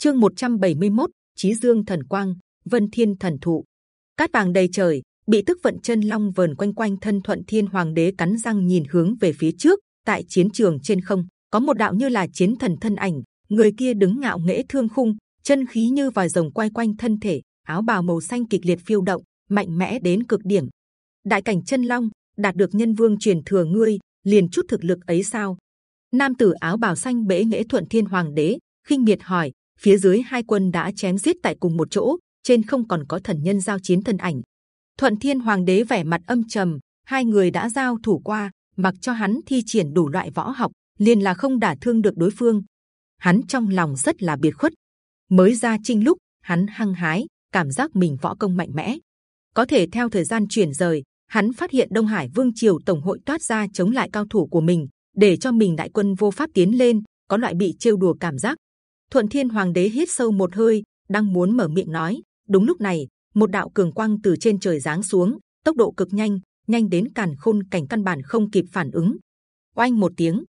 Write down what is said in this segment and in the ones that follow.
Chương 171, Chí Dương Thần Quang, Vân Thiên Thần Thụ. Cát vàng đầy trời, bị tức vận chân long vờn quanh quanh thân thuận thiên hoàng đế cắn răng nhìn hướng về phía trước. Tại chiến trường trên không có một đạo như là chiến thần thân ảnh, người kia đứng ngạo nghễ thương khung, chân khí như vòi rồng quay quanh thân thể, áo bào màu xanh kịch liệt phiêu động, mạnh mẽ đến cực điểm. Đại cảnh chân long đạt được nhân vương truyền thừa ngươi, liền chút thực lực ấy sao? Nam tử áo bào xanh bế nghệ thuận thiên hoàng đế khinh miệt hỏi. Phía dưới hai quân đã chém giết tại cùng một chỗ, trên không còn có thần nhân giao chiến thân ảnh. Thuận thiên hoàng đế vẻ mặt âm trầm, hai người đã giao thủ qua, mặc cho hắn thi triển đủ loại võ học, liền là không đả thương được đối phương. Hắn trong lòng rất là biệt khuất. Mới ra trinh lúc, hắn hăng hái, cảm giác mình võ công mạnh mẽ. Có thể theo thời gian chuyển rời, hắn phát hiện Đông Hải Vương triều tổng hội toát ra chống lại cao thủ của mình, để cho mình đại quân vô pháp tiến lên, có loại bị trêu đùa cảm giác. Thuận Thiên Hoàng đế hít sâu một hơi, đang muốn mở miệng nói, đúng lúc này, một đạo cường quang từ trên trời giáng xuống, tốc độ cực nhanh, nhanh đến càn khôn cảnh căn bản không kịp phản ứng. Oanh một tiếng,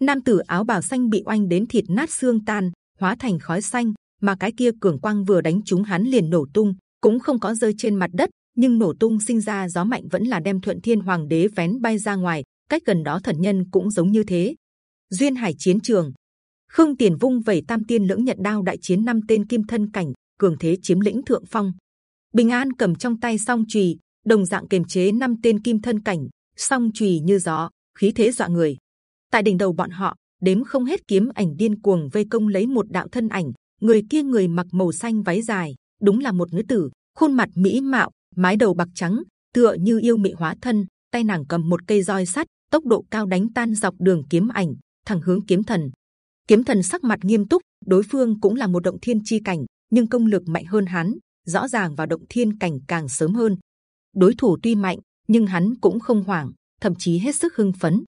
nam tử áo bào xanh bị oanh đến thịt nát xương tan, hóa thành khói xanh, mà cái kia cường quang vừa đánh trúng hắn liền nổ tung, cũng không có rơi trên mặt đất, nhưng nổ tung sinh ra gió mạnh vẫn là đem thuận thiên hoàng đế vén bay ra ngoài. cách gần đó thần nhân cũng giống như thế. duyên hải chiến trường, khương tiền vung vẩy tam tiên lưỡng nhận đao đại chiến năm tên kim thân cảnh, cường thế chiếm lĩnh thượng phong. bình an cầm trong tay song chùy, đồng dạng kiềm chế năm tên kim thân cảnh, song chùy như gió, khí thế dọa người. tại đỉnh đầu bọn họ đếm không hết kiếm ảnh điên cuồng vây công lấy một đạo thân ảnh người kia người mặc màu xanh váy dài đúng là một nữ tử khuôn mặt mỹ mạo mái đầu bạc trắng tựa như yêu mị hóa thân tay nàng cầm một cây roi sắt tốc độ cao đánh tan dọc đường kiếm ảnh thẳng hướng kiếm thần kiếm thần sắc mặt nghiêm túc, đối phương cũng là một động thiên chi cảnh, nhưng công lực mạnh hơn hắn, rõ ràng vào động thiên cảnh càng sớm hơn. Đối thủ tuy mạnh, nhưng hắn cũng không hoảng, thậm chí hết sức hưng phấn.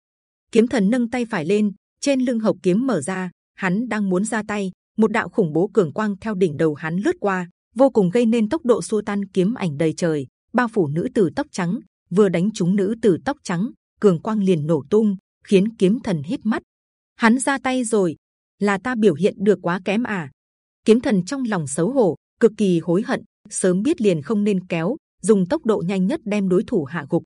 Kiếm thần nâng tay phải lên, trên lưng hộc kiếm mở ra, hắn đang muốn ra tay, một đạo khủng bố cường quang theo đỉnh đầu hắn lướt qua, vô cùng gây nên tốc độ xua tan kiếm ảnh đầy trời, bao phủ nữ tử tóc trắng, vừa đánh trúng nữ tử tóc trắng, cường quang liền nổ tung, khiến kiếm thần hít mắt. Hắn ra tay rồi là ta biểu hiện được quá kém à? Kiếm thần trong lòng xấu hổ, cực kỳ hối hận, sớm biết liền không nên kéo, dùng tốc độ nhanh nhất đem đối thủ hạ gục.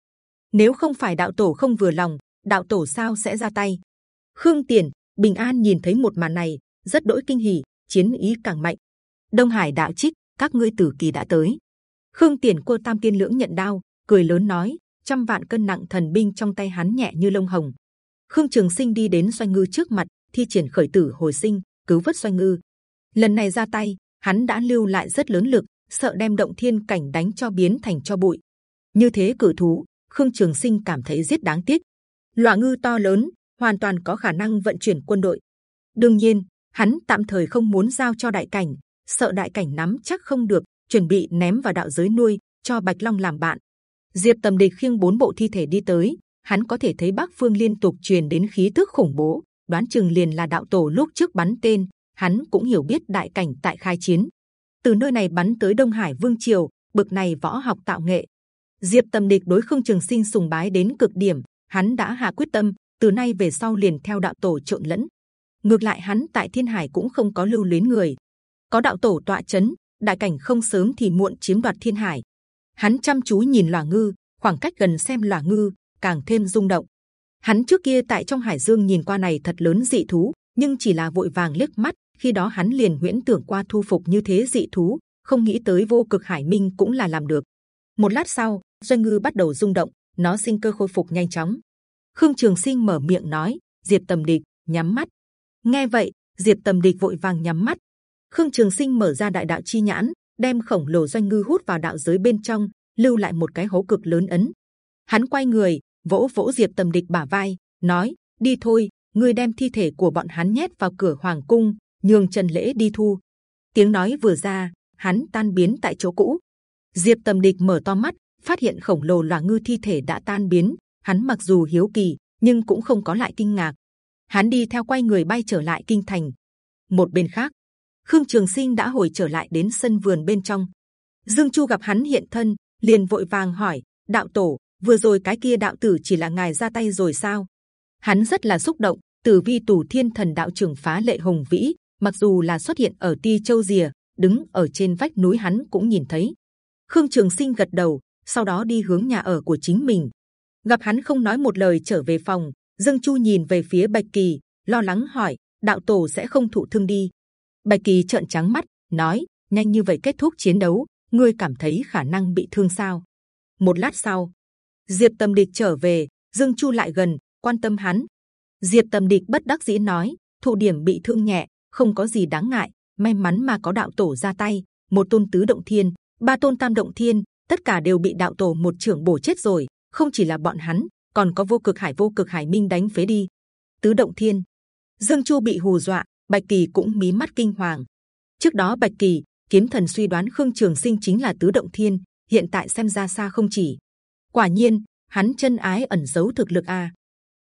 Nếu không phải đạo tổ không vừa lòng, đạo tổ sao sẽ ra tay? Khương tiền, bình an nhìn thấy một màn này, rất đỗi kinh hỉ, chiến ý càng mạnh. Đông hải đạo trích, các ngươi tử kỳ đã tới. Khương tiền cô tam tiên lưỡng nhận đao, cười lớn nói, trăm vạn cân nặng thần binh trong tay hắn nhẹ như lông hồng. Khương trường sinh đi đến xoay ngư trước mặt thi triển khởi tử hồi sinh, cứu vớt doanh ngư. Lần này ra tay, hắn đã lưu lại rất lớn lực, sợ đem động thiên cảnh đánh cho biến thành cho bụi. Như thế cử thú, khương trường sinh cảm thấy giết đáng tiếc. Loạ ngư to lớn, hoàn toàn có khả năng vận chuyển quân đội. Đương nhiên, hắn tạm thời không muốn giao cho đại cảnh, sợ đại cảnh nắm chắc không được, chuẩn bị ném vào đạo giới nuôi, cho bạch long làm bạn. Diệp tầm địch khiêng bốn bộ thi thể đi tới, hắn có thể thấy bắc phương liên tục truyền đến khí tức khủng bố đoán chừng liền là đạo tổ lúc trước bắn tên, hắn cũng hiểu biết đại cảnh tại khai chiến. Từ nơi này bắn tới đông hải vương triều, bực này võ học tạo nghệ. Diệp tâm địch đối khương trường sinh sùng bái đến cực điểm, hắn đã hạ quyết tâm, từ nay về sau liền theo đạo tổ trộn lẫn. Ngược lại hắn tại thiên hải cũng không có lưu luyến người. Có đạo tổ tọa chấn, đại cảnh không sớm thì muộn chiếm đoạt thiên hải. Hắn chăm chú nhìn lòa ngư, khoảng cách gần xem lòa ngư, càng thêm rung động hắn trước kia tại trong hải dương nhìn qua này thật lớn dị thú, nhưng chỉ là vội vàng liếc mắt, khi đó hắn liền huyễn tưởng qua thu phục như thế dị thú, không nghĩ tới vô cực hải minh cũng là làm được. Một lát sau, doanh ngư bắt đầu rung động, nó sinh cơ khôi phục nhanh chóng. Khương trường sinh mở miệng nói, diệp tầm địch, nhắm mắt. Nghe vậy, diệp tầm địch vội vàng nhắm mắt. Khương trường sinh mở ra đại đạo chi nhãn, đem khổng lồ doanh ngư hút vào đạo giới bên trong, lưu lại một cái hố cực lớn ấn. Hắn quay người vỗ vỗ diệp tầm địch bả vai, nói, đi thôi, ngươi đem thi thể của bọn hắn nhét vào cửa hoàng cung, nhường trần lễ đi thu. Tiếng nói vừa ra, hắn tan biến tại chỗ cũ. Diệp tầm địch mở to mắt, phát hiện khổng lồ loà ngư thi thể đã tan biến, hắn mặc dù hiếu kỳ, nhưng cũng không có lại kinh ngạc. Hắn đi theo quay người bay trở lại kinh thành. Một bên khác, khương trường sinh đã hồi trở lại đến sân vườn bên trong. Dương chu gặp hắn hiện thân, liền vội vàng hỏi, đạo tổ vừa rồi cái kia đạo tử chỉ là ngài ra tay rồi sao? Hắn rất là xúc động, tử vi tù thiên thần đạo trưởng phá lệ hùng vĩ, mặc dù là xuất hiện ở ti châu rìa đứng ở trên vách núi hắn cũng nhìn thấy. Khương trường sinh gật đầu, sau đó đi hướng nhà ở của chính mình. Gặp hắn không nói một lời trở về phòng, dương chu nhìn về phía bạch kỳ, lo lắng hỏi, đạo tổ sẽ không thụ thương đi? Bạch kỳ trợn trắng mắt, nói, nhanh như vậy kết thúc chiến đấu, ngươi cảm thấy khả năng bị thương sao? Một lát sau diệp Tầm địch trở về, dương chu lại gần, quan tâm hắn. Diệp Tầm địch bất đắc dĩ nói, thụ điểm bị thương nhẹ, không có gì đáng ngại, may mắn mà có đạo tổ ra tay, một tôn tứ động thiên, ba tôn tam động thiên, tất cả đều bị đạo tổ một trưởng bổ chết rồi, không chỉ là bọn hắn, còn có vô cực hải, vô cực hải minh đánh phế đi. Tứ động thiên. Dương chu bị hù dọa, bạch kỳ cũng mí mắt kinh hoàng. Trước đó bạch kỳ, kiếm thần suy đoán khương trường sinh chính là tứ động thiên, hiện tại xem ra xa không chỉ quả nhiên, hắn chân ái ẩn giấu thực lực a.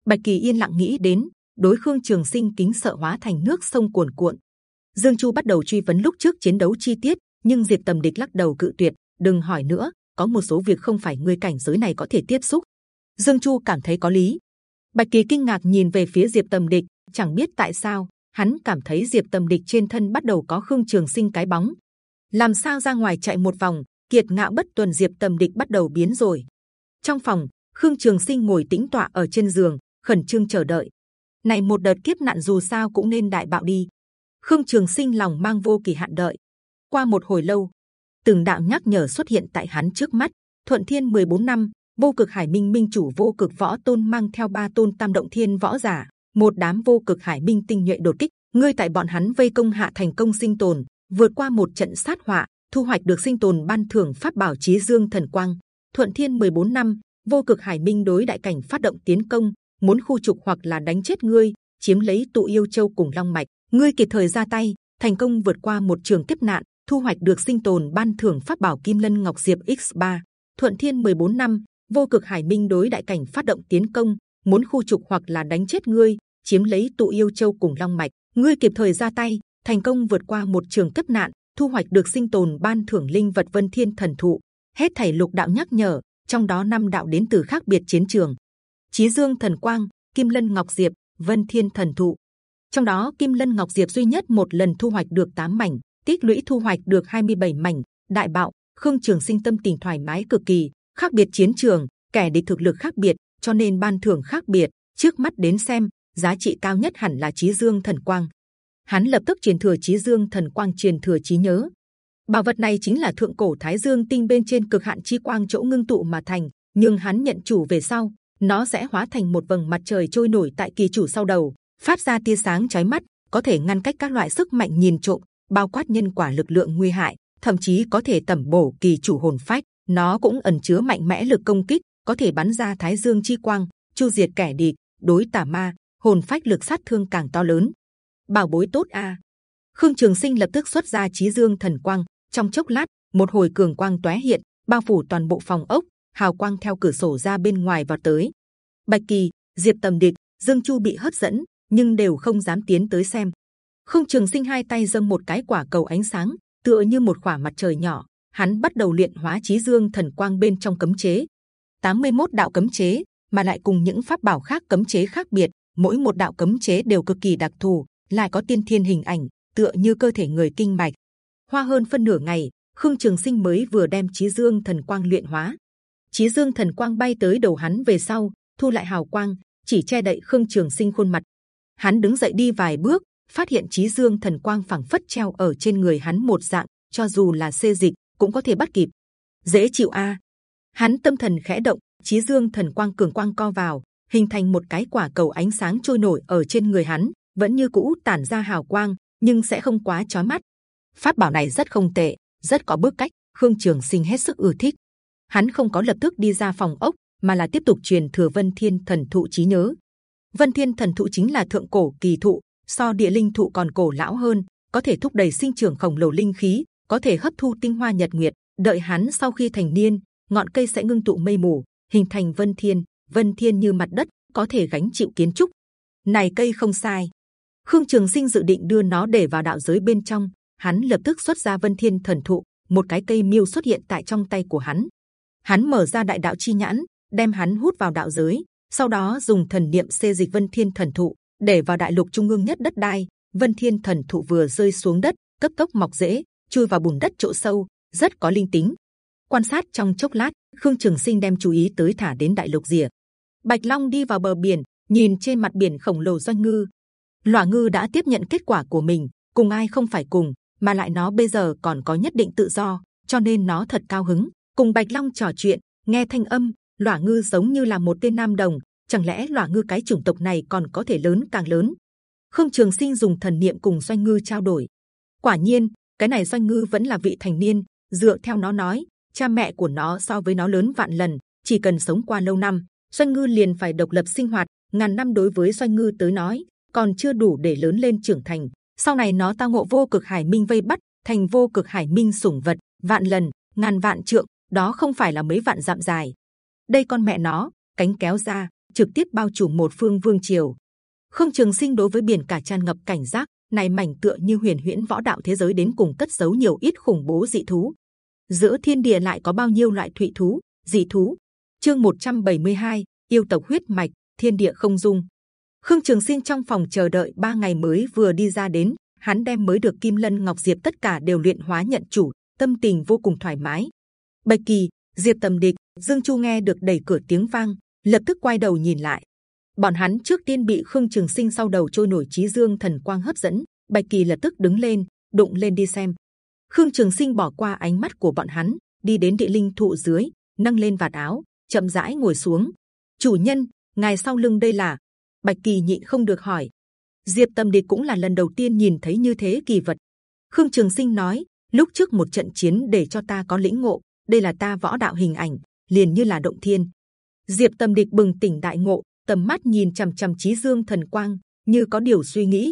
Bạch kỳ yên lặng nghĩ đến, đối khương trường sinh kính sợ hóa thành nước sông cuồn cuộn. Dương chu bắt đầu truy vấn lúc trước chiến đấu chi tiết, nhưng diệp tầm địch lắc đầu cự tuyệt, đừng hỏi nữa, có một số việc không phải người cảnh giới này có thể tiếp xúc. Dương chu cảm thấy có lý. Bạch kỳ kinh ngạc nhìn về phía diệp tầm địch, chẳng biết tại sao, hắn cảm thấy diệp tầm địch trên thân bắt đầu có khương trường sinh cái bóng. Làm sao ra ngoài chạy một vòng, kiệt ngạo bất tuần diệp tầm địch bắt đầu biến rồi trong phòng, khương trường sinh ngồi tĩnh tọa ở trên giường, khẩn trương chờ đợi. Này, một đợt kiếp nạn dù sao cũng nên đại bạo đi. Khương trường sinh lòng mang vô kỳ hạn đợi. Qua một hồi lâu, từng đạo nhắc nhở xuất hiện tại hắn trước mắt. Thuận thiên 14 năm, vô cực hải minh minh chủ vô cực võ tôn mang theo ba tôn tam động thiên võ giả, một đám vô cực hải minh tinh nhuệ đột kích. Ngươi tại bọn hắn vây công hạ thành công sinh tồn, vượt qua một trận sát họa, thu hoạch được sinh tồn ban thưởng pháp bảo chí dương thần quang thuận thiên 14 năm, vô cực hải minh đối đại cảnh phát động tiến công, muốn khu trục hoặc là đánh chết ngươi, chiếm lấy tụ yêu châu cùng long mạch. Ngươi kịp thời ra tay, thành công vượt qua một trường kiếp nạn, thu hoạch được sinh tồn ban thưởng pháp bảo kim lân ngọc diệp x3 thuận thiên 14 năm, vô cực hải minh đối đại cảnh phát động tiến công, muốn khu trục hoặc là đánh chết ngươi, chiếm lấy tụ yêu châu cùng long mạch. Ngươi kịp thời ra tay, thành công vượt qua một trường kiếp nạn, thu hoạch được sinh tồn ban thưởng linh vật vân thiên thần thụ hết thảy lục đạo nhắc nhở, trong đó năm đạo đến từ khác biệt chiến trường. Chí dương thần quang, kim lân ngọc diệp, vân thiên thần thụ. Trong đó, kim lân ngọc diệp duy nhất một lần thu hoạch được 8 mảnh, tích lũy thu hoạch được 27 mảnh, đại bạo, khương trường sinh tâm tình thoải mái cực kỳ, khác biệt chiến trường, kẻ địch thực lực khác biệt, cho nên ban thưởng khác biệt. Trước mắt đến xem, giá trị cao nhất hẳn là trí dương thần quang. Hắn lập tức truyền thừa trí dương thần quang, truyền thừa trí nhớ bảo vật này chính là thượng cổ thái dương tinh bên trên cực hạn chi quang chỗ ngưng tụ mà thành, nhưng hắn nhận chủ về sau, nó sẽ hóa thành một vầng mặt trời trôi nổi tại kỳ chủ sau đầu, phát ra tia sáng chói mắt, có thể ngăn cách các loại sức mạnh nhìn trộm, bao quát nhân quả lực lượng nguy hại, thậm chí có thể tẩm bổ kỳ chủ hồn phách. Nó cũng ẩn chứa mạnh mẽ lực công kích, có thể bắn ra thái dương chi quang, chu diệt kẻ địch, đối tà ma, hồn phách lực sát thương càng to lớn. Bảo bối tốt a. Khương trường sinh lập tức xuất ra trí dương thần quang trong chốc lát, một hồi cường quang tóe hiện, bao phủ toàn bộ phòng ốc, hào quang theo cửa sổ ra bên ngoài vào tới. Bạch kỳ, diệp tầm địch dương chu bị hấp dẫn, nhưng đều không dám tiến tới xem. Không trường sinh hai tay dâng một cái quả cầu ánh sáng, tựa như một quả mặt trời nhỏ, hắn bắt đầu luyện hóa trí dương thần quang bên trong cấm chế. 81 đạo cấm chế, mà lại cùng những pháp bảo khác cấm chế khác biệt, mỗi một đạo cấm chế đều cực kỳ đặc thù, lại có tiên thiên hình ảnh, tựa như cơ thể người kinh mạch hoa hơn phân nửa ngày, khương trường sinh mới vừa đem trí dương thần quang luyện hóa. Trí dương thần quang bay tới đầu hắn về sau, thu lại hào quang, chỉ che đậy khương trường sinh khuôn mặt. Hắn đứng dậy đi vài bước, phát hiện trí dương thần quang phẳng phất treo ở trên người hắn một dạng, cho dù là xê dịch cũng có thể bắt kịp. Dễ chịu a. Hắn tâm thần khẽ động trí dương thần quang cường quang co vào, hình thành một cái quả cầu ánh sáng trôi nổi ở trên người hắn, vẫn như cũ tản ra hào quang, nhưng sẽ không quá chói mắt pháp bảo này rất không tệ, rất có bước cách, khương trường sinh hết sức ưa thích. Hắn không có lập tức đi ra phòng ốc, mà là tiếp tục truyền thừa vân thiên thần thụ trí nhớ. Vân thiên thần thụ chính là thượng cổ kỳ thụ, so địa linh thụ còn cổ lão hơn, có thể thúc đẩy sinh trưởng khổng lồ linh khí, có thể hấp thu tinh hoa nhật nguyệt. Đợi hắn sau khi thành niên, ngọn cây sẽ ngưng tụ mây mù, hình thành vân thiên. Vân thiên như mặt đất, có thể gánh chịu kiến trúc. Này cây không sai. Khương trường sinh dự định đưa nó để vào đạo giới bên trong hắn lập tức xuất ra vân thiên thần thụ một cái cây miêu xuất hiện tại trong tay của hắn hắn mở ra đại đạo chi nhãn đem hắn hút vào đạo giới sau đó dùng thần niệm xê dịch vân thiên thần thụ để vào đại lục trung ương nhất đất đai Vân Thiên Thần Thụ vừa rơi xuống đất, cấp tốc mọc rễ, chui vào bùn đất chỗ sâu, rất có linh tính. Quan sát trong chốc lát, Khương Trường Sinh đem chú ý tới thả đến đại lục rìa. Bạch Long đi vào bờ biển, nhìn trên mặt biển khổng lồ doanh ngư. loa ngư đã tiếp nhận kết quả của mình, cùng ai không phải cùng, mà lại nó bây giờ còn có nhất định tự do, cho nên nó thật cao hứng. Cùng Bạch Long trò chuyện, nghe thanh âm, Lỏa ngư giống như là một tên nam đồng. Chẳng lẽ Lỏa ngư cái chủng tộc này còn có thể lớn càng lớn? Khương Trường Sinh dùng thần niệm cùng doanh ngư trao đổi. Quả nhiên, cái này doanh ngư vẫn là vị thành niên. Dựa theo nó nói, cha mẹ của nó so với nó lớn vạn lần, chỉ cần sống qua lâu năm, doanh ngư liền phải độc lập sinh hoạt. Ngàn năm đối với doanh ngư tới nói, còn chưa đủ để lớn lên trưởng thành. Sau này nó ta ngộ vô cực hải minh vây bắt, thành vô cực hải minh sủng vật, vạn lần, ngàn vạn trượng, đó không phải là mấy vạn dặm dài. Đây con mẹ nó, cánh kéo ra, trực tiếp bao trùm một phương vương triều. Khương Trường Sinh đối với biển cả tràn ngập cảnh giác, này mảnh tựa như huyền huyễn võ đạo thế giới đến cùng cất giấu nhiều ít khủng bố dị thú. Giữa thiên địa lại có bao nhiêu loại thụy thú, dị thú? Chương 172, yêu tộc huyết mạch, thiên địa không dung. Khương Trường Sinh trong phòng chờ đợi ba ngày mới vừa đi ra đến, hắn đem mới được Kim Lân Ngọc Diệp tất cả đều luyện hóa nhận chủ, tâm tình vô cùng thoải mái. Bạch Kỳ, Diệp Tầm Địch, Dương Chu nghe được đẩy cửa tiếng vang, lập tức quay đầu nhìn lại. Bọn hắn trước tiên bị Khương Trường Sinh sau đầu trôi nổi trí dương thần quang hấp dẫn, Bạch Kỳ lập tức đứng lên, đụng lên đi xem. Khương Trường Sinh bỏ qua ánh mắt của bọn hắn, đi đến địa linh thụ dưới, nâng lên vạt áo, chậm rãi ngồi xuống. Chủ nhân, ngài sau lưng đây là? Bạch Kỳ nhịn không được hỏi. Diệp Tâm Địch cũng là lần đầu tiên nhìn thấy như thế kỳ vật. Khương Trường Sinh nói, lúc trước một trận chiến để cho ta có lĩnh ngộ, đây là ta võ đạo hình ảnh, liền như là động thiên. Diệp Tâm Địch bừng tỉnh đại ngộ, tầm mắt nhìn c h ầ m c h ầ m trí dương thần quang, như có điều suy nghĩ.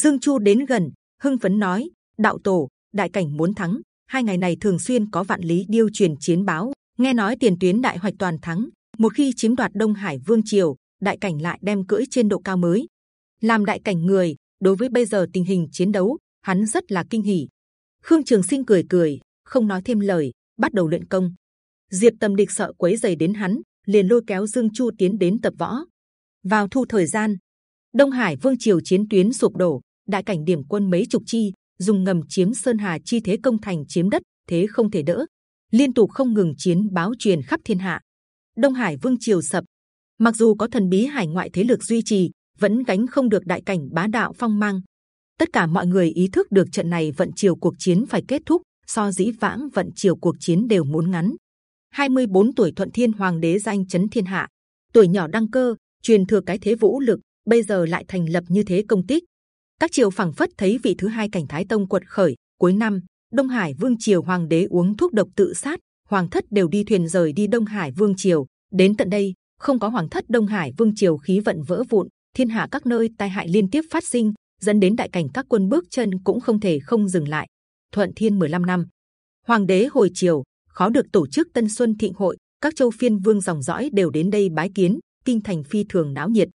Dương Chu đến gần, hưng phấn nói: đạo tổ, đại cảnh muốn thắng. Hai ngày này thường xuyên có vạn lý điêu truyền chiến báo, nghe nói tiền tuyến đại hoạch toàn thắng. Một khi chiếm đoạt Đông Hải Vương triều, đại cảnh lại đem cưỡi trên độ cao mới. Làm đại cảnh người, đối với bây giờ tình hình chiến đấu, hắn rất là kinh hỉ. Khương Trường Sinh cười cười, không nói thêm lời, bắt đầu luyện công. Diệp Tâm Địch sợ quấy giày đến hắn, liền lôi kéo Dương Chu tiến đến tập võ. Vào thu thời gian, Đông Hải Vương triều chiến tuyến sụp đổ, đại cảnh điểm quân mấy chục chi dùng ngầm chiếm sơn hà chi thế công thành chiếm đất, thế không thể đỡ. Liên tục không ngừng chiến báo truyền khắp thiên hạ. Đông Hải Vương triều sập, mặc dù có thần bí hải ngoại thế lực duy trì, vẫn gánh không được đại cảnh bá đạo phong mang. Tất cả mọi người ý thức được trận này vận chiều cuộc chiến phải kết thúc, so dĩ vãng vận chiều cuộc chiến đều muốn ngắn. 24 tuổi thuận thiên hoàng đế danh chấn thiên hạ, tuổi nhỏ đăng cơ, truyền thừa cái thế vũ lực, bây giờ lại thành lập như thế công tích. Các triều phẳng phất thấy vị thứ hai cảnh thái tông quật khởi. Cuối năm, Đông Hải Vương triều hoàng đế uống thuốc độc tự sát, hoàng thất đều đi thuyền rời đi Đông Hải Vương triều. Đến tận đây, không có hoàng thất Đông Hải Vương triều khí vận vỡ vụn, thiên hạ các nơi tai hại liên tiếp phát sinh, dẫn đến đại cảnh các quân bước chân cũng không thể không dừng lại. Thuận Thiên 15 năm, hoàng đế hồi triều, khó được tổ chức Tân Xuân Thịnh hội, các châu phiên vương dòng dõi đều đến đây bái kiến, kinh thành phi thường náo nhiệt.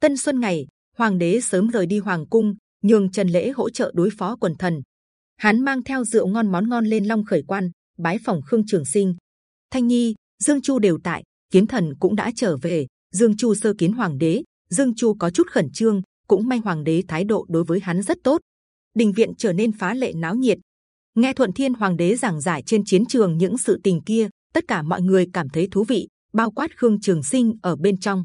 Tân Xuân ngày, hoàng đế sớm rời đi hoàng cung, nhường Trần Lễ hỗ trợ đối phó quần thần. Hắn mang theo rượu ngon món ngon lên Long khởi quan, bái phòng Khương Trường Sinh, Thanh Nhi, Dương Chu đều tại, kiến Thần cũng đã trở về. Dương Chu sơ kiến hoàng đế, Dương Chu có chút khẩn trương, cũng may hoàng đế thái độ đối với hắn rất tốt. Đình viện trở nên phá lệ náo nhiệt, nghe thuận thiên hoàng đế giảng giải trên chiến trường những sự tình kia tất cả mọi người cảm thấy thú vị bao quát khương trường sinh ở bên trong.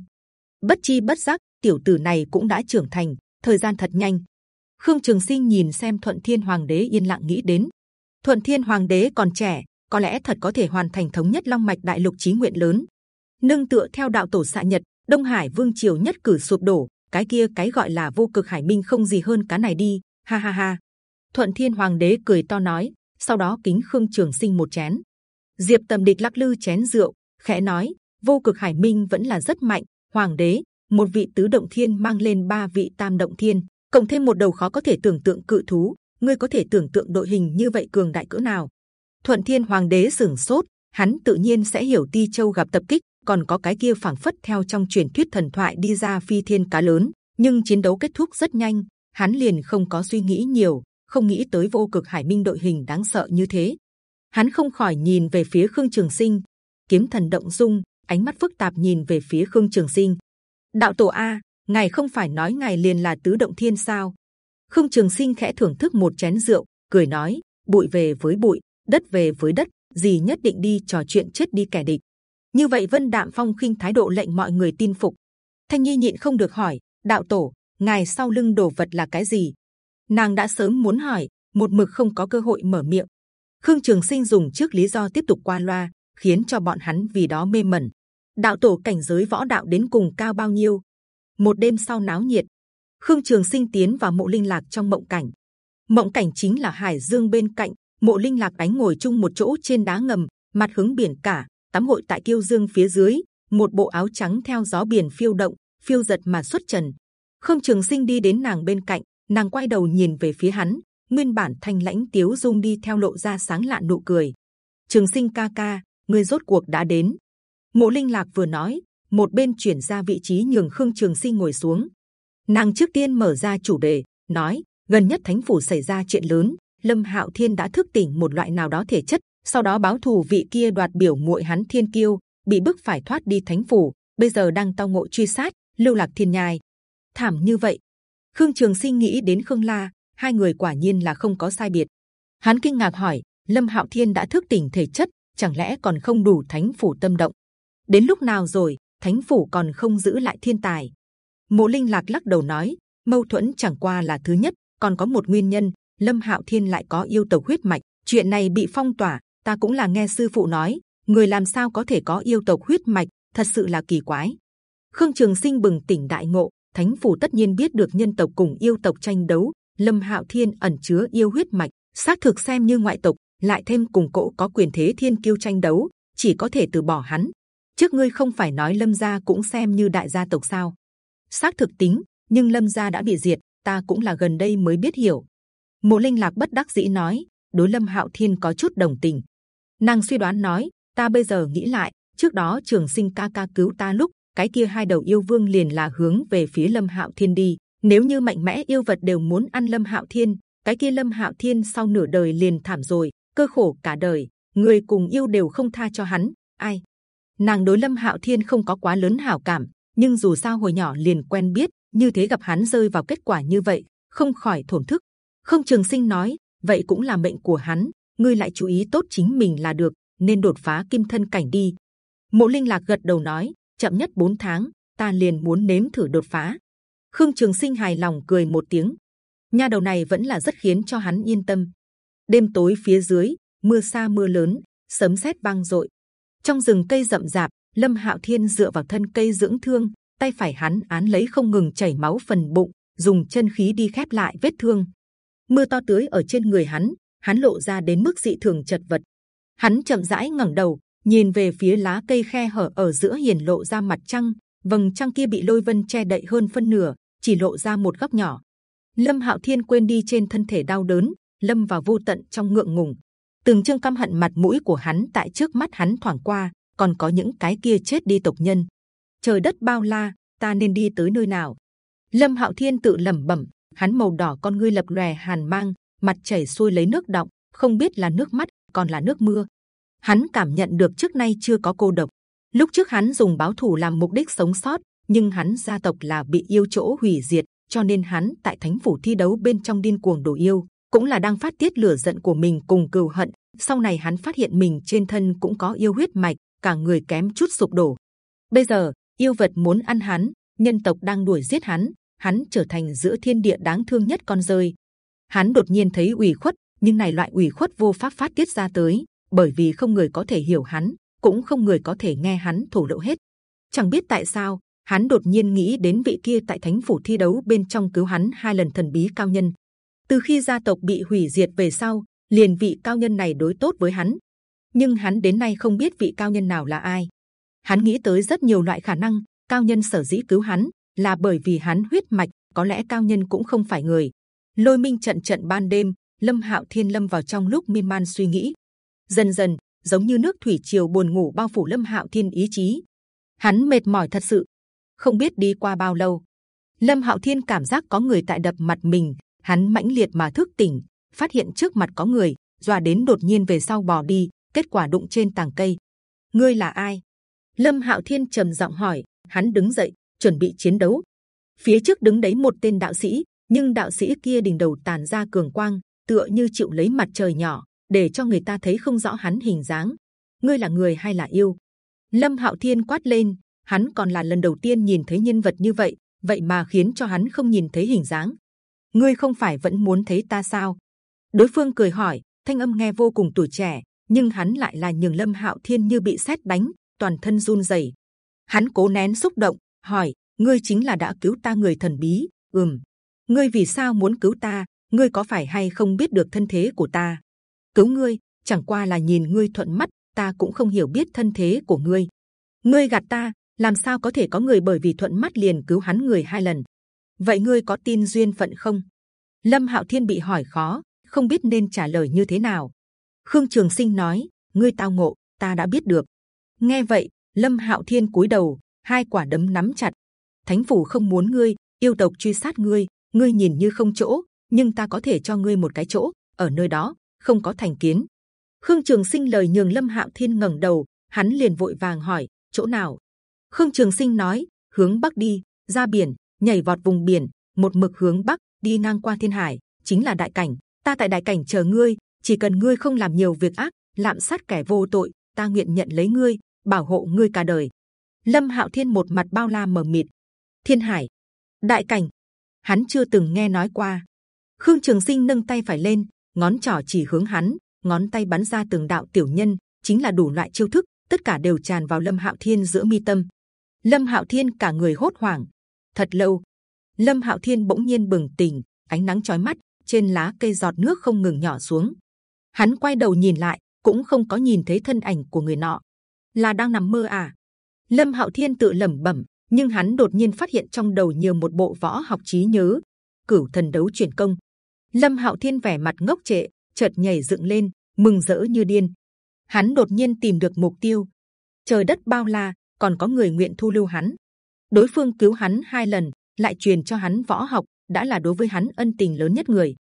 Bất chi bất giác tiểu tử này cũng đã trưởng thành thời gian thật nhanh. Khương trường sinh nhìn xem thuận thiên hoàng đế yên lặng nghĩ đến. Thuận thiên hoàng đế còn trẻ có lẽ thật có thể hoàn thành thống nhất long mạch đại lục chí nguyện lớn nương tựa theo đạo tổ xạ nhật, đông hải vương triều nhất cử sụp đổ, cái kia cái gọi là vô cực hải minh không gì hơn cá này đi, ha ha ha. Thuận thiên hoàng đế cười to nói, sau đó kính khương trường sinh một chén. Diệp tầm địch lắc lư chén rượu, khẽ nói, vô cực hải minh vẫn là rất mạnh, hoàng đế, một vị tứ động thiên mang lên ba vị tam động thiên, cộng thêm một đầu khó có thể tưởng tượng cự thú, ngươi có thể tưởng tượng đội hình như vậy cường đại cỡ nào. Thuận thiên hoàng đế sửng sốt, hắn tự nhiên sẽ hiểu ti châu gặp tập kích còn có cái kia phảng phất theo trong truyền thuyết thần thoại đi ra phi thiên cá lớn nhưng chiến đấu kết thúc rất nhanh hắn liền không có suy nghĩ nhiều không nghĩ tới vô cực hải minh đội hình đáng sợ như thế. Hắn không khỏi nhìn về phía Khương Trường Sinh, kiếm thần động dung, ánh mắt phức tạp nhìn về phía Khương Trường Sinh. Đạo tổ a, ngài không phải nói ngài liền là tứ động thiên sao? Khương Trường Sinh khẽ thưởng thức một chén rượu, cười nói: bụi về với bụi, đất về với đất, gì nhất định đi trò chuyện chết đi kẻ địch. Như vậy Vân Đạm Phong khinh thái độ lệnh mọi người tin phục. Thanh Nhi nhịn không được hỏi: đạo tổ, ngài sau lưng đồ vật là cái gì? Nàng đã sớm muốn hỏi, một mực không có cơ hội mở miệng. Khương Trường Sinh dùng trước lý do tiếp tục qua loa, khiến cho bọn hắn vì đó mê mẩn. Đạo tổ cảnh giới võ đạo đến cùng cao bao nhiêu? Một đêm sau náo nhiệt, Khương Trường Sinh tiến vào mộ linh lạc trong mộng cảnh. Mộng cảnh chính là hải dương bên cạnh, mộ linh lạc ánh ngồi chung một chỗ trên đá ngầm, mặt hướng biển cả, tắm hội tại kiêu dương phía dưới, một bộ áo trắng theo gió biển phiêu động, phiêu giật mà xuất trần. Khương Trường Sinh đi đến nàng bên cạnh, nàng quay đầu nhìn về phía hắn, nguyên bản thanh lãnh tiếu dung đi theo lộ ra sáng lạn nụ cười. Trường Sinh ca ca, ngươi rốt cuộc đã đến. Mộ Linh Lạc vừa nói, một bên chuyển ra vị trí nhường Khương Trường Sinh ngồi xuống. Nàng trước tiên mở ra chủ đề, nói gần nhất Thánh phủ xảy ra chuyện lớn, Lâm Hạo Thiên đã thức tỉnh một loại nào đó thể chất, sau đó báo thù vị kia đoạt biểu muội hắn Thiên Kiêu, bị bức phải thoát đi Thánh phủ, bây giờ đang tao ngộ truy sát, lưu lạc thiên nhai. Thảm như vậy, Khương Trường Sinh nghĩ đến Khương La, hai người quả nhiên là không có sai biệt. Hắn kinh ngạc hỏi, Lâm Hạo Thiên đã thức tỉnh thể chất, chẳng lẽ còn không đủ Thánh phủ tâm động? Đến lúc nào rồi, Thánh phủ còn không giữ lại thiên tài? Mộ Linh Lạc lắc đầu nói, mâu thuẫn chẳng qua là thứ nhất, còn có một nguyên nhân. Lâm Hạo Thiên lại có yêu tộc huyết mạch, chuyện này bị phong tỏa, ta cũng là nghe sư phụ nói, người làm sao có thể có yêu tộc huyết mạch, thật sự là kỳ quái. Khương Trường Sinh bừng tỉnh đại ngộ, Thánh phủ tất nhiên biết được nhân tộc cùng yêu tộc tranh đấu, Lâm Hạo Thiên ẩn chứa yêu huyết mạch, xác thực xem như ngoại tộc, lại thêm cùng cỗ có quyền thế thiên kiêu tranh đấu, chỉ có thể từ bỏ hắn. Trước ngươi không phải nói Lâm gia cũng xem như đại gia tộc sao? xác thực tính, nhưng Lâm gia đã bị diệt, ta cũng là gần đây mới biết hiểu. Mộ Linh lạc bất đắc dĩ nói, đối Lâm Hạo Thiên có chút đồng tình. Nàng suy đoán nói, ta bây giờ nghĩ lại, trước đó Trường Sinh ca ca cứu ta lúc, cái kia hai đầu yêu vương liền là hướng về phía Lâm Hạo Thiên đi. Nếu như mạnh mẽ yêu vật đều muốn ăn Lâm Hạo Thiên, cái kia Lâm Hạo Thiên sau nửa đời liền thảm rồi, cơ khổ cả đời, người cùng yêu đều không tha cho hắn. Ai? Nàng đối Lâm Hạo Thiên không có quá lớn hảo cảm, nhưng dù sao hồi nhỏ liền quen biết, như thế gặp hắn rơi vào kết quả như vậy, không khỏi thổn thức. Không Trường Sinh nói, vậy cũng là mệnh của hắn, ngươi lại chú ý tốt chính mình là được, nên đột phá kim thân cảnh đi. Mộ Linh Lạc gật đầu nói, chậm nhất 4 tháng, ta liền muốn nếm thử đột phá. Khương Trường Sinh hài lòng cười một tiếng, nha đầu này vẫn là rất khiến cho hắn yên tâm. Đêm tối phía dưới, mưa xa mưa lớn, sấm sét băng rội. Trong rừng cây rậm rạp, Lâm Hạo Thiên dựa vào thân cây dưỡng thương, tay phải hắn án lấy không ngừng chảy máu phần bụng, dùng chân khí đi khép lại vết thương. Mưa to tưới ở trên người hắn, hắn lộ ra đến mức dị thường chật vật. Hắn chậm rãi ngẩng đầu, nhìn về phía lá cây khe hở ở giữa hiển lộ ra mặt trăng. Vầng trăng kia bị lôi vân che đậy hơn phân nửa, chỉ lộ ra một góc nhỏ. Lâm Hạo Thiên quên đi trên thân thể đau đớn, lâm vào vô tận trong ngượng ngùng. Từng chương căm hận mặt mũi của hắn tại trước mắt hắn thoáng qua, còn có những cái kia chết đi tộc nhân. Trời đất bao la, ta nên đi tới nơi nào? Lâm Hạo Thiên tự lẩm bẩm, hắn màu đỏ con ngươi lập lòe hàn mang, mặt chảy xuôi lấy nước động, không biết là nước mắt còn là nước mưa. Hắn cảm nhận được trước nay chưa có cô độc. Lúc trước hắn dùng báo thù làm mục đích sống sót, nhưng hắn gia tộc là bị yêu chỗ hủy diệt, cho nên hắn tại thánh phủ thi đấu bên trong điên cuồng đổ yêu, cũng là đang phát tiết lửa giận của mình cùng cừu hận. Sau này hắn phát hiện mình trên thân cũng có yêu huyết mạch, cả người kém chút sụp đổ. Bây giờ yêu vật muốn ăn hắn, nhân tộc đang đuổi giết hắn, hắn trở thành giữa thiên địa đáng thương nhất con rơi. Hắn đột nhiên thấy ủy khuất, nhưng này loại ủy khuất vô pháp phát tiết ra tới, bởi vì không người có thể hiểu hắn, cũng không người có thể nghe hắn thổ lộ hết. Chẳng biết tại sao, hắn đột nhiên nghĩ đến vị kia tại thánh phủ thi đấu bên trong cứu hắn hai lần thần bí cao nhân. Từ khi gia tộc bị hủy diệt về sau, liền vị cao nhân này đối tốt với hắn, nhưng hắn đến nay không biết vị cao nhân nào là ai. Hắn nghĩ tới rất nhiều loại khả năng, cao nhân sở dĩ cứu hắn là bởi vì hắn huyết mạch, có lẽ cao nhân cũng không phải người. Lôi minh trận trận ban đêm, Lâm Hạo Thiên lâm vào trong lúc miên man suy nghĩ. Dần dần, giống như nước thủy triều buồn ngủ bao phủ Lâm Hạo Thiên ý chí. Hắn mệt mỏi thật sự, không biết đi qua bao lâu. Lâm Hạo Thiên cảm giác có người tại đập mặt mình, hắn mãnh liệt mà thức tỉnh, phát hiện trước mặt có người, dọa đến đột nhiên về sau bò đi, kết quả đụng trên tàng cây. Ngươi là ai? Lâm Hạo Thiên trầm giọng hỏi. Hắn đứng dậy, chuẩn bị chiến đấu. Phía trước đứng đấy một tên đạo sĩ, nhưng đạo sĩ kia đỉnh đầu tàn ra cường quang, tựa như chịu lấy mặt trời nhỏ, để cho người ta thấy không rõ hắn hình dáng. Ngươi là người hay là yêu? Lâm Hạo Thiên quát lên, hắn còn là lần đầu tiên nhìn thấy nhân vật như vậy, vậy mà khiến cho hắn không nhìn thấy hình dáng. Ngươi không phải vẫn muốn thấy ta sao? Đối phương cười hỏi, thanh âm nghe vô cùng tuổi trẻ, nhưng hắn lại là nhường Lâm Hạo Thiên như bị sét đánh, toàn thân run rẩy. Hắn cố nén xúc động, hỏi: ngươi chính là đã cứu ta người thần bí? Ừm. Ngươi vì sao muốn cứu ta? Ngươi có phải hay không biết được thân thế của ta? Cứu ngươi chẳng qua là nhìn ngươi thuận mắt, ta cũng không hiểu biết thân thế của ngươi. Ngươi gạt ta, làm sao có thể có người bởi vì thuận mắt liền cứu hắn người hai lần? Vậy ngươi có tin duyên phận không? Lâm Hạo Thiên bị hỏi khó, không biết nên trả lời như thế nào. Khương Trường Sinh nói: ngươi tao ngộ, ta đã biết được. Nghe vậy, Lâm Hạo Thiên cúi đầu, hai quả đấm nắm chặt. Thánh phủ không muốn ngươi, yêu tộc truy sát ngươi, ngươi nhìn như không chỗ, nhưng ta có thể cho ngươi một cái chỗ ở nơi đó, không có thành kiến. Khương Trường Sinh lời nhường Lâm Hạo Thiên ngẩng đầu, hắn liền vội vàng hỏi chỗ nào. Khương Trường Sinh nói hướng bắc đi, ra biển, nhảy vọt vùng biển, một mực hướng bắc đi ngang qua thiên hải, chính là đại cảnh. Ta tại đại cảnh chờ ngươi, chỉ cần ngươi không làm nhiều việc ác, lạm sát kẻ vô tội, ta nguyện nhận lấy ngươi, bảo hộ ngươi cả đời. Lâm Hạo Thiên một mặt bao la mờ mịt. Thiên Hải, Đại Cảnh, hắn chưa từng nghe nói qua. Khương Trường Sinh nâng tay phải lên, ngón trỏ chỉ hướng hắn, ngón tay bắn ra từng đạo tiểu nhân, chính là đủ loại chiêu thức, tất cả đều tràn vào Lâm Hạo Thiên giữa mi tâm. Lâm Hạo Thiên cả người hốt hoảng. Thật lâu, Lâm Hạo Thiên bỗng nhiên bừng tỉnh, ánh nắng chói mắt, trên lá cây giọt nước không ngừng nhỏ xuống. Hắn quay đầu nhìn lại, cũng không có nhìn thấy thân ảnh của người nọ là đang nằm mơ à lâm hạo thiên tự lẩm bẩm nhưng hắn đột nhiên phát hiện trong đầu nhiều một bộ võ học trí nhớ. Cửu thần đấu chuyển công. Lâm hạo thiên vẻ mặt ngốc trệ chợt nhảy dựng lên mừng rỡ như điên. Hắn đột nhiên tìm được mục tiêu. Trời đất bao la còn có người nguyện thu lưu hắn. Đối phương cứu hắn hai lần lại truyền cho hắn võ học đã là đối với hắn ân tình lớn nhất người.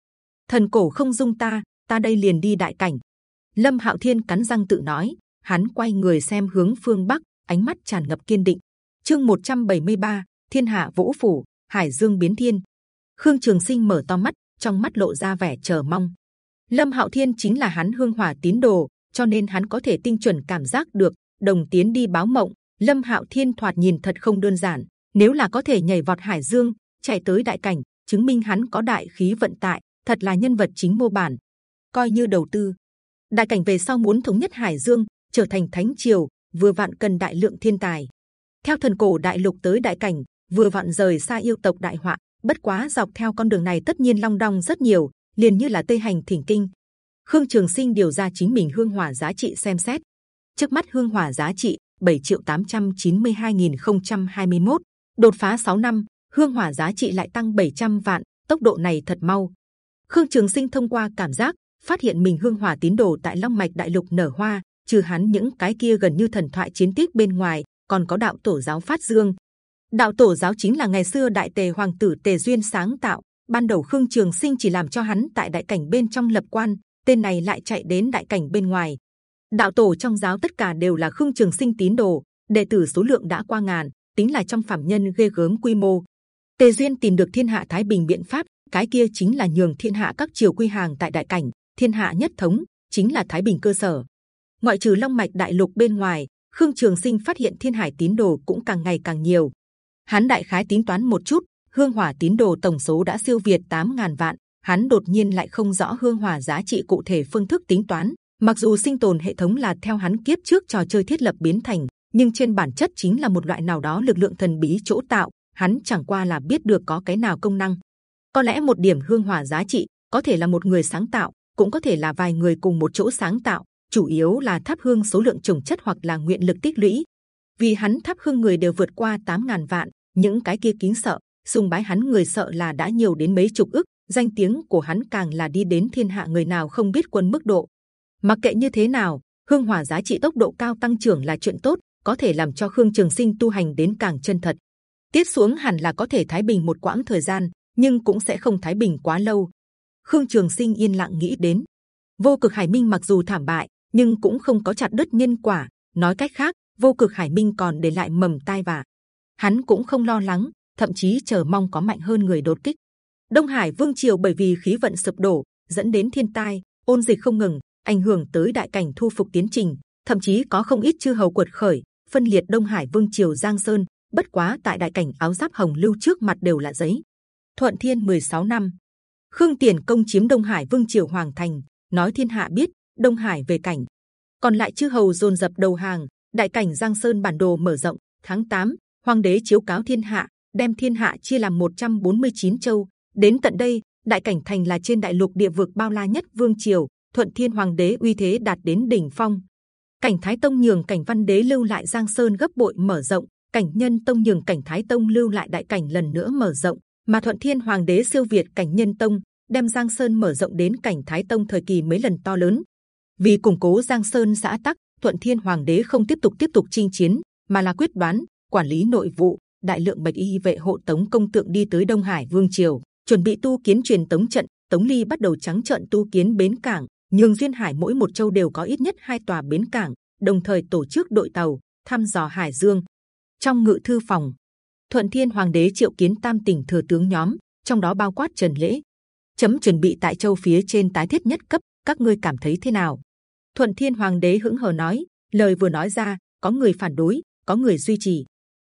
Thần cổ không dung ta ta đây liền đi đại cảnh. Lâm Hạo Thiên cắn răng tự nói, hắn quay người xem hướng phương bắc, ánh mắt tràn ngập kiên định. Chương 173, Thiên Hạ Vũ Phủ, Hải Dương biến thiên. Khương Trường Sinh mở to mắt, trong mắt lộ ra vẻ chờ mong. Lâm Hạo Thiên chính là hắn hương hỏa tín đồ, cho nên hắn có thể tinh chuẩn cảm giác được đồng tiến đi báo mộng. Lâm Hạo Thiên thoạt nhìn thật không đơn giản. Nếu là có thể nhảy vọt Hải Dương, chạy tới đại cảnh, chứng minh hắn có đại khí vận tại, thật là nhân vật chính mô bản. Coi như đầu tư, đại cảnh về sau muốn thống nhất Hải Dương trở thành thánh triều vừa vặn cần đại lượng thiên tài theo thần cổ đại lục tới đại cảnh, vừa vặn rời xa yêu tộc đại họa, bất quá dọc theo con đường này tất nhiên long đong rất nhiều, liền như là tây hành thỉnh kinh. Khương trường sinh điều ra chính mình hương hỏa giá trị xem xét. Trước mắt hương hỏa giá trị 7 triệu 892.021 đột phá 6 năm, hương hỏa giá trị lại tăng 700 vạn, tốc độ này thật mau. Khương trường sinh thông qua cảm giác, phát hiện mình hương hỏa tín đồ tại long mạch đại lục nở hoa, trừ hắn những cái kia gần như thần thoại chiến tích bên ngoài còn có đạo tổ giáo phát dương. Đạo tổ giáo chính là ngày xưa đại tề hoàng tử tề duyên sáng tạo. Ban đầu khương trường sinh chỉ làm cho hắn tại đại cảnh bên trong lập quan, tên này lại chạy đến đại cảnh bên ngoài. Đạo tổ trong giáo tất cả đều là khương trường sinh tín đồ, đệ tử số lượng đã qua ngàn, tính là trong phạm nhân ghê gớm quy mô. Tề duyên tìm được thiên hạ thái bình biện pháp, cái kia chính là nhường thiên hạ các triều quy hàng tại đại cảnh, thiên hạ nhất thống, chính là thái bình cơ sở. Ngoại trừ long mạch đại lục bên ngoài khương trường sinh phát hiện thiên hải tín đồ cũng càng ngày càng nhiều. Hắn đại khái tính toán một chút, hương hỏa tín đồ tổng số đã siêu việt 8.000 vạn. Hắn đột nhiên lại không rõ hương hỏa giá trị cụ thể phương thức tính toán. Mặc dù sinh tồn hệ thống là theo hắn kiếp trước trò chơi thiết lập biến thành, nhưng trên bản chất chính là một loại nào đó lực lượng thần bí chỗ tạo. Hắn chẳng qua là biết được có cái nào công năng. Có lẽ một điểm hương hỏa giá trị có thể là một người sáng tạo, cũng có thể là vài người cùng một chỗ sáng tạo chủ yếu là thắp hương số lượng trồng chất hoặc là nguyện lực tích lũy. Vì hắn thắp hương người đều vượt qua 8.000 vạn những cái kia kính sợ sùng bái hắn người sợ là đã nhiều đến mấy chục ức danh tiếng của hắn càng là đi đến thiên hạ người nào không biết quân mức độ. Mặc kệ như thế nào hương hỏa giá trị tốc độ cao tăng trưởng là chuyện tốt có thể làm cho khương trường sinh tu hành đến càng chân thật. Tiếp xuống hẳn là có thể thái bình một quãng thời gian nhưng cũng sẽ không thái bình quá lâu. Khương Trường Sinh yên lặng nghĩ đến, vô cực hải minh mặc dù thảm bại, nhưng cũng không có chặt đứt nhân quả. Nói cách khác, vô cực hải minh còn để lại mầm tai vạ. Hắn cũng không lo lắng, thậm chí chờ mong có mạnh hơn người đột kích. Đông Hải Vương triều bởi vì khí vận sụp đổ dẫn đến thiên tai, ôn dịch không ngừng, ảnh hưởng tới đại cảnh thu phục tiến trình, thậm chí có không ít chư hầu quật khởi, phân liệt Đông Hải Vương triều Giang Sơn. Bất quá tại đại cảnh áo giáp hồng lưu trước mặt đều là giấy. Thuận Thiên 16 năm, Khương Tiền công chiếm Đông Hải Vương triều Hoàng Thành, nói thiên hạ biết Đông Hải về cảnh. Còn lại chư hầu dồn dập đầu hàng, đại cảnh Giang Sơn bản đồ mở rộng. Tháng 8, Hoàng đế chiếu cáo thiên hạ, đem thiên hạ chia làm 149 châu. Đến tận đây, đại cảnh thành là trên đại lục địa vực bao la nhất vương triều. Thuận Thiên Hoàng đế uy thế đạt đến đỉnh phong. Cảnh Thái Tông nhường cảnh Văn đế lưu lại Giang Sơn gấp bội mở rộng, cảnh Nhân Tông nhường cảnh Thái Tông lưu lại đại cảnh lần nữa mở rộng, mà Thuận Thiên Hoàng đế siêu việt cảnh Nhân Tông, đem Giang Sơn mở rộng đến cảnh Thái Tông thời kỳ mấy lần to lớn. Vì củng cố Giang Sơn xã tắc, Thuận Thiên Hoàng đế không tiếp tục tiếp tục chinh chiến, mà là quyết đoán quản lý nội vụ. Đại lượng bạch y vệ hộ tống công tượng đi tới Đông Hải Vương triều, chuẩn bị tu kiến truyền tống trận. Tống Ly bắt đầu trắng trận tu kiến bến cảng, nhường duyên hải mỗi một châu đều có ít nhất hai tòa bến cảng, đồng thời tổ chức đội tàu thăm dò hải dương. Trong ngự thư phòng, Thuận Thiên Hoàng đế triệu kiến tam tỉnh thừa tướng nhóm, trong đó bao quát Trần Lễ. Chấm chuẩn bị tại châu phía trên tái thiết nhất cấp, các ngươi cảm thấy thế nào? Thuận Thiên Hoàng đế hững hờ nói, lời vừa nói ra, có người phản đối, có người duy trì.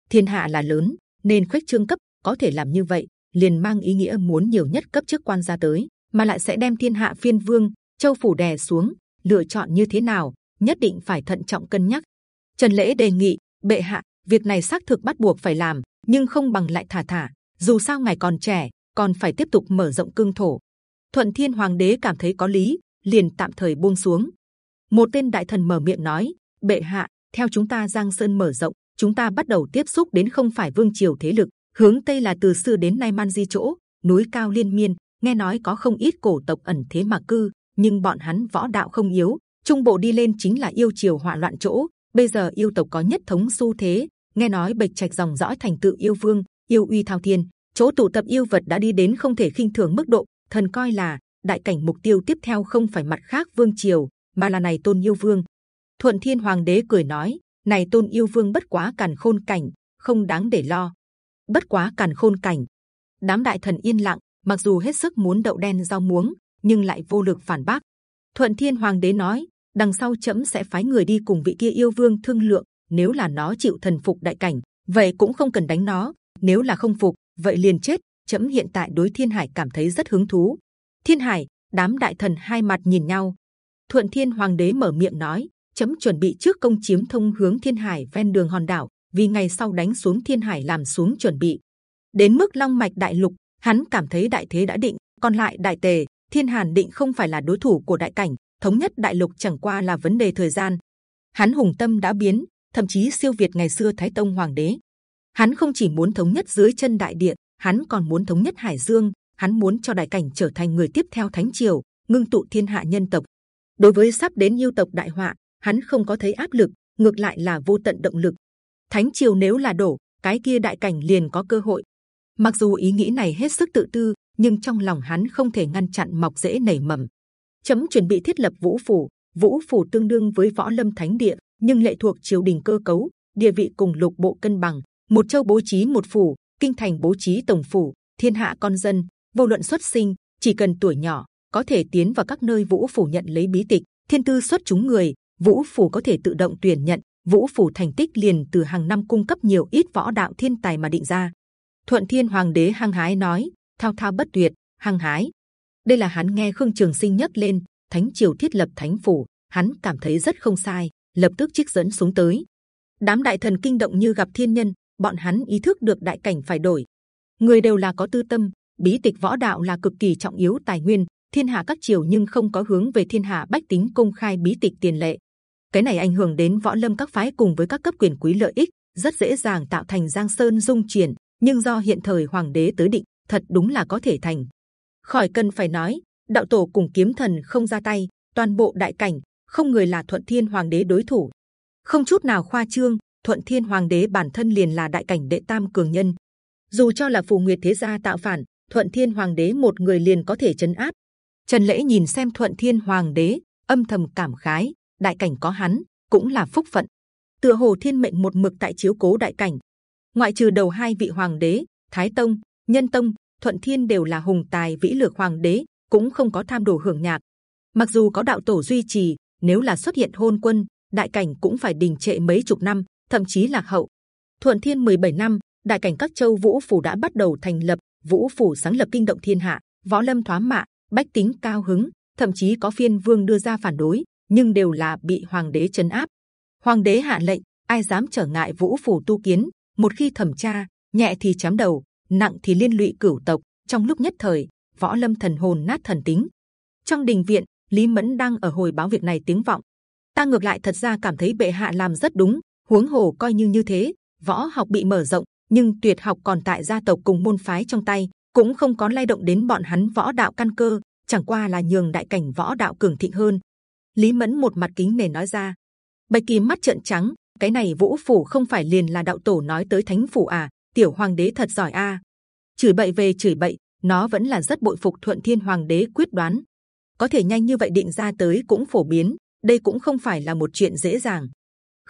Thiên hạ là lớn, nên khuếch trương cấp có thể làm như vậy, liền mang ý nghĩa muốn nhiều nhất cấp chức quan ra tới, mà lại sẽ đem thiên hạ phiên vương, châu phủ đè xuống. Lựa chọn như thế nào, nhất định phải thận trọng cân nhắc. Trần lễ đề nghị bệ hạ, việc này xác thực bắt buộc phải làm, nhưng không bằng lại thả thả. Dù sao ngài còn trẻ, còn phải tiếp tục mở rộng cương thổ. Thuận Thiên Hoàng đế cảm thấy có lý, liền tạm thời buông xuống. Một tên đại thần mở miệng nói: bệ hạ, theo chúng ta Giang Sơn mở rộng, chúng ta bắt đầu tiếp xúc đến không phải vương triều thế lực, hướng tây là từ xưa đến nay man di chỗ núi cao liên miên, nghe nói có không ít cổ tộc ẩn thế mà cư, nhưng bọn hắn võ đạo không yếu, trung bộ đi lên chính là yêu triều hỏa loạn chỗ. Bây giờ yêu tộc có nhất thống xu thế, nghe nói bạch trạch dòng dõi thành tựu yêu vương, yêu uy thao thiên, chỗ tụ tập yêu vật đã đi đến không thể khinh thường mức độ. Thần coi là đại cảnh mục tiêu tiếp theo không phải mặt khác vương triều, mà là này tôn yêu vương. Thuận Thiên Hoàng đế cười nói, này tôn yêu vương bất quá càn khôn cảnh, không đáng để lo. Bất quá càn khôn cảnh. Đám đại thần yên lặng, mặc dù hết sức muốn đậu đen rau muống, nhưng lại vô lực phản bác. Thuận Thiên Hoàng đế nói, đằng sau chấm sẽ phái người đi cùng vị kia yêu vương thương lượng. Nếu là nó chịu thần phục đại cảnh, vậy cũng không cần đánh nó. Nếu là không phục, vậy liền chết. Chấm hiện tại đối Thiên Hải cảm thấy rất hứng thú. Thiên Hải, đám đại thần hai mặt nhìn nhau. Thuận Thiên Hoàng đế mở miệng nói, chấm chuẩn bị trước công chiếm thông hướng Thiên Hải ven đường hòn đảo, vì ngày sau đánh xuống Thiên Hải làm xuống chuẩn bị. Đến mức Long Mạch Đại Lục, hắn cảm thấy đại thế đã định, còn lại Đại Tề, Thiên Hàn định không phải là đối thủ của Đại Cảnh, thống nhất Đại Lục chẳng qua là vấn đề thời gian. Hắn hùng tâm đã biến, thậm chí siêu việt ngày xưa Thái Tông Hoàng đế. Hắn không chỉ muốn thống nhất dưới chân Đại Địa, hắn còn muốn thống nhất Hải Dương. Hắn muốn cho Đại Cảnh trở thành người tiếp theo Thánh triều, ngưng tụ thiên hạ nhân tộc. Đối với sắp đến yêu tộc đại họa, hắn không có thấy áp lực, ngược lại là vô tận động lực. Thánh triều nếu là đổ, cái kia đại cảnh liền có cơ hội. Mặc dù ý nghĩ này hết sức tự tư, nhưng trong lòng hắn không thể ngăn chặn mọc rễ nảy mầm. Chấm chuẩn bị thiết lập vũ phủ, vũ phủ tương đương với võ lâm thánh địa, nhưng lệ thuộc triều đình cơ cấu, địa vị cùng lục bộ cân bằng. Một châu bố trí một phủ, kinh thành bố trí tổng phủ, thiên hạ con dân, vô luận xuất sinh, chỉ cần tuổi nhỏ có thể tiến vào các nơi vũ phủ nhận lấy bí tịch, thiên tư xuất chúng người, vũ phủ có thể tự động tuyển nhận. Vũ phủ thành tích liền từ hàng năm cung cấp nhiều ít võ đạo thiên tài mà định ra. Thuận Thiên Hoàng đế hăng hái nói, thao thao bất tuyệt, hăng hái. Đây là hắn nghe Khương Trường Sinh nhắc lên, Thánh triều thiết lập Thánh phủ, hắn cảm thấy rất không sai, lập tức trích dẫn xuống tới. Đám đại thần kinh động như gặp thiên nhân, bọn hắn ý thức được đại cảnh phải đổi. Người đều là có tư tâm, bí tịch võ đạo là cực kỳ trọng yếu tài nguyên, thiên hạ các triều nhưng không có hướng về thiên hạ bách tính công khai bí tịch tiền lệ. Cái này ảnh hưởng đến võ lâm các phái cùng với các cấp quyền quý lợi ích, rất dễ dàng tạo thành giang sơn dung chuyển. Nhưng do hiện thời hoàng đế tới định, thật đúng là có thể thành. Khỏi cần phải nói, đạo tổ cùng kiếm thần không ra tay, toàn bộ đại cảnh không người là thuận thiên hoàng đế đối thủ. Không chút nào khoa trương, thuận thiên hoàng đế bản thân liền là đại cảnh đệ tam cường nhân. Dù cho là phù nguyệt thế gia tạo phản, thuận thiên hoàng đế một người liền có thể chấn áp. Trần lễ nhìn xem thuận thiên hoàng đế, âm thầm cảm khái, đại cảnh có hắn cũng là phúc phận. Tựa hồ thiên mệnh một mực tại chiếu cố đại cảnh. Ngoại trừ đầu hai vị hoàng đế, Thái Tông, Nhân Tông, thuận thiên đều là hùng tài vĩ lược hoàng đế cũng không có tham đồ hưởng nhạc mặc dù có đạo tổ duy trì nếu là xuất hiện hôn quân đại cảnh cũng phải đình trệ mấy chục năm thậm chí là hậu thuận thiên 17 năm đại cảnh các châu vũ phủ đã bắt đầu thành lập vũ phủ sáng lập kinh động thiên hạ, võ lâm thoá mạ, bách tính cao hứng, thậm chí có phiên vương đưa ra phản đối, nhưng đều là bị hoàng đế chấn áp. Hoàng đế hạ lệnh, ai dám trở ngại vũ phủ tu kiến? Một khi thẩm tra, nhẹ thì chém đầu, nặng thì liên lụy cửu tộc. Trong lúc nhất thời, võ lâm thần hồn nát thần tính. Trong đình viện, lý mẫn đang ở hồi báo việc này tiếng vọng. Ta ngược lại thật ra cảm thấy bệ hạ làm rất đúng, huống hồ coi như như thế, võ học bị mở rộng nhưng tuyệt học còn tại gia tộc cùng môn phái trong tay, cũng không có lay động đến bọn hắn võ đạo căn cơ, chẳng qua là nhường đại cảnh võ đạo cường thịnh hơn. Lý mẫn một mặt kính nể nói ra, bạch kỳ mắt trợn trắng, cái này vũ phủ không phải liền là đạo tổ nói tới thánh phủ à? Tiểu hoàng đế thật giỏi a chửi bậy về chửi bậy, nó vẫn là rất bội phục thuận thiên hoàng đế quyết đoán. Có thể nhanh như vậy định ra tới cũng phổ biến, đây cũng không phải là một chuyện dễ dàng.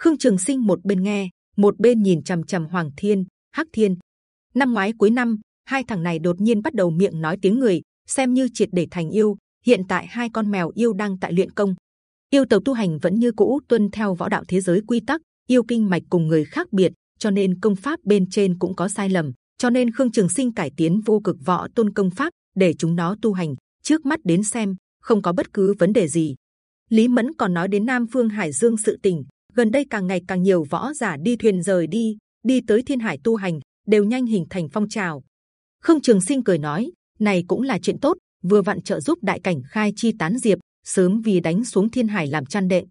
Khương trường sinh một bên nghe, một bên nhìn c h ầ m c h ầ m hoàng thiên hắc thiên. Năm ngoái cuối năm hai thằng này đột nhiên bắt đầu miệng nói tiếng người xem như triệt để thành yêu. Hiện tại hai con mèo yêu đang tại luyện công. Yêu tàu tu hành vẫn như cũ tuân theo võ đạo thế giới quy tắc yêu kinh mạch cùng người khác biệt cho nên công pháp bên trên cũng có sai lầm. Cho nên khương trường sinh cải tiến vô cực võ tôn công pháp để chúng nó tu hành. Trước mắt đến xem không có bất cứ vấn đề gì. Lý Mẫn còn nói đến Nam Phương Hải Dương sự tình. Gần đây càng ngày càng nhiều võ giả đi thuyền rời đi, đi tới Thiên Hải tu hành, đều nhanh hình thành phong trào. Khương Trường Sinh cười nói, này cũng là chuyện tốt, vừa vặn trợ giúp đại cảnh khai chi tán diệp, sớm vì đánh xuống Thiên Hải làm chăn đệm.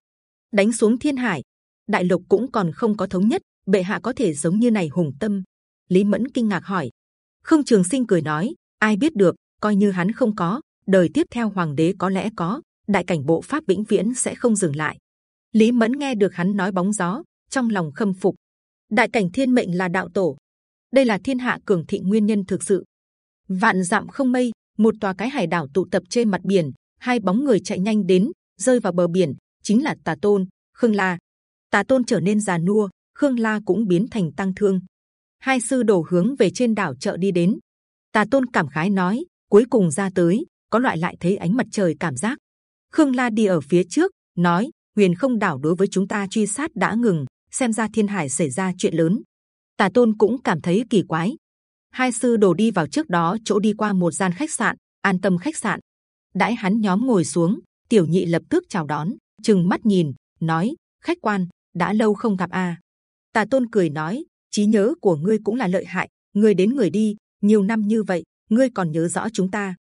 Đánh xuống Thiên Hải, đại lục cũng còn không có thống nhất, bệ hạ có thể giống như này hùng tâm. Lý Mẫn kinh ngạc hỏi. Khương Trường Sinh cười nói, ai biết được, coi như hắn không có, đời tiếp theo hoàng đế có lẽ có, đại cảnh bộ pháp vĩnh viễn sẽ không dừng lại. Lý Mẫn nghe được hắn nói bóng gió, trong lòng khâm phục. Đại cảnh thiên mệnh là đạo tổ, đây là thiên hạ cường thịnh nguyên nhân thực sự. Vạn dặm không mây, một tòa cái hải đảo tụ tập trên mặt biển, hai bóng người chạy nhanh đến, rơi vào bờ biển, chính là Tà Tôn, Khương La. Tà Tôn trở nên già nua, Khương La cũng biến thành tăng thương. Hai sư đổ hướng về trên đảo chợ đi đến. Tà Tôn cảm khái nói, cuối cùng ra tới, có loại lại thấy ánh mặt trời cảm giác. Khương La đi ở phía trước, nói: Huyền không đảo đối với chúng ta truy sát đã ngừng, xem ra thiên hải xảy ra chuyện lớn. Tà tôn cũng cảm thấy kỳ quái. Hai sư đồ đi vào trước đó chỗ đi qua một gian khách sạn, an tâm khách sạn. Đãi hắn nhóm ngồi xuống, tiểu nhị lập tức chào đón, chừng mắt nhìn, nói: khách quan, đã lâu không gặp a. À. Tà tôn cười nói: trí nhớ của ngươi cũng là lợi hại, ngươi đến người đi, nhiều năm như vậy, ngươi còn nhớ rõ chúng ta.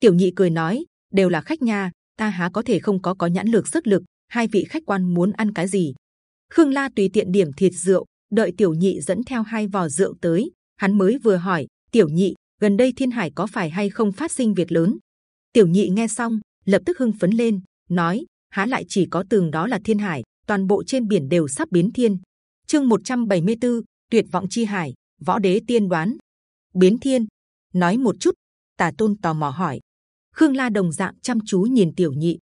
Tiểu nhị cười nói: đều là khách nha, ta há có thể không có có nhãn lực sức lực hai vị khách quan muốn ăn cái gì khương la tùy tiện điểm thịt rượu đợi tiểu nhị dẫn theo hai vò rượu tới. Hắn mới vừa hỏi tiểu nhị gần đây thiên hải có phải hay không phát sinh việc lớn? Tiểu nhị nghe xong lập tức hưng phấn lên nói há lại chỉ có tường đó là thiên hải toàn bộ trên biển đều sắp biến thiên. Chương 174, t u y ệ t vọng chi hải võ đế tiên đoán. Biến thiên. Nói một chút tả tôn tò mò hỏi. Khương La đồng dạng chăm chú nhìn Tiểu Nhị.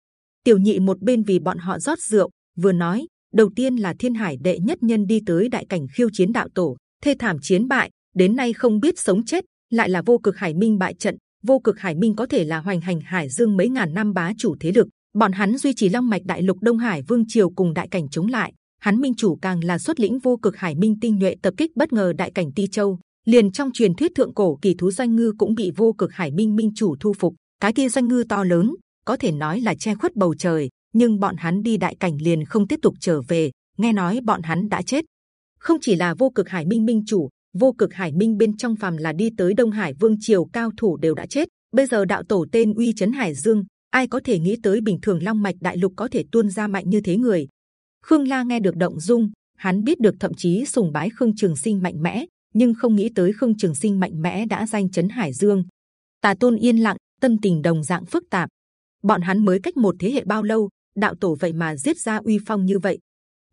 Tiểu Nhị một bên vì bọn họ rót rượu, vừa nói: đầu tiên là Thiên Hải đệ nhất nhân đi tới đại cảnh khiêu chiến đạo tổ, thê thảm chiến bại, đến nay không biết sống chết, lại là vô cực Hải Minh bại trận. Vô cực Hải Minh có thể là hoành hành Hải Dương mấy ngàn năm bá chủ thế lực, bọn hắn duy trì long mạch đại lục Đông Hải Vương triều cùng đại cảnh chống lại. Hắn Minh chủ càng là xuất lĩnh vô cực Hải Minh tinh nhuệ tập kích bất ngờ đại cảnh Ti Châu. Liền trong truyền thuyết thượng cổ kỳ thú doanh ngư cũng bị vô cực Hải Minh Minh chủ thu phục cái kia doanh ngư to lớn có thể nói là che khuất bầu trời nhưng bọn hắn đi đại cảnh liền không tiếp tục trở về nghe nói bọn hắn đã chết. Không chỉ là vô cực hải minh minh chủ vô cực hải minh bên trong phàm là đi tới đông hải vương triều cao thủ đều đã chết. Bây giờ đạo tổ tên uy chấn hải dương ai có thể nghĩ tới bình thường long mạch đại lục có thể tuôn ra mạnh như thế người? Khương la nghe được động dung hắn biết được thậm chí sùng bái khương trường sinh mạnh mẽ nhưng không nghĩ tới khương trường sinh mạnh mẽ đã danh chấn hải dương. Tà tôn yên lặng tâm tình đồng dạng phức tạp. Bọn hắn mới cách một thế hệ bao lâu, đạo tổ vậy mà giết ra uy phong như vậy.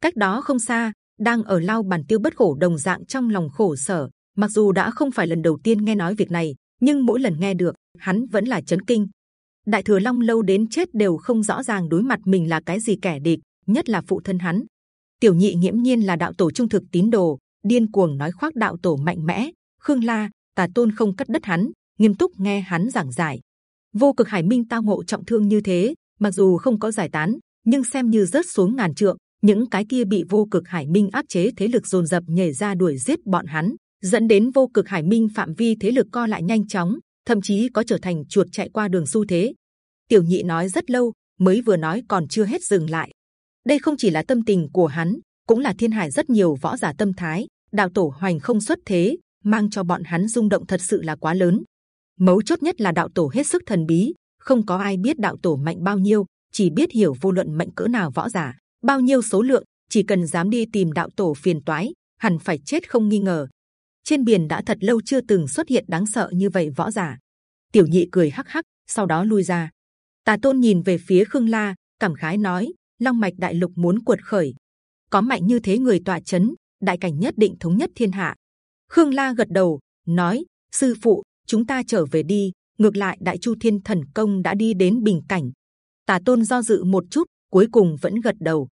Cách đó không xa, đang ở lao bàn tiêu bất khổ đồng dạng trong lòng khổ sở. Mặc dù đã không phải lần đầu tiên nghe nói việc này, nhưng mỗi lần nghe được, hắn vẫn là chấn kinh. Đại thừa long lâu đến chết đều không rõ ràng đối mặt mình là cái gì kẻ địch, nhất là phụ thân hắn. Tiểu nhị nghiễm nhiên là đạo tổ trung thực tín đồ, điên cuồng nói khoác đạo tổ mạnh mẽ. Khương La, tà tôn không cắt đất hắn, nghiêm túc nghe hắn giảng giải. Vô cực hải minh tao ngộ trọng thương như thế, mặc dù không có giải tán, nhưng xem như rớt xuống ngàn trượng, những cái kia bị vô cực hải minh áp chế thế lực dồn dập nhảy ra đuổi giết bọn hắn, dẫn đến vô cực hải minh phạm vi thế lực co lại nhanh chóng, thậm chí có trở thành chuột chạy qua đường xu thế. Tiểu nhị nói rất lâu, mới vừa nói còn chưa hết dừng lại. Đây không chỉ là tâm tình của hắn, cũng là thiên hải rất nhiều võ giả tâm thái. Đạo tổ hoành không xuất thế, mang cho bọn hắn rung động thật sự là quá lớn. Mấu chốt nhất là đạo tổ hết sức thần bí, không có ai biết đạo tổ mạnh bao nhiêu, chỉ biết hiểu vô luận mạnh cỡ nào võ giả, bao nhiêu số lượng, chỉ cần dám đi tìm đạo tổ phiền toái, hẳn phải chết không nghi ngờ. Trên biển đã thật lâu chưa từng xuất hiện đáng sợ như vậy võ giả. Tiểu nhị cười hắc hắc, sau đó lui ra. Tà tôn nhìn về phía Khương La, cảm khái nói: Long mạch đại lục muốn cuột khởi, có mạnh như thế người tọa chấn, đại cảnh nhất định thống nhất thiên hạ. Khương La gật đầu, nói: sư phụ, chúng ta trở về đi. Ngược lại, đại chu thiên thần công đã đi đến bình cảnh. Tà tôn do dự một chút, cuối cùng vẫn gật đầu.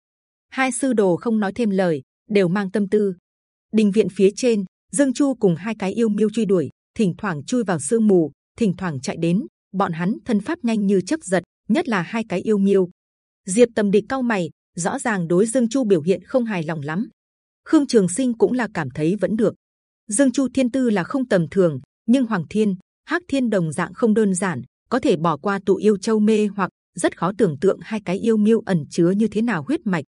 Hai sư đồ không nói thêm lời, đều mang tâm tư. Đình viện phía trên, Dương Chu cùng hai cái yêu miêu truy đuổi, thỉnh thoảng chui vào sương mù, thỉnh thoảng chạy đến. Bọn hắn thân pháp nhanh như chớp giật, nhất là hai cái yêu miêu. Diệp Tầm Địch cao mày, rõ ràng đối Dương Chu biểu hiện không hài lòng lắm. Khương Trường Sinh cũng là cảm thấy vẫn được. Dương Chu thiên tư là không tầm thường, nhưng Hoàng Thiên, Hắc Thiên đồng dạng không đơn giản, có thể bỏ qua tụ yêu châu mê hoặc rất khó tưởng tượng hai cái yêu miêu ẩn chứa như thế nào huyết mạch.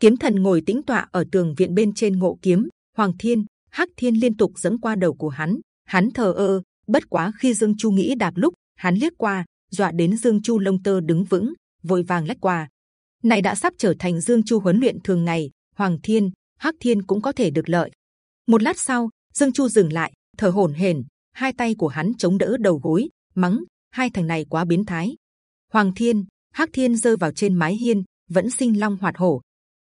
Kiếm thần ngồi tĩnh tọa ở tường viện bên trên ngộ kiếm, Hoàng Thiên, Hắc Thiên liên tục dẫn qua đầu của hắn, hắn thờ ơ. Bất quá khi Dương Chu nghĩ đạp lúc, hắn liếc qua, dọa đến Dương Chu lông tơ đứng vững, vội vàng lách qua. Này đã sắp trở thành Dương Chu huấn luyện thường ngày, Hoàng Thiên, Hắc Thiên cũng có thể được lợi. Một lát sau, Dương Chu dừng lại, thở hổn hển, hai tay của hắn chống đỡ đầu gối, mắng: hai thằng này quá biến thái. Hoàng Thiên, Hắc Thiên rơi vào trên mái hiên, vẫn sinh long hoạt hổ.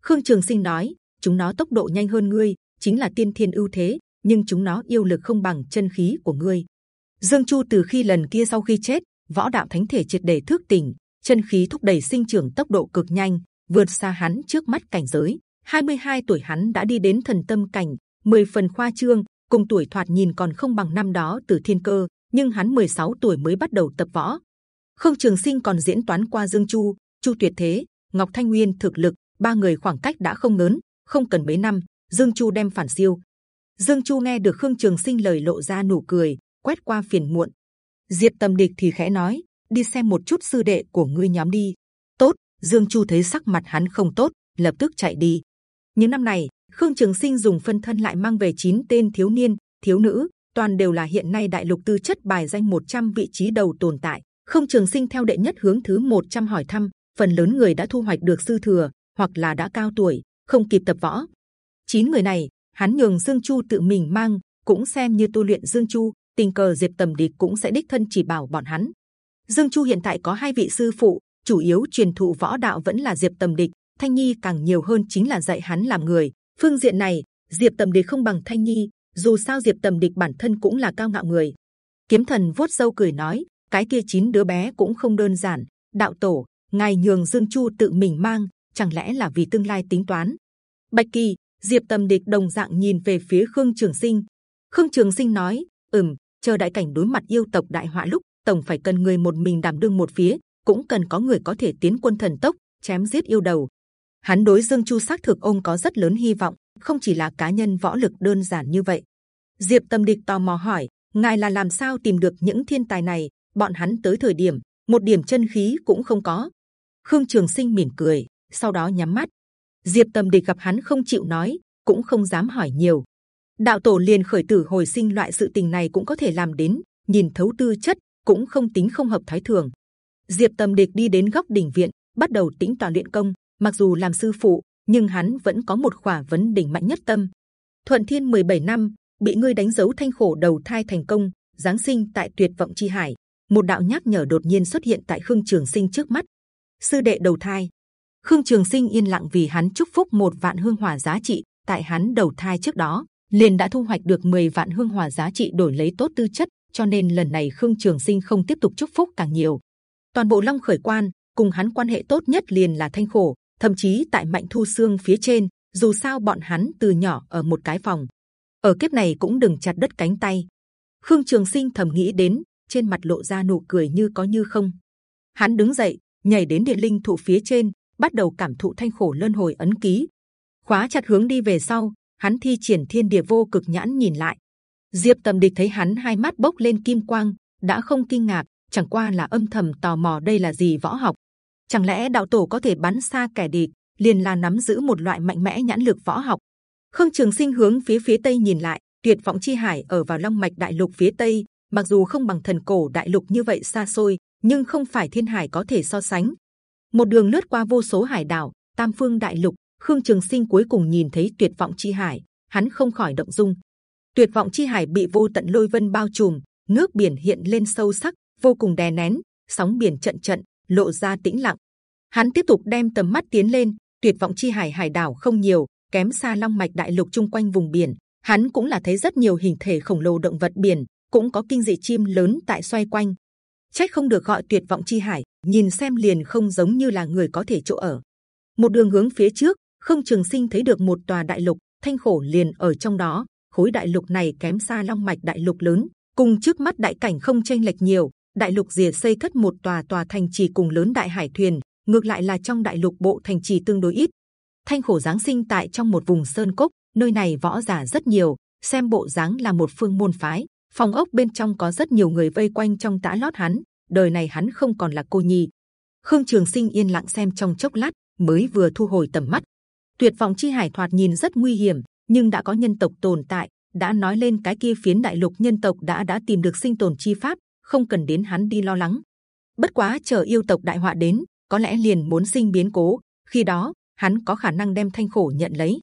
Khương Trường Sinh nói: chúng nó tốc độ nhanh hơn ngươi, chính là tiên thiên ưu thế, nhưng chúng nó yêu lực không bằng chân khí của ngươi. Dương Chu từ khi lần kia sau khi chết, võ đạo thánh thể triệt để thức tỉnh, chân khí thúc đẩy sinh trưởng tốc độ cực nhanh, vượt xa hắn trước mắt cảnh giới. 22 tuổi hắn đã đi đến thần tâm cảnh, 10 phần khoa trương, cùng tuổi thoạt nhìn còn không bằng năm đó từ thiên cơ, nhưng hắn 16 tuổi mới bắt đầu tập võ. Khương Trường Sinh còn diễn toán qua Dương Chu, Chu Tuyệt Thế, Ngọc Thanh Nguyên thực lực, ba người khoảng cách đã không lớn, không cần mấy năm, Dương Chu đem phản siêu. Dương Chu nghe được Khương Trường Sinh lời lộ ra nụ cười, quét qua phiền muộn. Diệp Tâm Địch thì khẽ nói, đi xem một chút sư đệ của ngươi nhóm đi. Tốt. Dương Chu thấy sắc mặt hắn không tốt, lập tức chạy đi. Những năm này, Khương Trường Sinh dùng phân thân lại mang về 9 tên thiếu niên, thiếu nữ, toàn đều là hiện nay đại lục tư chất bài danh 100 vị trí đầu tồn tại. Khương Trường Sinh theo đệ nhất hướng thứ 100 hỏi thăm, phần lớn người đã thu hoạch được sư thừa, hoặc là đã cao tuổi, không kịp tập võ. Chín người này, hắn nhường Dương Chu tự mình mang, cũng xem như tu luyện Dương Chu. Tình cờ Diệp Tầm Địch cũng sẽ đích thân chỉ bảo bọn hắn. Dương Chu hiện tại có hai vị sư phụ, chủ yếu truyền thụ võ đạo vẫn là Diệp Tầm Địch. Thanh Nhi càng nhiều hơn chính là dạy hắn làm người. Phương diện này, Diệp Tầm Địch không bằng Thanh Nhi. Dù sao Diệp Tầm Địch bản thân cũng là cao ngạo người. Kiếm Thần vuốt râu cười nói, cái kia chín đứa bé cũng không đơn giản. Đạo tổ, ngài nhường Dương Chu tự mình mang, chẳng lẽ là vì tương lai tính toán? Bạch Kỳ, Diệp Tầm Địch đồng dạng nhìn về phía Khương Trường Sinh. Khương Trường Sinh nói, ừm, chờ đại cảnh đối mặt yêu tộc đại họa lúc tổng phải cần người một mình đảm đương một phía, cũng cần có người có thể tiến quân thần tốc, chém giết yêu đầu. Hắn đối Dương Chu xác thực ông có rất lớn hy vọng, không chỉ là cá nhân võ lực đơn giản như vậy. Diệp Tâm Địch tò mò hỏi, ngài là làm sao tìm được những thiên tài này? Bọn hắn tới thời điểm một điểm chân khí cũng không có. Khương Trường Sinh mỉm cười, sau đó nhắm mắt. Diệp Tâm Địch gặp hắn không chịu nói, cũng không dám hỏi nhiều. Đạo tổ liền khởi tử hồi sinh loại sự tình này cũng có thể làm đến, nhìn thấu tư chất, cũng không tính không hợp thái thường. Diệp Tâm Địch đi đến góc đỉnh viện, bắt đầu tĩnh tọa luyện công. Mặc dù làm sư phụ, nhưng hắn vẫn có một khỏa vấn đỉnh mạnh nhất tâm. Thuận Thiên 17 năm bị ngươi đánh dấu thanh khổ đầu thai thành công, giáng sinh tại tuyệt vọng chi hải. Một đạo nhắc nhở đột nhiên xuất hiện tại Khương Trường Sinh trước mắt. Sư đệ đầu thai. Khương Trường Sinh yên lặng vì hắn chúc phúc một vạn hương hỏa giá trị. Tại hắn đầu thai trước đó, liền đã thu hoạch được 10 vạn hương hỏa giá trị đổi lấy tốt tư chất cho nên lần này Khương Trường Sinh không tiếp tục chúc phúc càng nhiều. Toàn bộ Long Khởi Quan cùng hắn quan hệ tốt nhất liền là Thanh Khổ, thậm chí tại Mạnh Thu Xương phía trên. Dù sao bọn hắn từ nhỏ ở một cái phòng, ở kiếp này cũng đừng chặt đất cánh tay. Khương Trường Sinh thầm nghĩ đến, trên mặt lộ ra nụ cười như có như không. Hắn đứng dậy, nhảy đến điện linh thụ phía trên, bắt đầu cảm thụ thanh khổ lân hồi ấn ký. Khóa chặt hướng đi về sau, hắn thi triển thiên địa vô cực nhãn nhìn lại. Diệp Tầm Địch thấy hắn hai mắt bốc lên kim quang, đã không kinh ngạc, chẳng qua là âm thầm tò mò đây là gì võ học. Chẳng lẽ đạo tổ có thể bắn xa kẻ địch, liền là nắm giữ một loại mạnh mẽ nhãn lực võ học? Khương Trường Sinh hướng phía phía tây nhìn lại, tuyệt vọng chi hải ở vào long mạch đại lục phía tây, mặc dù không bằng thần cổ đại lục như vậy xa xôi, nhưng không phải thiên hải có thể so sánh. Một đường lướt qua vô số hải đảo, tam phương đại lục, Khương Trường Sinh cuối cùng nhìn thấy tuyệt vọng chi hải, hắn không khỏi động dung. Tuyệt vọng chi hải bị vô tận lôi vân bao trùm, nước biển hiện lên sâu sắc, vô cùng đè nén, sóng biển trận trận, lộ ra tĩnh lặng. Hắn tiếp tục đem tầm mắt tiến lên, tuyệt vọng chi hải hải đảo không nhiều, kém xa long mạch đại lục chung quanh vùng biển. Hắn cũng là thấy rất nhiều hình thể khổng lồ động vật biển, cũng có kinh dị chim lớn tại xoay quanh. Trách không được gọi tuyệt vọng chi hải, nhìn xem liền không giống như là người có thể chỗ ở. Một đường hướng phía trước, không trường sinh thấy được một tòa đại lục, thanh khổ liền ở trong đó. Khối đại lục này kém xa long mạch đại lục lớn, cùng trước mắt đại cảnh không tranh lệch nhiều. Đại lục rìa xây cất một tòa tòa thành trì cùng lớn đại hải thuyền, ngược lại là trong đại lục bộ thành trì tương đối ít. Thanh khổ giáng sinh tại trong một vùng sơn cốc, nơi này võ giả rất nhiều, xem bộ dáng là một phương môn phái. Phòng ốc bên trong có rất nhiều người vây quanh trong tã lót hắn. Đời này hắn không còn là cô nhi. Khương Trường Sinh yên lặng xem trong chốc lát, mới vừa thu hồi tầm mắt. Tuyệt vọng chi hải thoạt nhìn rất nguy hiểm, nhưng đã có nhân tộc tồn tại, đã nói lên cái kia phiến đại lục nhân tộc đã đã tìm được sinh tồn chi pháp, không cần đến hắn đi lo lắng. Bất quá chờ yêu tộc đại họa đến, có lẽ liền muốn sinh biến cố. Khi đó hắn có khả năng đem thanh khổ nhận lấy.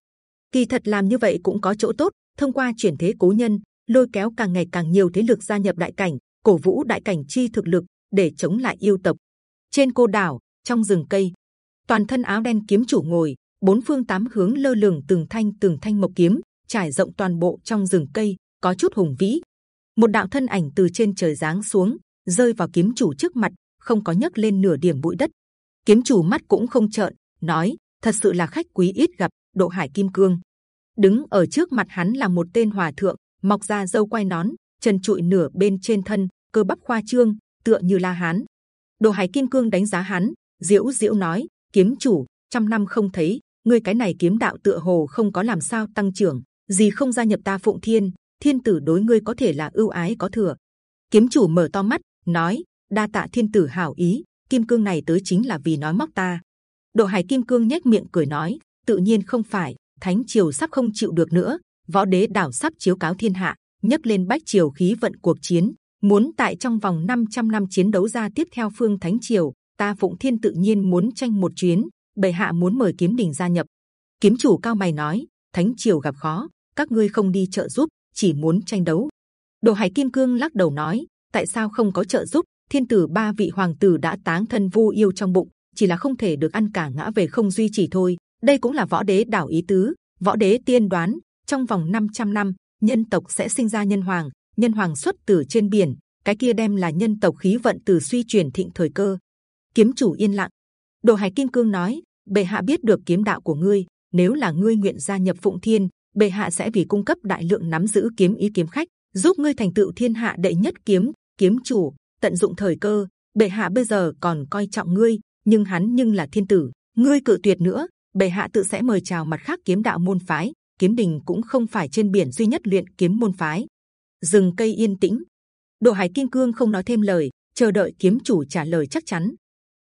Kỳ thật làm như vậy cũng có chỗ tốt, thông qua chuyển thế cố nhân, lôi kéo càng ngày càng nhiều thế lực gia nhập đại cảnh, cổ vũ đại cảnh chi thực lực để chống lại yêu tộc. Trên cô đảo, trong rừng cây, toàn thân áo đen kiếm chủ ngồi, bốn phương tám hướng lơ lửng từng thanh từng thanh mộc kiếm, trải rộng toàn bộ trong rừng cây, có chút hùng vĩ. Một đạo thân ảnh từ trên trời giáng xuống, rơi vào kiếm chủ trước mặt, không có nhấc lên nửa điểm bụi đất. Kiếm chủ mắt cũng không trợn, nói: thật sự là khách quý ít gặp. Độ Hải Kim Cương đứng ở trước mặt hắn là một tên hòa thượng, mọc ra râu quai nón, chân trụi nửa bên trên thân, cơ bắp khoa trương, tựa như la hán. Độ Hải Kim Cương đánh giá hắn, diễu diễu nói: kiếm chủ, trăm năm không thấy, ngươi cái này kiếm đạo tựa hồ không có làm sao tăng trưởng, gì không gia nhập ta Phụng Thiên, Thiên tử đối ngươi có thể là ưu ái có thừa. Kiếm chủ mở to mắt, nói: đa tạ Thiên tử hảo ý, Kim Cương này tới chính là vì nói móc ta. Độ Hải Kim Cương nhếch miệng cười nói: tự nhiên không phải, Thánh triều sắp không chịu được nữa, võ đế đảo sắp chiếu cáo thiên hạ, nhấc lên bách triều khí vận cuộc chiến, muốn tại trong vòng 500 năm chiến đấu ra tiếp theo phương Thánh triều, ta Phụng Thiên tự nhiên muốn tranh một chuyến. Bệ hạ muốn mời kiếm đình gia nhập. Kiếm chủ cao mày nói: Thánh triều gặp khó, các ngươi không đi trợ giúp, chỉ muốn tranh đấu. Đồ Hải Kim Cương lắc đầu nói: Tại sao không có trợ giúp? Thiên tử ba vị hoàng tử đã táng thân vu yêu trong bụng, chỉ là không thể được ăn cả ngã về không duy trì thôi. Đây cũng là võ đế đảo ý tứ. Võ đế tiên đoán trong vòng 500 năm nhân tộc sẽ sinh ra nhân hoàng, nhân hoàng xuất từ trên biển, cái kia đem là nhân tộc khí vận từ suy chuyển thịnh thời cơ. Kiếm chủ yên lặng. Đồ Hải Kim Cương nói: Bệ hạ biết được kiếm đạo của ngươi, nếu là ngươi nguyện gia nhập Phụng Thiên, Bệ hạ sẽ vì cung cấp đại lượng nắm giữ kiếm ý kiếm khách, giúp ngươi thành tựu thiên hạ đệ nhất kiếm kiếm chủ, tận dụng thời cơ. Bệ hạ bây giờ còn coi trọng ngươi, nhưng hắn nhưng là thiên tử, ngươi cự tuyệt nữa, bệ hạ tự sẽ mời chào mặt khác kiếm đạo môn phái. Kiếm đình cũng không phải trên biển duy nhất luyện kiếm môn phái. Rừng cây yên tĩnh, Độ Hải Kim Cương không nói thêm lời, chờ đợi kiếm chủ trả lời chắc chắn.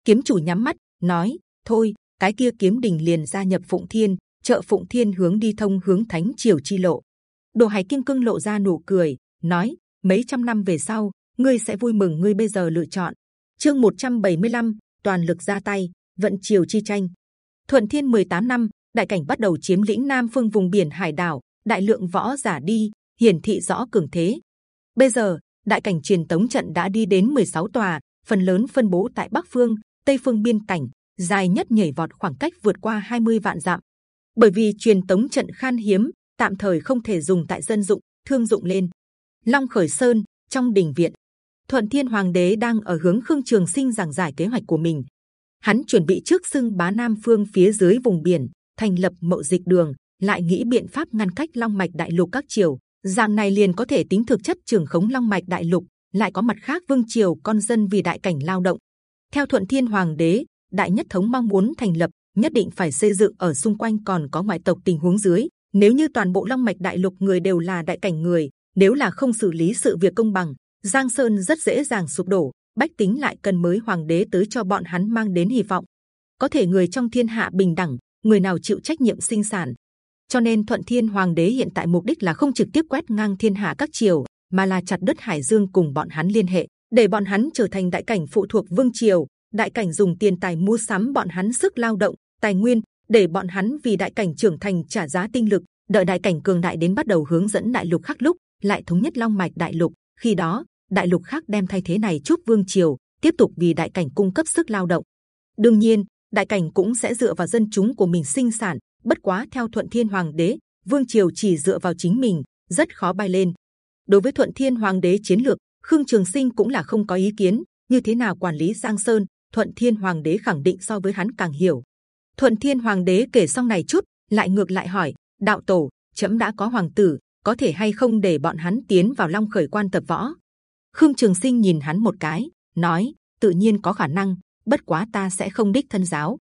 Kiếm chủ nhắm mắt nói: thôi, cái kia kiếm đình liền gia nhập Phụng Thiên, trợ Phụng Thiên hướng đi thông hướng Thánh Triều chi lộ. Đồ Hải Kim Cương lộ ra nụ cười, nói: mấy trăm năm về sau, ngươi sẽ vui mừng ngươi bây giờ lựa chọn. Chương 175, toàn lực ra tay, vận triều chi tranh. Thuận Thiên 18 năm, đại cảnh bắt đầu chiếm lĩnh Nam phương vùng biển hải đảo, đại lượng võ giả đi, hiển thị rõ cường thế. Bây giờ đại cảnh truyền tống trận đã đi đến 16 tòa, phần lớn phân bố tại Bắc phương, Tây phương biên cảnh, dài nhất nhảy vọt khoảng cách vượt qua 20 vạn dặm. Bởi vì truyền tống trận khan hiếm, tạm thời không thể dùng tại dân dụng, thương dụng lên. Long khởi sơn trong đình viện, Thuận Thiên Hoàng đế đang ở hướng Khương Trường Sinh giảng giải kế hoạch của mình. Hắn chuẩn bị trước xưng bá Nam phương phía dưới vùng biển, thành lập mậu dịch đường, lại nghĩ biện pháp ngăn cách Long mạch đại lục các triều. Dạng này liền có thể tính thực chất trường khống Long mạch đại lục, lại có mặt khác vương triều con dân vì đại cảnh lao động. Theo thuận thiên hoàng đế, đại nhất thống mong muốn thành lập nhất định phải xây dựng ở xung quanh còn có ngoại tộc tình huống dưới. Nếu như toàn bộ long mạch đại lục người đều là đại cảnh người, nếu là không xử lý sự việc công bằng, Giang Sơn rất dễ dàng sụp đổ. Bách tính lại cần mới hoàng đế tới cho bọn hắn mang đến hy vọng. Có thể người trong thiên hạ bình đẳng, người nào chịu trách nhiệm sinh sản. Cho nên Thuận Thiên Hoàng đế hiện tại mục đích là không trực tiếp quét ngang thiên hạ các triều, mà là chặt đứt Hải Dương cùng bọn hắn liên hệ, để bọn hắn trở thành đại cảnh phụ thuộc vương triều. Đại cảnh dùng tiền tài mua sắm bọn hắn sức lao động, tài nguyên, để bọn hắn vì đại cảnh trưởng thành trả giá tinh lực. Đợi đại cảnh cường đại đến bắt đầu hướng dẫn đại lục khác lúc lại thống nhất long mạch đại lục. Khi đó đại lục khác đem thay thế này chúc vương triều tiếp tục vì đại cảnh cung cấp sức lao động. đương nhiên đại cảnh cũng sẽ dựa vào dân chúng của mình sinh sản. bất quá theo thuận thiên hoàng đế vương triều chỉ dựa vào chính mình rất khó bay lên. đối với thuận thiên hoàng đế chiến lược khương trường sinh cũng là không có ý kiến. như thế nào quản lý giang sơn thuận thiên hoàng đế khẳng định so với hắn càng hiểu. thuận thiên hoàng đế kể xong này chút lại ngược lại hỏi đạo tổ chấm đã có hoàng tử có thể hay không để bọn hắn tiến vào long khởi quan tập võ Khương Trường Sinh nhìn hắn một cái, nói: tự nhiên có khả năng, bất quá ta sẽ không đích thân giáo.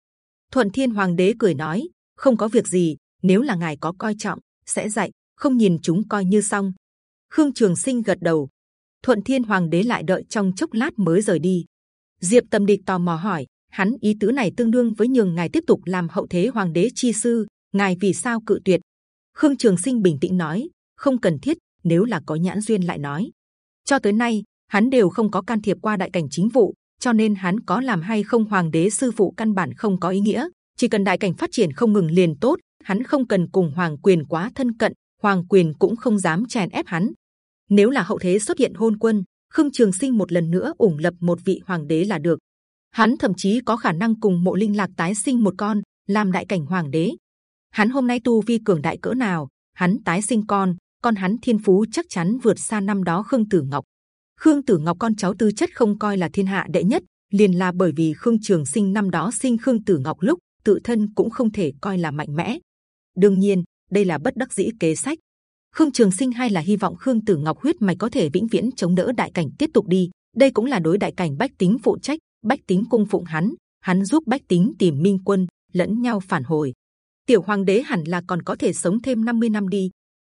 Thuận Thiên Hoàng đế cười nói: không có việc gì, nếu là ngài có coi trọng, sẽ dạy, không nhìn chúng coi như xong. Khương Trường Sinh gật đầu. Thuận Thiên Hoàng đế lại đợi trong chốc lát mới rời đi. Diệp Tâm Địch tò mò hỏi: hắn ý tứ này tương đương với nhường ngài tiếp tục làm hậu thế hoàng đế chi sư, ngài vì sao cự tuyệt? Khương Trường Sinh bình tĩnh nói: không cần thiết, nếu là có nhãn duyên lại nói. Cho tới nay hắn đều không có can thiệp qua đại cảnh chính vụ cho nên hắn có làm hay không hoàng đế sư phụ căn bản không có ý nghĩa. Chỉ cần đại cảnh phát triển không ngừng liền tốt hắn không cần cùng hoàng quyền quá thân cận hoàng quyền cũng không dám chèn ép hắn. Nếu là hậu thế xuất hiện hôn quân khương trường sinh một lần nữa ủng lập một vị hoàng đế là được. Hắn thậm chí có khả năng cùng mộ linh lạc tái sinh một con, làm đại cảnh hoàng đế. Hắn hôm nay tu vi cường đại cỡ nào, hắn tái sinh con con hắn thiên phú chắc chắn vượt xa năm đó khương tử ngọc. Khương tử ngọc con cháu tư chất không coi là thiên hạ đệ nhất, liền là bởi vì khương trường sinh năm đó sinh khương tử ngọc lúc, tự thân cũng không thể coi là mạnh mẽ. Đương nhiên, đây là bất đắc dĩ kế sách khương trường sinh hay là hy vọng khương tử ngọc huyết mạch có thể vĩnh viễn chống đỡ đại cảnh tiếp tục đi. Đây cũng là đối đại cảnh bách tính phụ trách bách tính cung phụng hắn hắn giúp bách tính tìm minh quân lẫn nhau phản hồi. Tiểu hoàng đế hẳn là còn có thể sống thêm 50 năm đi.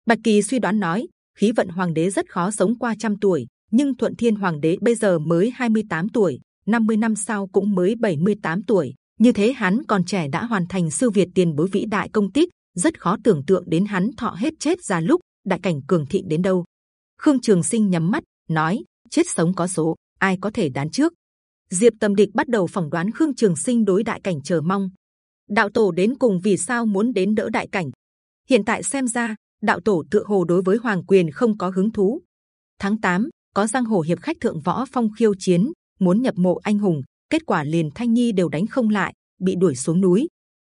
Bạch Kỳ suy đoán nói, khí vận hoàng đế rất khó sống qua trăm tuổi, nhưng Thuận Thiên hoàng đế bây giờ mới 28 tuổi, 50 năm sau cũng mới 78 tuổi. Như thế hắn còn trẻ đã hoàn thành sư Việt tiền bối vĩ đại công tích, rất khó tưởng tượng đến hắn thọ hết chết ra lúc đại cảnh cường thịnh đến đâu. Khương Trường Sinh nhắm mắt nói, chết sống có số, ai có thể đoán trước. Diệp Tâm Địch bắt đầu phỏng đoán Khương Trường Sinh đối đại cảnh chờ mong. Đạo tổ đến cùng vì sao muốn đến đỡ đại cảnh? Hiện tại xem ra đạo tổ tựa hồ đối với hoàng quyền không có hứng thú. Tháng 8, có giang hồ hiệp khách thượng võ phong khiêu chiến, muốn nhập mộ anh hùng, kết quả liền thanh nhi đều đánh không lại, bị đuổi xuống núi.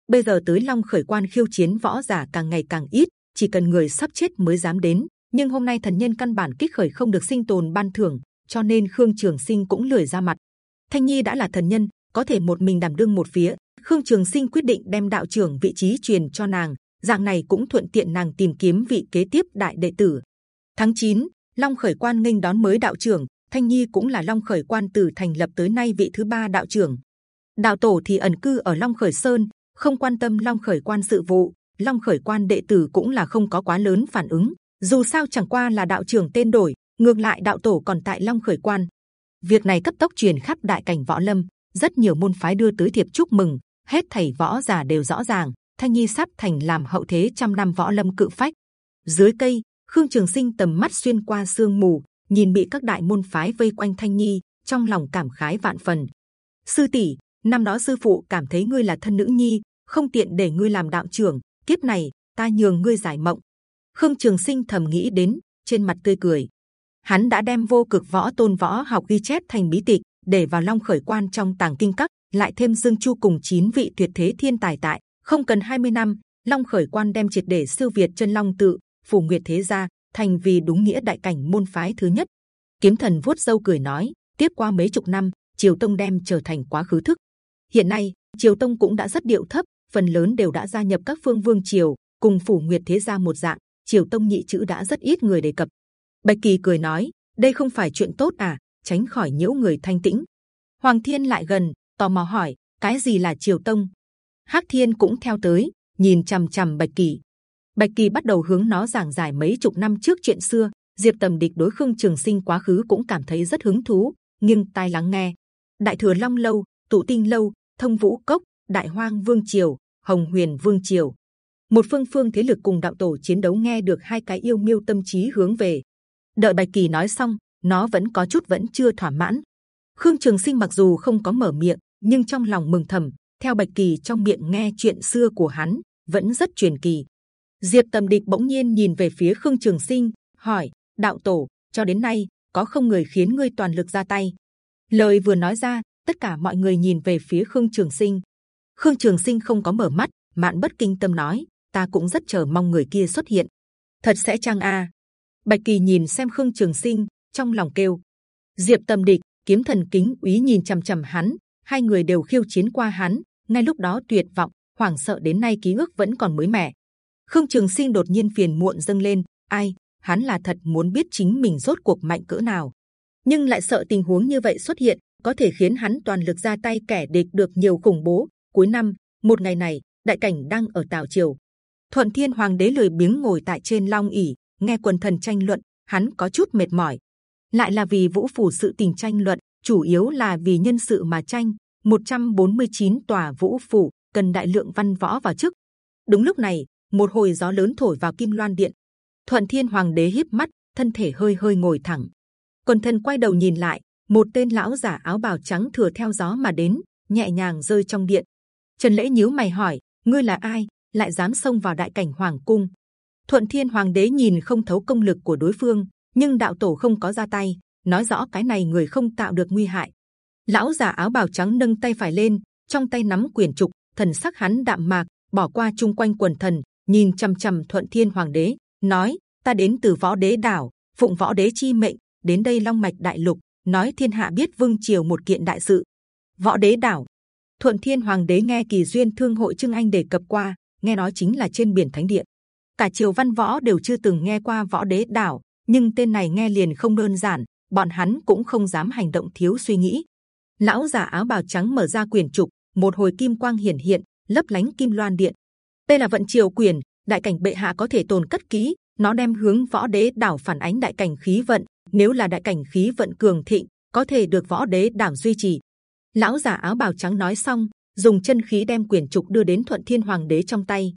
Bây giờ tới long khởi quan khiêu chiến võ giả càng ngày càng ít, chỉ cần người sắp chết mới dám đến. Nhưng hôm nay thần nhân căn bản kích khởi không được sinh tồn ban thưởng, cho nên khương trường sinh cũng lười ra mặt. Thanh nhi đã là thần nhân, có thể một mình đảm đương một phía. Khương Trường Sinh quyết định đem đạo trưởng vị trí truyền cho nàng, dạng này cũng thuận tiện nàng tìm kiếm vị kế tiếp đại đệ tử. Tháng 9, Long Khởi Quan nghênh đón mới đạo trưởng, Thanh Nhi cũng là Long Khởi Quan từ thành lập tới nay vị thứ ba đạo trưởng. Đạo tổ thì ẩn cư ở Long Khởi Sơn, không quan tâm Long Khởi Quan sự vụ. Long Khởi Quan đệ tử cũng là không có quá lớn phản ứng. Dù sao chẳng qua là đạo trưởng tên đổi, ngược lại đạo tổ còn tại Long Khởi Quan. Việc này cấp tốc truyền khắp đại cảnh võ lâm, rất nhiều môn phái đưa tới thiệp chúc mừng, hết thầy võ giả đều rõ ràng Thanh Nhi sắp thành làm hậu thế trăm năm võ lâm cự phách. Dưới cây, Khương Trường Sinh tầm mắt xuyên qua sương mù, nhìn bị các đại môn phái vây quanh Thanh Nhi, trong lòng cảm khái vạn phần. Sư tỷ, năm đó sư phụ cảm thấy ngươi là thân nữ nhi, không tiện để ngươi làm đạo trưởng. Kiếp này, ta nhường ngươi giải mộng. Khương Trường Sinh thầm nghĩ đến, trên mặt tươi cười. Hắn đã đem vô cực võ tôn võ học ghi chép thành bí tịch, để vào long khởi quan trong tàng kinh các, lại thêm dương chu cùng chín vị tuyệt thế thiên tài tại không cần 20 năm long khởi quan đem triệt để siêu việt chân long tự phù nguyệt thế gia thành vì đúng nghĩa đại cảnh môn phái thứ nhất kiếm thần vuốt râu cười nói tiếp qua mấy chục năm triều tông đem trở thành quá khứ thức hiện nay triều tông cũng đã rất điệu thấp phần lớn đều đã gia nhập các phương vương triều cùng phủ nguyệt thế gia một dạng triều tông nhị chữ đã rất ít người đề cập bạch kỳ cười nói đây không phải chuyện tốt à? Tránh khỏi nhiễu người thanh tĩnh. Hoàng Thiên lại gần, tò mò hỏi, cái gì là Triều Tông? Hắc Thiên cũng theo tới, nhìn c h ầ m c h ầ m Bạch Kỳ. Bạch Kỳ bắt đầu hướng nó giảng giải mấy chục năm trước chuyện xưa. Diệp Tầm Địch đối Khương Trường Sinh quá khứ cũng cảm thấy rất hứng thú, nghiêng tai lắng nghe. Đại thừa Long Lâu, Tụ Tinh Lâu, Thông Vũ Cốc, Đại Hoang Vương Triều, Hồng Huyền Vương Triều, một phương phương thế lực cùng đạo tổ chiến đấu nghe được hai cái yêu miêu tâm trí hướng về. Đợi Bạch Kỳ nói xong, nó vẫn có chút vẫn chưa thỏa mãn. Khương Trường Sinh mặc dù không có mở miệng, nhưng trong lòng mừng thầm. Theo Bạch Kỳ trong miệng nghe chuyện xưa của hắn vẫn rất truyền kỳ. Diệp Tầm Địch bỗng nhiên nhìn về phía Khương Trường Sinh, hỏi: Đạo tổ, cho đến nay có không người khiến ngươi toàn lực ra tay? Lời vừa nói ra, tất cả mọi người nhìn về phía Khương Trường Sinh. Khương Trường Sinh không có mở mắt, mạn bất kinh tâm nói: Ta cũng rất chờ mong người kia xuất hiện. Thật sẽ chăng a? Bạch Kỳ nhìn xem Khương Trường Sinh, trong lòng kêu. Diệp Tâm Địch, kiếm thần kính úy nhìn c h ầ m c h ầ m hắn hai người đều khiêu chiến qua hắn ngay lúc đó tuyệt vọng hoảng sợ đến nay ký ức vẫn còn mới mẻ khương trường sinh đột nhiên phiền muộn dâng lên ai hắn là thật muốn biết chính mình rốt cuộc mạnh cỡ nào nhưng lại sợ tình huống như vậy xuất hiện có thể khiến hắn toàn lực ra tay kẻ địch được nhiều khủng bố cuối năm, một ngày này, đại cảnh đang ở tào triều. Thuận thiên hoàng đế lười biếng ngồi tại trên long ỷ, nghe quần thần tranh luận, hắn có chút mệt mỏi. Lại là vì vũ phủ sự tình tranh luận, chủ yếu là vì nhân sự mà tranh 149 tòa vũ phủ cần đại lượng văn võ vào chức. Đúng lúc này, một hồi gió lớn thổi vào kim loan điện. Thuận thiên hoàng đế híp mắt, thân thể hơi hơi ngồi thẳng. Quần thần quay đầu nhìn lại, một tên lão giả áo bào trắng thừa theo gió mà đến, nhẹ nhàng rơi trong điện trần lễ nhíu mày hỏi ngươi là ai lại dám xông vào đại cảnh hoàng cung thuận thiên hoàng đế nhìn không thấu công lực của đối phương nhưng đạo tổ không có ra tay, nói rõ cái này người không tạo được nguy hại. Lão già áo bào trắng nâng tay phải lên, trong tay nắm quyền trục, thần sắc hắn đạm mạc, bỏ qua chung quanh quần thần, nhìn c h ầ m c h ầ m thuận thiên hoàng đế, nói: Ta đến từ võ đế đảo, phụng võ đế chi mệnh, đến đây long mạch đại lục, nói thiên hạ biết vương triều một kiện đại sự. Võ đế đảo, thuận thiên hoàng đế nghe kỳ duyên thương hội Trương anh đề cập qua, nghe nói chính là trên biển thánh điện. Cả triều văn võ đều chưa từng nghe qua võ đế đảo, nhưng tên này nghe liền không đơn giản, bọn hắn cũng không dám hành động thiếu suy nghĩ. Lão già áo bào trắng mở ra quyển trục, một hồi kim quang hiển hiện, lấp lánh kim loan điện. Đây là vận triều quyền, đại cảnh bệ hạ có thể tồn cất kỹ, nó đem hướng võ đế đảo phản ánh đại cảnh khí vận. Nếu là đại cảnh khí vận cường thịnh, có thể được võ đế đảo duy trì. Lão giả áo bào trắng nói xong, dùng chân khí đem quyển trục đưa đến thuận thiên hoàng đế trong tay.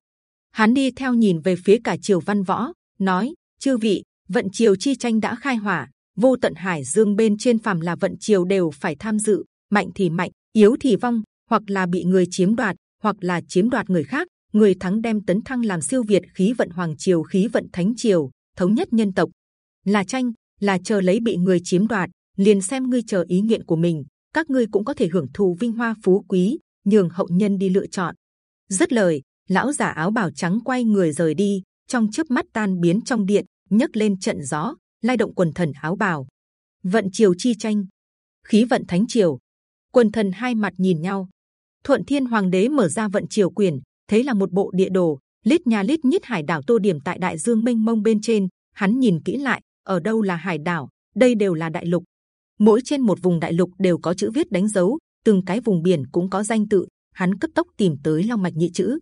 Hắn đi theo nhìn về phía cả triều văn võ, nói: chư vị, vận triều chi tranh đã khai hỏa vô tận hải dương bên trên phàm là vận triều đều phải tham dự mạnh thì mạnh yếu thì vong hoặc là bị người chiếm đoạt hoặc là chiếm đoạt người khác người thắng đem tấn thăng làm siêu việt khí vận hoàng triều khí vận thánh triều thống nhất nhân tộc là tranh là chờ lấy bị người chiếm đoạt liền xem ngươi chờ ý nguyện của mình các ngươi cũng có thể hưởng thụ vinh hoa phú quý nhường hậu nhân đi lựa chọn dứt lời lão giả áo bào trắng quay người rời đi trong chớp mắt tan biến trong điện nhấc lên trận gió, lai động quần thần áo bào. Vận triều chi tranh, khí vận thánh triều. Quần thần hai mặt nhìn nhau. Thuận Thiên Hoàng đế mở ra vận triều quyền, thấy là một bộ địa đồ, lít nhà lít nhít hải đảo tô điểm tại đại dương mênh mông bên trên. Hắn nhìn kỹ lại, ở đâu là hải đảo, đây đều là đại lục. Mỗi trên một vùng đại lục đều có chữ viết đánh dấu, từng cái vùng biển cũng có danh tự. Hắn cấp tốc tìm tới long mạch nhị chữ.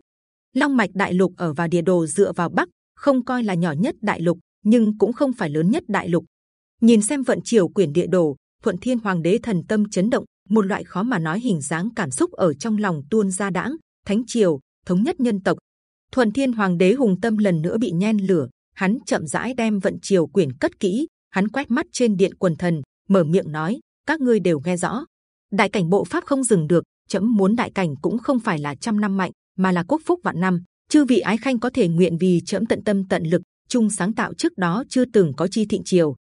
Long mạch đại lục ở vào địa đồ dựa vào bắc, không coi là nhỏ nhất đại lục, nhưng cũng không phải lớn nhất đại lục. Nhìn xem vận chiều quyển địa đồ, thuận thiên hoàng đế thần tâm chấn động, một loại khó mà nói hình dáng cảm xúc ở trong lòng tuôn ra đãng. Thánh triều thống nhất nhân tộc, thuận thiên hoàng đế hùng tâm lần nữa bị nhen lửa. Hắn chậm rãi đem vận chiều quyển cất kỹ, hắn quét mắt trên điện quần thần, mở miệng nói: các ngươi đều nghe rõ. Đại cảnh bộ pháp không dừng được, chấm muốn đại cảnh cũng không phải là trăm năm mạnh, mà là quốc phúc vạn năm. Chư vị ái khanh có thể nguyện vì chấm tận tâm tận lực chung sáng tạo trước đó chưa từng có chi thịnh triều.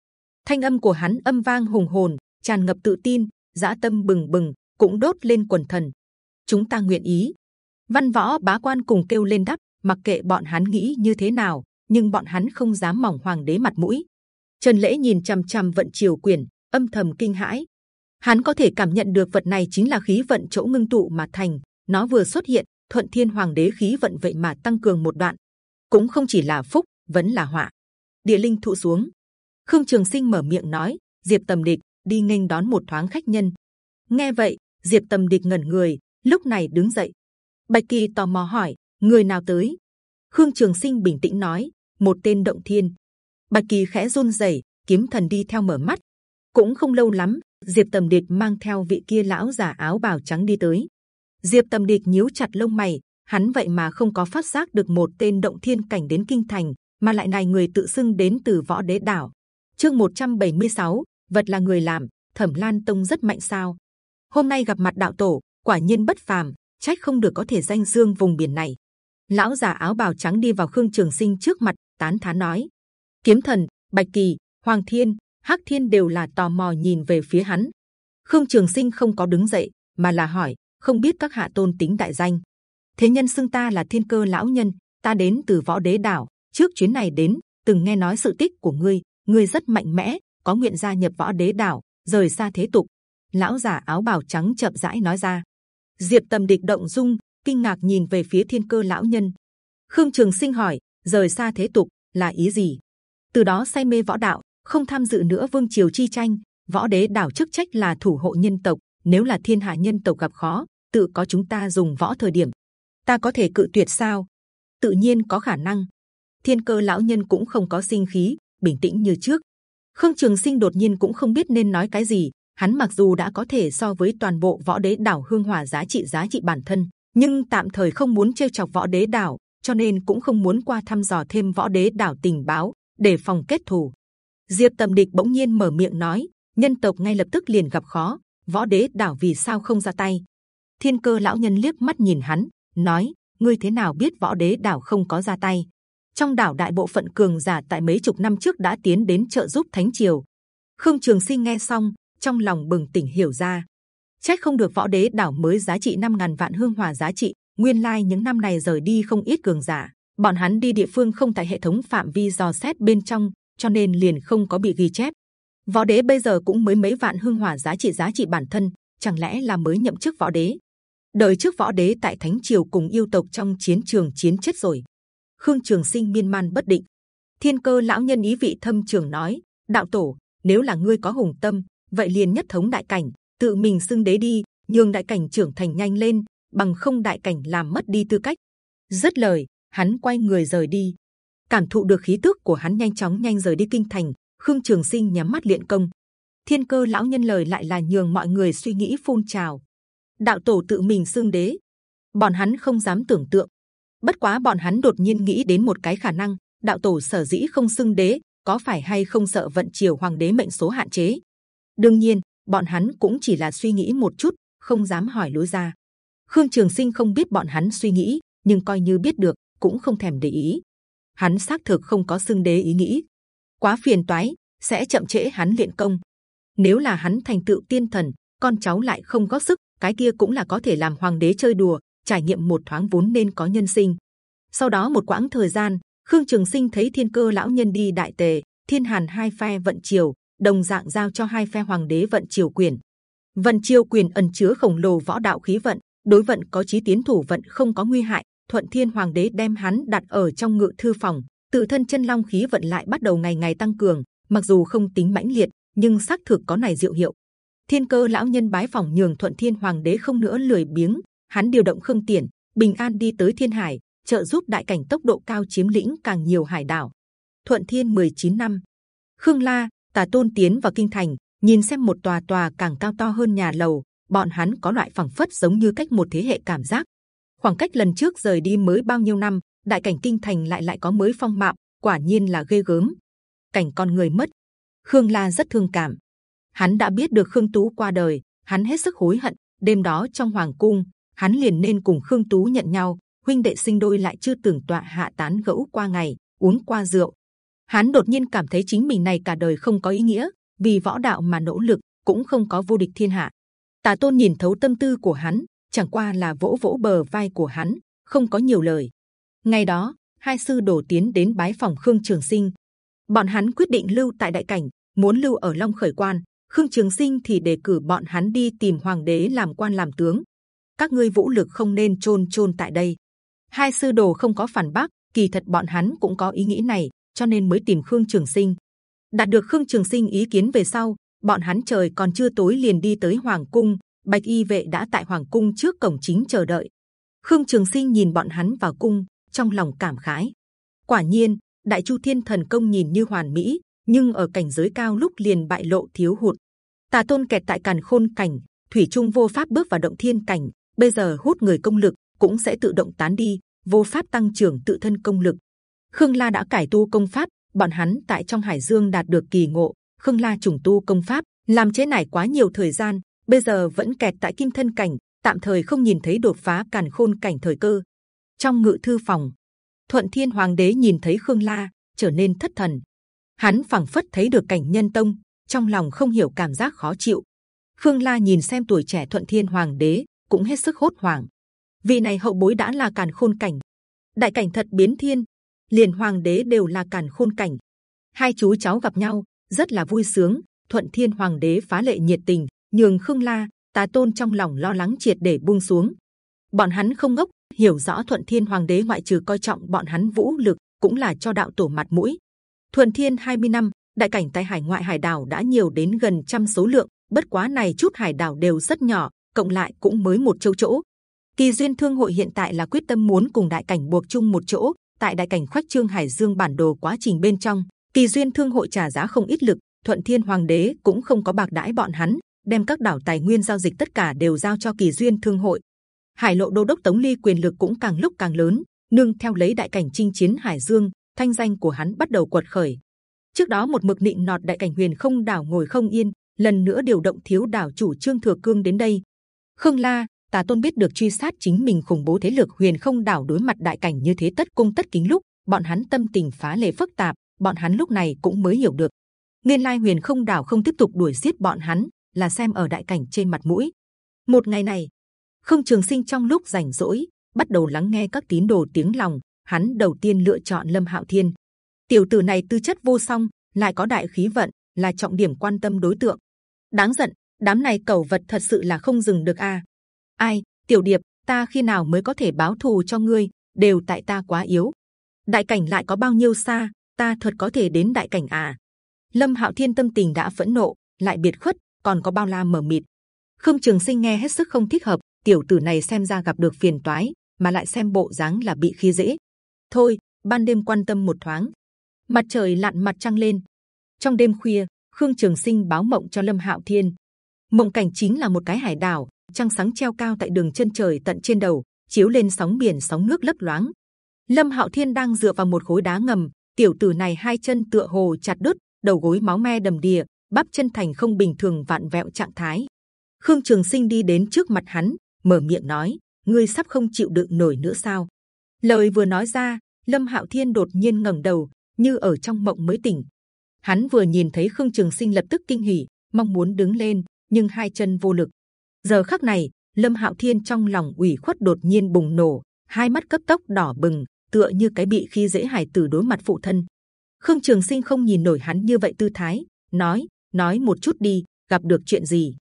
Thanh âm của hắn âm vang hùng hồn, tràn ngập tự tin, dã tâm bừng bừng, cũng đốt lên quần thần. Chúng ta nguyện ý. Văn võ bá quan cùng kêu lên đáp, mặc kệ bọn hắn nghĩ như thế nào, nhưng bọn hắn không dám mỏng hoàng đế mặt mũi. Trần lễ nhìn c h ầ m c h ầ m vận triều quyền, âm thầm kinh hãi. Hắn có thể cảm nhận được vật này chính là khí vận chỗ ngưng tụ mà thành. Nó vừa xuất hiện, thuận thiên hoàng đế khí vận vậy mà tăng cường một đoạn, cũng không chỉ là phúc, vẫn là họa. Địa linh thụ xuống. Khương Trường Sinh mở miệng nói, Diệp Tầm Địch đi nghênh đón một thoáng khách nhân. Nghe vậy, Diệp Tầm Địch ngẩn người, lúc này đứng dậy. Bạch Kỳ tò mò hỏi, người nào tới? Khương Trường Sinh bình tĩnh nói, một tên động thiên. Bạch Kỳ khẽ run rẩy, kiếm thần đi theo mở mắt. Cũng không lâu lắm, Diệp Tầm Địch mang theo vị kia lão già áo bào trắng đi tới. Diệp Tầm Địch nhíu chặt lông mày, hắn vậy mà không có phát giác được một tên động thiên cảnh đến kinh thành, mà lại này người tự xưng đến từ võ đế đảo. Chương 176, vật là người làm, Thẩm Lan Tông rất mạnh sao? Hôm nay gặp mặt đạo tổ, quả nhiên bất phàm, trách không được có thể danh dương vùng biển này. Lão già áo bào trắng đi vào Khương Trường Sinh trước mặt, tán thán nói: Kiếm thần, Bạch Kỳ, Hoàng Thiên, Hắc Thiên đều là tò mò nhìn về phía hắn. Khương Trường Sinh không có đứng dậy, mà là hỏi: không biết các hạ tôn tính đại danh? Thế nhân xưng ta là Thiên Cơ lão nhân, ta đến từ võ đế đảo. Trước chuyến này đến, từng nghe nói sự tích của ngươi, ngươi rất mạnh mẽ, có nguyện gia nhập võ đế đảo, rời xa thế tục. Lão già áo bào trắng chậm rãi nói ra. Diệp Tầm địch động dung, kinh ngạc nhìn về phía Thiên Cơ lão nhân. Khương Trường Sinh hỏi, rời xa thế tục là ý gì? Từ đó say mê võ đạo, không tham dự nữa vương triều chi tranh. Võ đế đảo chức trách là thủ hộ nhân tộc. Nếu là thiên hạ nhân tộc gặp khó, tự có chúng ta dùng võ thời điểm. Ta có thể cự tuyệt sao? Tự nhiên có khả năng. Thiên cơ lão nhân cũng không có sinh khí, bình tĩnh như trước. Khương Trường Sinh đột nhiên cũng không biết nên nói cái gì. Hắn mặc dù đã có thể so với toàn bộ võ đế đảo hương hỏa giá trị giá trị bản thân, nhưng tạm thời không muốn trêu chọc võ đế đảo, cho nên cũng không muốn qua thăm dò thêm võ đế đảo tình báo để phòng kết thù. Diệp Tầm Địch bỗng nhiên mở miệng nói, nhân tộc ngay lập tức liền gặp khó, võ đế đảo vì sao không ra tay? Thiên cơ lão nhân liếc mắt nhìn hắn, nói: ngươi thế nào biết võ đế đảo không có ra tay? Trong đảo đại bộ phận cường giả tại mấy chục năm trước đã tiến đến trợ giúp thánh triều. Khương Trường Sinh nghe xong, trong lòng bừng tỉnh hiểu ra. Trách không được võ đế đảo mới giá trị 5.000 vạn hương hòa giá trị. Nguyên lai like những năm này rời đi không ít cường giả, bọn hắn đi địa phương không tại hệ thống phạm vi dò xét bên trong, cho nên liền không có bị ghi chép. Võ đế bây giờ cũng mới mấy vạn hương hỏa giá trị giá trị bản thân, chẳng lẽ là mới nhậm chức võ đế? Đời trước võ đế tại thánh triều cùng yêu tộc trong chiến trường chiến chết rồi. Khương Trường Sinh miên man bất định. Thiên cơ lão nhân ý vị thâm trường nói: đạo tổ, nếu là ngươi có hùng tâm, vậy liền nhất thống đại cảnh, tự mình xưng đế đi, nhường đại cảnh trưởng thành nhanh lên, bằng không đại cảnh làm mất đi tư cách. Dứt lời, hắn quay người rời đi. Cảm thụ được khí tức của hắn nhanh chóng nhanh rời đi kinh thành, Khương Trường Sinh nhắm mắt luyện công. Thiên cơ lão nhân lời lại là nhường mọi người suy nghĩ phun trào. Đạo tổ tự mình xưng đế, bọn hắn không dám tưởng tượng. Bất quá bọn hắn đột nhiên nghĩ đến một cái khả năng, đạo tổ sở dĩ không xưng đế, có phải hay không sợ vận triều hoàng đế mệnh số hạn chế? Đương nhiên, bọn hắn cũng chỉ là suy nghĩ một chút, không dám hỏi lối ra. Khương Trường Sinh không biết bọn hắn suy nghĩ, nhưng coi như biết được, cũng không thèm để ý. Hắn xác thực không có xưng đế ý nghĩ, quá phiền toái, sẽ chậm trễ hắn luyện công. Nếu là hắn thành tựu tiên thần, con cháu lại không có sức, cái kia cũng là có thể làm hoàng đế chơi đùa, trải nghiệm một thoáng vốn nên có nhân sinh. Sau đó một quãng thời gian, Khương Trường Sinh thấy Thiên Cơ lão nhân đi đại tề, Thiên Hàn hai phe vận triều, đồng dạng giao cho hai phe hoàng đế vận triều quyền. Vận triều quyền ẩn chứa khổng lồ võ đạo khí vận, đối vận có chí tiến thủ vận không có nguy hại. Thuận Thiên Hoàng đế đem hắn đặt ở trong ngự thư phòng, tự thân chân long khí vận lại bắt đầu ngày ngày tăng cường. Mặc dù không tính mãnh liệt, nhưng xác thực có này diệu hiệu. Thiên cơ lão nhân bái phòng nhường Thuận Thiên Hoàng đế không nữa lười biếng, hắn điều động khương tiền bình an đi tới Thiên Hải, trợ giúp đại cảnh tốc độ cao chiếm lĩnh càng nhiều hải đảo. Thuận Thiên 19 năm, Khương La, Tà Tôn tiến vào kinh thành, nhìn xem một tòa tòa càng cao to hơn nhà lầu, bọn hắn có loại phẳng phất giống như cách một thế hệ cảm giác. Khoảng cách lần trước rời đi mới bao nhiêu năm, đại cảnh kinh thành lại lại có mới phong mạo, quả nhiên là ghê gớm. Cảnh con người mất, Khương La rất thương cảm. Hắn đã biết được Khương Tú qua đời, hắn hết sức hối hận. Đêm đó trong hoàng cung, hắn liền nên cùng Khương Tú nhận nhau, huynh đệ sinh đôi lại chưa tưởng tọa hạ tán gẫu qua ngày, uống qua rượu. Hắn đột nhiên cảm thấy chính mình này cả đời không có ý nghĩa, vì võ đạo mà nỗ lực cũng không có vô địch thiên hạ. Tà tôn nhìn thấu tâm tư của hắn, chẳng qua là vỗ vỗ bờ vai của hắn, không có nhiều lời. Ngày đó, hai sư đổ tiến đến bái phòng Khương Trường Sinh. Bọn hắn quyết định lưu tại đại cảnh, muốn lưu ở Long Khởi Quan. Khương Trường Sinh thì đề cử bọn hắn đi tìm hoàng đế làm quan làm tướng. Các ngươi vũ lực không nên trôn trôn tại đây. Hai sư đồ không có phản bác, kỳ thật bọn hắn cũng có ý nghĩ này, cho nên mới tìm Khương Trường Sinh. Đạt được Khương Trường Sinh ý kiến về sau, bọn hắn trời còn chưa tối liền đi tới hoàng cung bạch y vệ đã tại hoàng cung trước cổng chính chờ đợi. Khương trường sinh nhìn bọn hắn vào cung, trong lòng cảm khái. Quả nhiên, đại chu thiên thần công nhìn như hoàn mỹ, nhưng ở cảnh giới cao lúc liền bại lộ thiếu hụt. Tà tôn kẹt tại càn khôn cảnh, thủy trung vô pháp bước vào động thiên cảnh, bây giờ hút người công lực cũng sẽ tự động tán đi, vô pháp tăng trưởng tự thân công lực. Khương la đã cải tu công pháp, bọn hắn tại trong hải dương đạt được kỳ ngộ. Khương la trùng tu công pháp, làm chế này quá nhiều thời gian bây giờ vẫn kẹt tại kim thân cảnh, tạm thời không nhìn thấy đột phá càn khôn cảnh thời cơ. Trong ngự thư phòng, thuận thiên hoàng đế nhìn thấy khương la, trở nên thất thần. Hắn phảng phất thấy được cảnh nhân tông, trong lòng không hiểu cảm giác khó chịu. Khương la nhìn xem tuổi trẻ thuận thiên hoàng đế, cũng hết sức hốt hoảng. Vị này hậu bối đã là càn khôn cảnh. Đại cảnh thật biến thiên. Liền hoàng đế đều là càn khôn cảnh. Hai chú cháu gặp nhau, rất là vui sướng. Thuận thiên hoàng đế phá lệ nhiệt tình nhường khương la tá tôn trong lòng lo lắng triệt để buông xuống. Bọn hắn không ngốc, hiểu rõ thuận thiên hoàng đế ngoại trừ coi trọng bọn hắn vũ lực, cũng là cho đạo tổ mặt mũi. Thuận thiên 20 năm, đại cảnh tại hải ngoại hải đảo đã nhiều đến gần trăm số lượng, bất quá này chút hải đảo đều rất nhỏ, cộng lại cũng mới một châu chỗ. Kỳ duyên thương hội hiện tại là quyết tâm muốn cùng đại cảnh buộc chung một chỗ, tại đại cảnh khoách trương hải dương bản đồ quá trình bên trong, kỳ duyên thương hội trả giá không ít lực, thuận thiên hoàng đế cũng không có bạc đãi bọn hắn đem các đảo tài nguyên giao dịch tất cả đều giao cho kỳ duyên thương hội. Hải lộ đô đốc tống ly quyền lực cũng càng lúc càng lớn, nương theo lấy đại cảnh chinh chiến hải dương, thanh danh của hắn bắt đầu quật khởi. Trước đó một mực nịnh nọt đại cảnh huyền không đảo ngồi không yên, lần nữa điều động thiếu đảo chủ trương thừa cương đến đây. Khương la, tà tôn biết được truy sát chính mình khủng bố thế lực huyền không đảo đối mặt đại cảnh như thế tất cung tất kính lúc, bọn hắn tâm tình phá lệ phức tạp, bọn hắn lúc này cũng mới hiểu được. Nguyên lai huyền không đảo không tiếp tục đuổi giết bọn hắn là xem ở đại cảnh trên mặt mũi. Một ngày này, không trường sinh trong lúc rảnh rỗi, bắt đầu lắng nghe các tín đồ tiếng lòng, hắn đầu tiên lựa chọn lâm hạo thiên. Tiểu tử này tư chất vô song, lại có đại khí vận, là trọng điểm quan tâm đối tượng. Đáng giận, đám này cầu vật thật sự là không dừng được a. Ai, tiểu điệp, ta khi nào mới có thể báo thù cho ngươi, đều tại ta quá yếu. Đại cảnh lại có bao nhiêu xa, ta thật có thể đến đại cảnh à? Lâm hạo thiên tâm tình đã phẫn nộ, lại biệt khuất còn có bao la mờ mịt. Khương trường sinh nghe hết sức không thích hợp, tiểu tử này xem ra gặp được phiền toái, mà lại xem bộ dáng là bị khi dễ. Thôi, ban đêm quan tâm một thoáng. Mặt trời lặn mặt trăng lên. Trong đêm khuya, khương trường sinh báo mộng cho lâm hạo thiên. Mộng cảnh chính là một cái hải đảo, trăng sáng treo cao tại đường chân trời tận trên đầu, chiếu lên sóng biển sóng nước lấp loáng. Lâm hạo thiên đang dựa vào một khối đá ngầm, tiểu tử này hai chân tựa hồ chặt đứt, đầu gối máu me đầm đìa bắp chân thành không bình thường vạn vẹo trạng thái. Khương trường sinh đi đến trước mặt hắn, mở miệng nói, ngươi sắp không chịu đựng nổi nữa sao? Lời vừa nói ra, lâm hạo thiên đột nhiên ngẩng đầu, như ở trong mộng mới tỉnh. Hắn vừa nhìn thấy khương trường sinh lập tức kinh hỉ, mong muốn đứng lên, nhưng hai chân vô lực. Giờ khắc này, lâm hạo thiên trong lòng ủy khuất đột nhiên bùng nổ, hai mắt cấp tốc đỏ bừng, tựa như cái bị khi dễ hải tử đối mặt phụ thân. Khương trường sinh không nhìn nổi hắn như vậy tư thái, nói nói một chút đi, gặp được chuyện gì?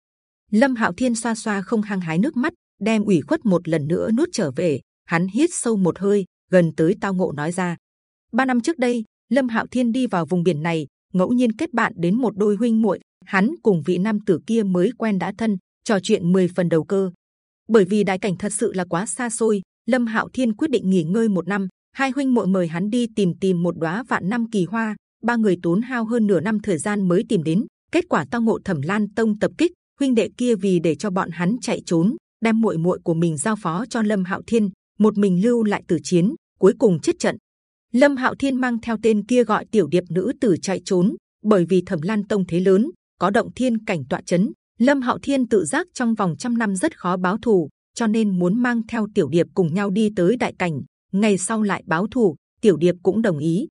Lâm hạo thiên xoa xoa không hăng hái nước mắt, đem ủy khuất một lần nữa nuốt trở về. Hắn hít sâu một hơi, gần tới tao ngộ nói ra. Ba năm trước đây, lâm hạo thiên đi vào vùng biển này, ngẫu nhiên kết bạn đến một đôi huynh muội. Hắn cùng vị nam tử kia mới quen đã thân, trò chuyện 10 phần đầu cơ. Bởi vì đại cảnh thật sự là quá xa xôi, lâm hạo thiên quyết định nghỉ ngơi một năm. Hai huynh muội mời hắn đi tìm tìm một đóa vạn năm kỳ hoa. Ba người tốn hao hơn nửa năm thời gian mới tìm đến kết quả tao ngộ thẩm lan tông tập kích, huynh đệ kia vì để cho bọn hắn chạy trốn, đem muội muội của mình giao phó cho lâm hạo thiên, một mình lưu lại tử chiến, cuối cùng chết trận. Lâm hạo thiên mang theo tên kia gọi tiểu điệp nữ tử chạy trốn, bởi vì thẩm lan tông thế lớn, có động thiên cảnh tọa chấn. Lâm hạo thiên tự giác trong vòng trăm năm rất khó báo thù, cho nên muốn mang theo tiểu điệp cùng nhau đi tới đại cảnh. Ngày sau lại báo thù, tiểu điệp cũng đồng ý.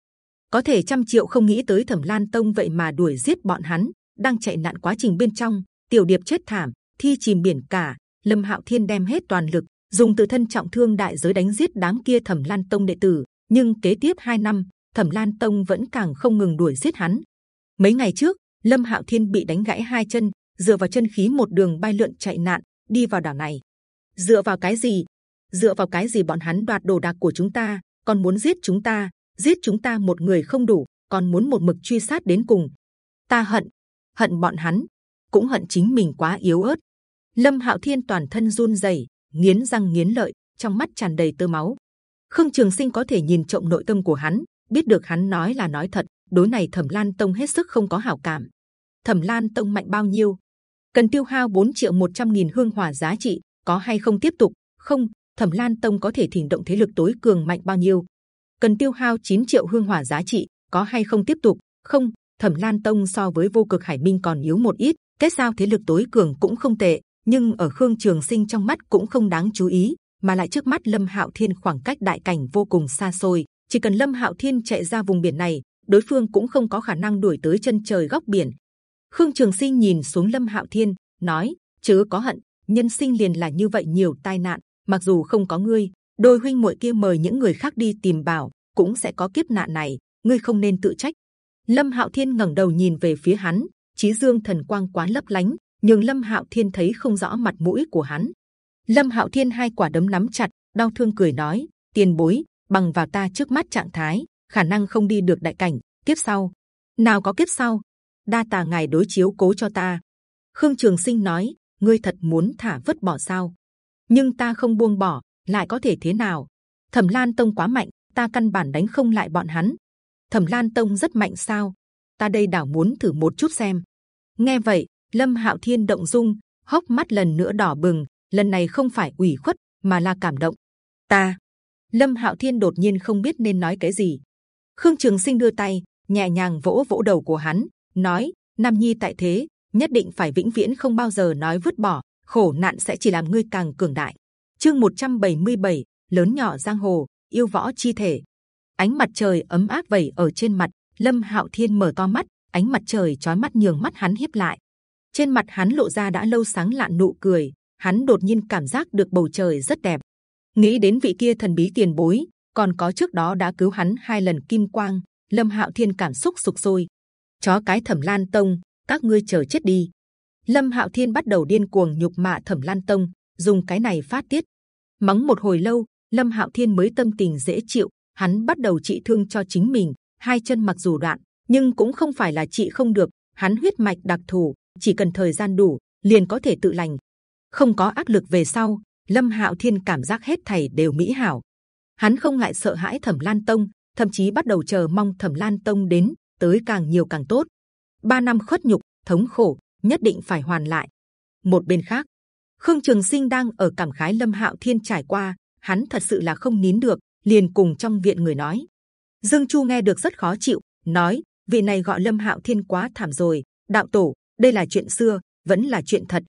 Có thể trăm triệu không nghĩ tới thẩm lan tông vậy mà đuổi giết bọn hắn đang chạy nạn quá trình bên trong, tiểu điệp chết thảm, thi chìm biển cả. Lâm hạo thiên đem hết toàn lực, dùng tự thân trọng thương đại giới đánh giết đám kia thẩm lan tông đệ tử. Nhưng kế tiếp hai năm, thẩm lan tông vẫn càng không ngừng đuổi giết hắn. Mấy ngày trước, lâm hạo thiên bị đánh gãy hai chân, dựa vào chân khí một đường bay lượn chạy nạn, đi vào đảo này. Dựa vào cái gì? Dựa vào cái gì bọn hắn đoạt đồ đạc của chúng ta? Còn muốn giết chúng ta? Giết chúng ta một người không đủ, còn muốn một mực truy sát đến cùng. Ta hận hận bọn hắn cũng hận chính mình quá yếu ớt. Lâm Hạo Thiên toàn thân run rẩy, nghiến răng nghiến lợi, trong mắt tràn đầy tơ máu. Khương Trường Sinh có thể nhìn trộm nội tâm của hắn, biết được hắn nói là nói thật. Đối này Thẩm Lan Tông hết sức không có hảo cảm. Thẩm Lan Tông mạnh bao nhiêu? Cần tiêu hao 4 triệu 100 nghìn hương hỏa giá trị, có hay không tiếp tục? Không, Thẩm Lan Tông có thể thỉnh động thế lực tối cường mạnh bao nhiêu? Cần tiêu hao 9 triệu hương hỏa giá trị, có hay không tiếp tục? Không, Thẩm Lan Tông so với vô cực Hải Minh còn yếu một ít. Kết giao thế lực tối cường cũng không tệ, nhưng ở Khương Trường Sinh trong mắt cũng không đáng chú ý, mà lại trước mắt Lâm Hạo Thiên khoảng cách đại cảnh vô cùng xa xôi. Chỉ cần Lâm Hạo Thiên chạy ra vùng biển này, đối phương cũng không có khả năng đuổi tới chân trời góc biển. Khương Trường Sinh nhìn xuống Lâm Hạo Thiên, nói: chớ có hận, nhân sinh liền là như vậy nhiều tai nạn. Mặc dù không có ngươi, đôi huynh muội kia mời những người khác đi tìm bảo, cũng sẽ có kiếp nạn này. Ngươi không nên tự trách. Lâm Hạo Thiên ngẩng đầu nhìn về phía hắn, trí Dương thần quang quá lấp lánh, nhưng Lâm Hạo Thiên thấy không rõ mặt mũi của hắn. Lâm Hạo Thiên hai quả đấm nắm chặt, đau thương cười nói: Tiền bối, bằng vào ta trước mắt trạng thái, khả năng không đi được đại cảnh. Kiếp sau, nào có kiếp sau? Đa tà ngài đối chiếu cố cho ta. Khương Trường Sinh nói: Ngươi thật muốn thả vứt bỏ sao? Nhưng ta không buông bỏ, lại có thể thế nào? Thẩm Lan Tông quá mạnh, ta căn bản đánh không lại bọn hắn. Thẩm Lan Tông rất mạnh sao? Ta đây đảo muốn thử một chút xem. Nghe vậy, Lâm Hạo Thiên động dung, hốc mắt lần nữa đỏ bừng. Lần này không phải ủy khuất, mà là cảm động. Ta, Lâm Hạo Thiên đột nhiên không biết nên nói cái gì. Khương Trường Sinh đưa tay nhẹ nhàng vỗ vỗ đầu của hắn, nói: Nam Nhi tại thế, nhất định phải vĩnh viễn không bao giờ nói vứt bỏ. Khổ nạn sẽ chỉ làm ngươi càng cường đại. Chương 177, lớn nhỏ giang hồ, yêu võ chi thể. Ánh mặt trời ấm áp vẩy ở trên mặt. Lâm Hạo Thiên mở to mắt, ánh mặt trời chói mắt nhường mắt hắn hiếp lại. Trên mặt hắn lộ ra đã lâu sáng lạn nụ cười. Hắn đột nhiên cảm giác được bầu trời rất đẹp, nghĩ đến vị kia thần bí tiền bối còn có trước đó đã cứu hắn hai lần kim quang lâm hạo thiên cảm xúc sục sôi chó cái thẩm lan tông các ngươi chờ chết đi lâm hạo thiên bắt đầu điên cuồng nhục mạ thẩm lan tông dùng cái này phát tiết mắng một hồi lâu lâm hạo thiên mới tâm tình dễ chịu hắn bắt đầu trị thương cho chính mình hai chân mặc dù đoạn nhưng cũng không phải là trị không được hắn huyết mạch đặc thù chỉ cần thời gian đủ liền có thể tự lành không có áp lực về sau Lâm Hạo Thiên cảm giác hết thảy đều mỹ hảo. Hắn không lại sợ hãi Thẩm Lan Tông, thậm chí bắt đầu chờ mong Thẩm Lan Tông đến tới càng nhiều càng tốt. Ba năm khuất nhục, thống khổ nhất định phải hoàn lại. Một bên khác, Khương Trường Sinh đang ở cảm khái Lâm Hạo Thiên trải qua, hắn thật sự là không nín được, liền cùng trong viện người nói. Dương Chu nghe được rất khó chịu, nói: vị này gọi Lâm Hạo Thiên quá thảm rồi. Đạo tổ, đây là chuyện xưa, vẫn là chuyện thật.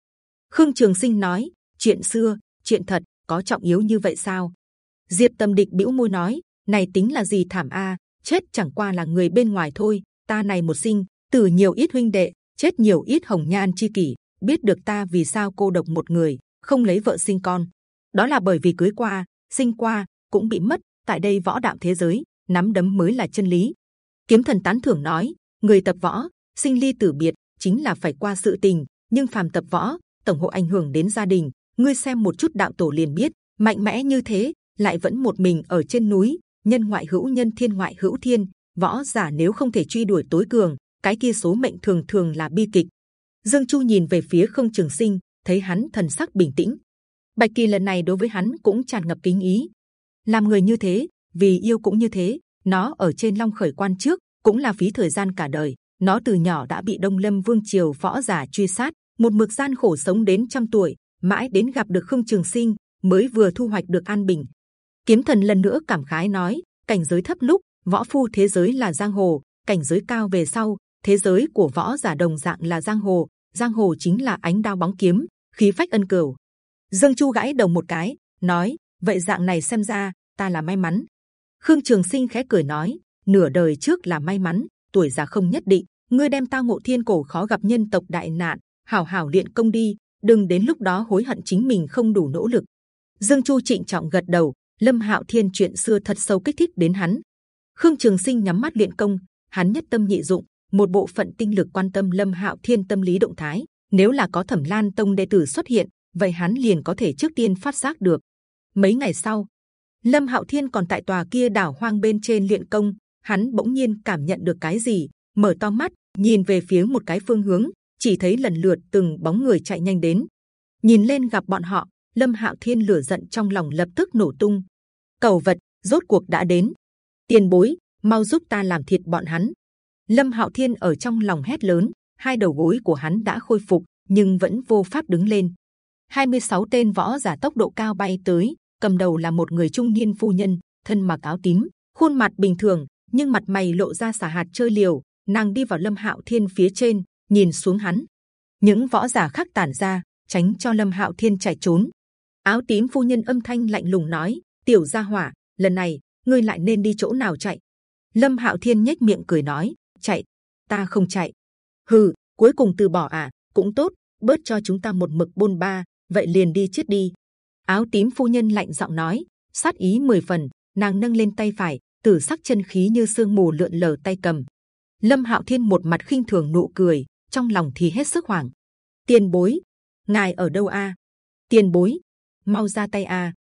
Khương Trường Sinh nói: chuyện xưa, chuyện thật có trọng yếu như vậy sao? Diệp Tâm Địch bĩu môi nói, này tính là gì thảm a? chết chẳng qua là người bên ngoài thôi. Ta này một sinh, từ nhiều ít huynh đệ, chết nhiều ít hồng nhan chi kỷ, biết được ta vì sao cô độc một người, không lấy vợ sinh con. Đó là bởi vì cưới qua, sinh qua cũng bị mất. Tại đây võ đạo thế giới, nắm đấm mới là chân lý. Kiếm thần tán thưởng nói, người tập võ, sinh ly tử biệt chính là phải qua sự tình, nhưng phàm tập võ, tổng hộ ảnh hưởng đến gia đình, ngươi xem một chút đạo tổ liền biết mạnh mẽ như thế lại vẫn một mình ở trên núi nhân ngoại hữu nhân thiên ngoại hữu thiên võ giả nếu không thể truy đuổi tối cường cái kia số mệnh thường thường là bi kịch dương chu nhìn về phía không trường sinh thấy hắn thần sắc bình tĩnh bạch kỳ lần này đối với hắn cũng tràn ngập kính ý làm người như thế, vì yêu cũng như thế, nó ở trên long khởi quan trước, cũng là phí thời gian cả đời. Nó từ nhỏ đã bị đông lâm vương triều võ giả truy sát, một mực gian khổ sống đến trăm tuổi, mãi đến gặp được khương trường sinh, mới vừa thu hoạch được an bình. Kiếm thần lần nữa cảm khái nói, cảnh giới thấp lúc, võ phu thế giới là giang hồ, cảnh giới cao về sau, thế giới của võ giả đồng dạng là giang hồ giang hồ chính là ánh đao bóng kiếm, khí phách ân cửu. Dương chu gãi đầu một cái, nói vậy dạng này xem ra ta là may mắn khương trường sinh khẽ cười nói nửa đời trước là may mắn tuổi già không nhất định ngươi đem ta ngộ thiên cổ khó gặp nhân tộc đại nạn hảo hảo luyện công đi đừng đến lúc đó hối hận chính mình không đủ nỗ lực. Dương Chu trịnh trọng gật đầu. Lâm Hạo Thiên chuyện xưa thật sâu kích thích đến hắn. Khương Trường Sinh nhắm mắt luyện công, hắn nhất tâm nhị dụng, một bộ phận tinh lực quan tâm Lâm Hạo Thiên tâm lý động thái. Nếu là có Thẩm Lan Tông đệ tử xuất hiện, vậy hắn liền có thể trước tiên phát giác được. Mấy ngày sau, Lâm Hạo Thiên còn tại tòa kia đảo hoang bên trên luyện công, hắn bỗng nhiên cảm nhận được cái gì, mở to mắt, nhìn về phía một cái phương hướng, chỉ thấy lần lượt từng bóng người chạy nhanh đến. Nhìn lên gặp bọn họ, Lâm Hạo Thiên lửa giận trong lòng lập tức nổ tung. Cầu vật, rốt cuộc đã đến. Tiền bối, mau giúp ta làm thịt bọn hắn. Lâm Hạo Thiên ở trong lòng hét lớn, hai đầu gối của hắn đã khôi phục, nhưng vẫn vô pháp đứng lên. 26 tên võ giả tốc độ cao bay tới, cầm đầu là một người trung niên phu nhân, thân mặc áo tím, khuôn mặt bình thường, nhưng mặt mày lộ ra xả hạt chơi liều. Nàng đi vào Lâm Hạo Thiên phía trên, nhìn xuống hắn. Những võ giả khác tản ra, tránh cho Lâm Hạo Thiên chạy trốn. Áo tím phu nhân âm thanh lạnh lùng nói: Tiểu gia hỏa, lần này ngươi lại nên đi chỗ nào chạy? Lâm Hạo Thiên nhếch miệng cười nói: Chạy, ta không chạy. Hừ, cuối cùng từ bỏ à? Cũng tốt, bớt cho chúng ta một mực bôn ba, vậy liền đi chết đi. Áo tím phu nhân lạnh giọng nói, sát ý mười phần, nàng nâng lên tay phải, tử sắc chân khí như sương mù lượn lờ tay cầm. Lâm Hạo Thiên một mặt khinh thường nụ cười, trong lòng thì hết sức hoảng. Tiền bối, ngài ở đâu a? Tiền bối, mau ra tay a!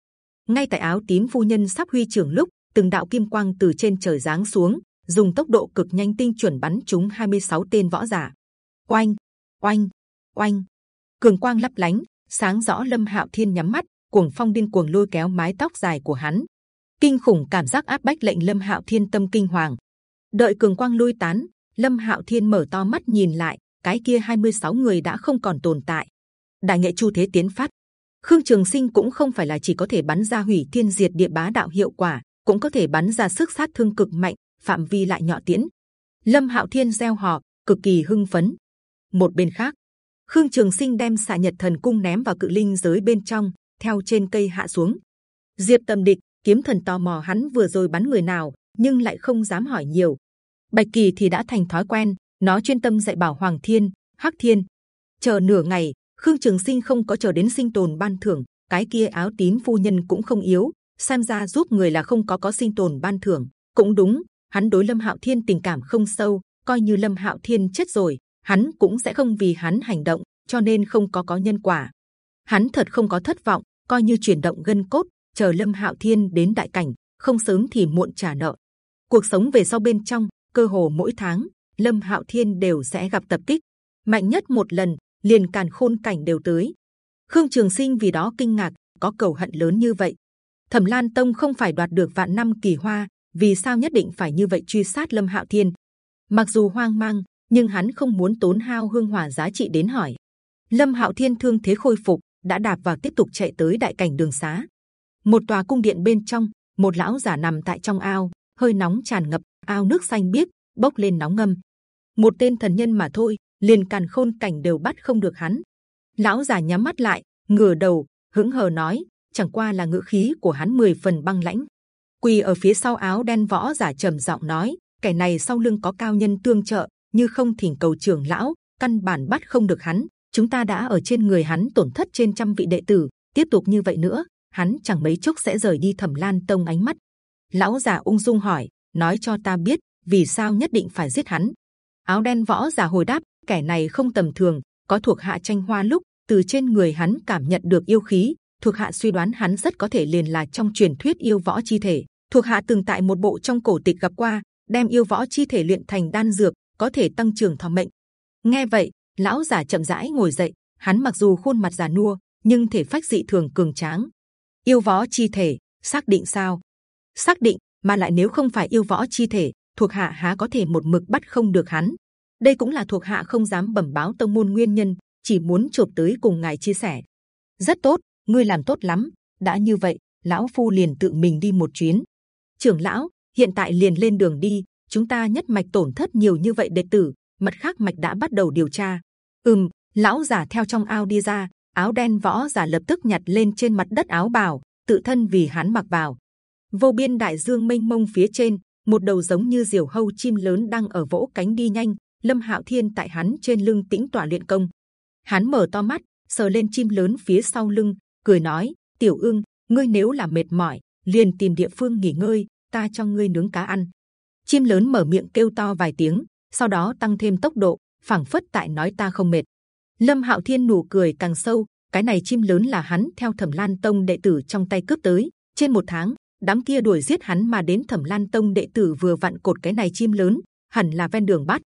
Ngay tại áo tím phu nhân sắp huy trưởng lúc, từng đạo kim quang từ trên trời giáng xuống, dùng tốc độ cực nhanh tinh chuẩn bắn chúng 26 tên võ giả. Oanh, oanh, oanh, cường quang lấp lánh, sáng rõ Lâm Hạo Thiên nhắm mắt, cuồng phong điên cuồng lôi kéo mái tóc dài của hắn. Kinh khủng cảm giác áp bách lệnh Lâm Hạo Thiên tâm kinh hoàng. Đợi cường quang lui tán, Lâm Hạo Thiên mở to mắt nhìn lại, cái kia 26 người đã không còn tồn tại. Đại nghệ chu thế tiến phát, Khương Trường Sinh cũng không phải là chỉ có thể bắn ra hủy thiên diệt địa bá đạo hiệu quả, cũng có thể bắn ra sức sát thương cực mạnh, phạm vi lại nhỏ tiễn. Lâm Hạo Thiên gieo họ, cực kỳ hưng phấn. Một bên khác, Khương Trường Sinh đem xạ nhật thần cung ném vào cự linh giới bên trong, theo trên cây hạ xuống. Diệp Tầm Địch, kiếm thần tò mò hắn vừa rồi bắn người nào, nhưng lại không dám hỏi nhiều. Bạch Kỳ thì đã thành thói quen, nó chuyên tâm dạy bảo Hoàng Thiên, Hắc Thiên. Chờ nửa ngày, Khương Trường Sinh không có chờ đến sinh tồn ban thưởng, cái kia áo tím phu nhân cũng không yếu, xem ra giúp người là không có có sinh tồn ban thưởng. Cũng đúng, hắn đối Lâm Hạo Thiên tình cảm không sâu, coi như Lâm Hạo Thiên chết rồi, hắn cũng sẽ không vì hắn hành động, cho nên không có có nhân quả. Hắn thật không có thất vọng, coi như chuyển động gân cốt, chờ Lâm Hạo Thiên đến đại cảnh, không sớm thì muộn trả nợ. Cuộc sống về sau bên trong, cơ hồ mỗi tháng, Lâm Hạo Thiên đều sẽ gặp tập kích, mạnh nhất một lần, liền càn khôn cảnh đều tới. Khương Trường Sinh vì đó kinh ngạc, có cầu hận lớn như vậy. Thẩm Lan Tông không phải đoạt được vạn năm kỳ hoa, vì sao nhất định phải như vậy truy sát Lâm Hạo Thiên? Mặc dù hoang mang, nhưng hắn không muốn tốn hao hương hỏa giá trị đến hỏi. Lâm Hạo Thiên thương thế khôi phục, đã đạp vào tiếp tục chạy tới đại cảnh đường xá. Một tòa cung điện bên trong, một lão giả nằm tại trong ao, hơi nóng tràn ngập, ao nước xanh biếc, bốc lên nóng ngâm. Một tên thần nhân mà thôi, liền càn khôn cảnh đều bắt không được hắn. Lão già nhắm mắt lại, ngửa đầu, hững hờ nói, chẳng qua là ngữ khí của hắn mười phần băng lãnh. Quỳ ở phía sau áo đen võ giả trầm giọng nói, kẻ này sau lưng có cao nhân tương trợ, như không thỉnh cầu trưởng lão, căn bản bắt không được hắn. Chúng ta đã ở trên người hắn tổn thất trên trăm vị đệ tử, tiếp tục như vậy nữa, hắn chẳng mấy chốc sẽ rời đi thẩm lan tông ánh mắt. Lão già ung dung hỏi, nói cho ta biết vì sao nhất định phải giết hắn. Áo đen võ giả hồi đáp, kẻ này không tầm thường, có thuộc hạ tranh hoa lúc từ trên người hắn cảm nhận được yêu khí, thuộc hạ suy đoán hắn rất có thể liền là trong truyền thuyết yêu võ chi thể. thuộc hạ từng tại một bộ trong cổ tịch gặp qua, đem yêu võ chi thể luyện thành đan dược, có thể tăng trưởng thọ mệnh. Nghe vậy, lão giả chậm rãi ngồi dậy, hắn mặc dù khuôn mặt già nua, nhưng thể phách dị thường cường tráng. Yêu võ chi thể, xác định sao? Xác định, mà lại nếu không phải yêu võ chi thể, thuộc hạ há có thể một mực bắt không được hắn? đây cũng là thuộc hạ không dám bẩm báo tông môn nguyên nhân, chỉ muốn chụp tới cùng ngài chia sẻ. rất tốt, ngươi làm tốt lắm. đã như vậy, lão phu liền tự mình đi một chuyến. trưởng lão, hiện tại liền lên đường đi. chúng ta nhất mạch tổn thất nhiều như vậy đệ tử, mật khác mạch đã bắt đầu điều tra. ừm, lão giả theo trong ao đi ra, áo đen võ giả lập tức nhặt lên trên mặt đất áo bào, tự thân vì hắn mặc vào. vô biên đại dương mênh mông phía trên, một đầu giống như diều hâu chim lớn đang ở vỗ cánh đi nhanh, Lâm Hạo Thiên tại hắn trên lưng tĩnh tỏa luyện công. Hắn mở to mắt, sờ lên chim lớn phía sau lưng, cười nói: Tiểu ương, ngươi nếu là mệt mỏi, liền tìm địa phương nghỉ ngơi, ta cho ngươi nướng cá ăn. Chim lớn mở miệng kêu to vài tiếng, sau đó tăng thêm tốc độ, phảng phất tại nói ta không mệt. Lâm Hạo Thiên nụ cười càng sâu, cái này chim lớn là hắn theo Thẩm Lan Tông đệ tử trong tay cướp tới. Trên một tháng, đám kia đuổi giết hắn mà đến Thẩm Lan Tông đệ tử vừa vặn cột cái này chim lớn, hẳn là ven đường bắt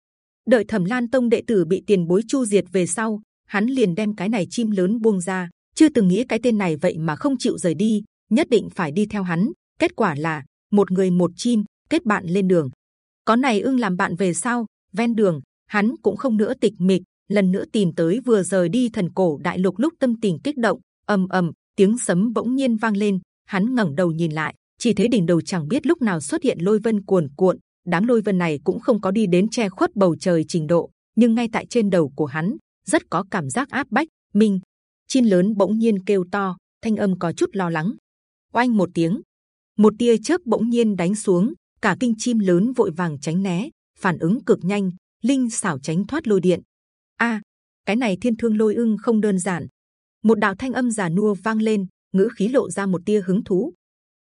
đợi thẩm lan tông đệ tử bị tiền bối chu diệt về sau hắn liền đem cái này chim lớn buông ra chưa từng nghĩ cái tên này vậy mà không chịu rời đi nhất định phải đi theo hắn kết quả là một người một chim kết bạn lên đường có này ưng làm bạn về sau ven đường, hắn cũng không nữa tịch mịch, lần nữa tìm tới vừa rời đi thần cổ đại lục lúc tâm tình kích động, ầm ầm, tiếng sấm bỗng nhiên vang lên, hắn ngẩng đầu nhìn lại, chỉ thấy đỉnh đầu chẳng biết lúc nào xuất hiện lôi vân cuồn cuộn, đám lôi vân này cũng không có đi đến che khuất bầu trời trình độ, nhưng ngay tại trên đầu của hắn, rất có cảm giác áp bách minh chim lớn bỗng nhiên kêu to, thanh âm có chút lo lắng. Oanh một tiếng, một tia chớp bỗng nhiên đánh xuống, cả kinh chim lớn vội vàng tránh né phản ứng cực nhanh, linh xảo tránh thoát lôi điện. A, cái này thiên thương lôi ưng không đơn giản. Một đạo thanh âm già nua vang lên, ngữ khí lộ ra một tia hứng thú.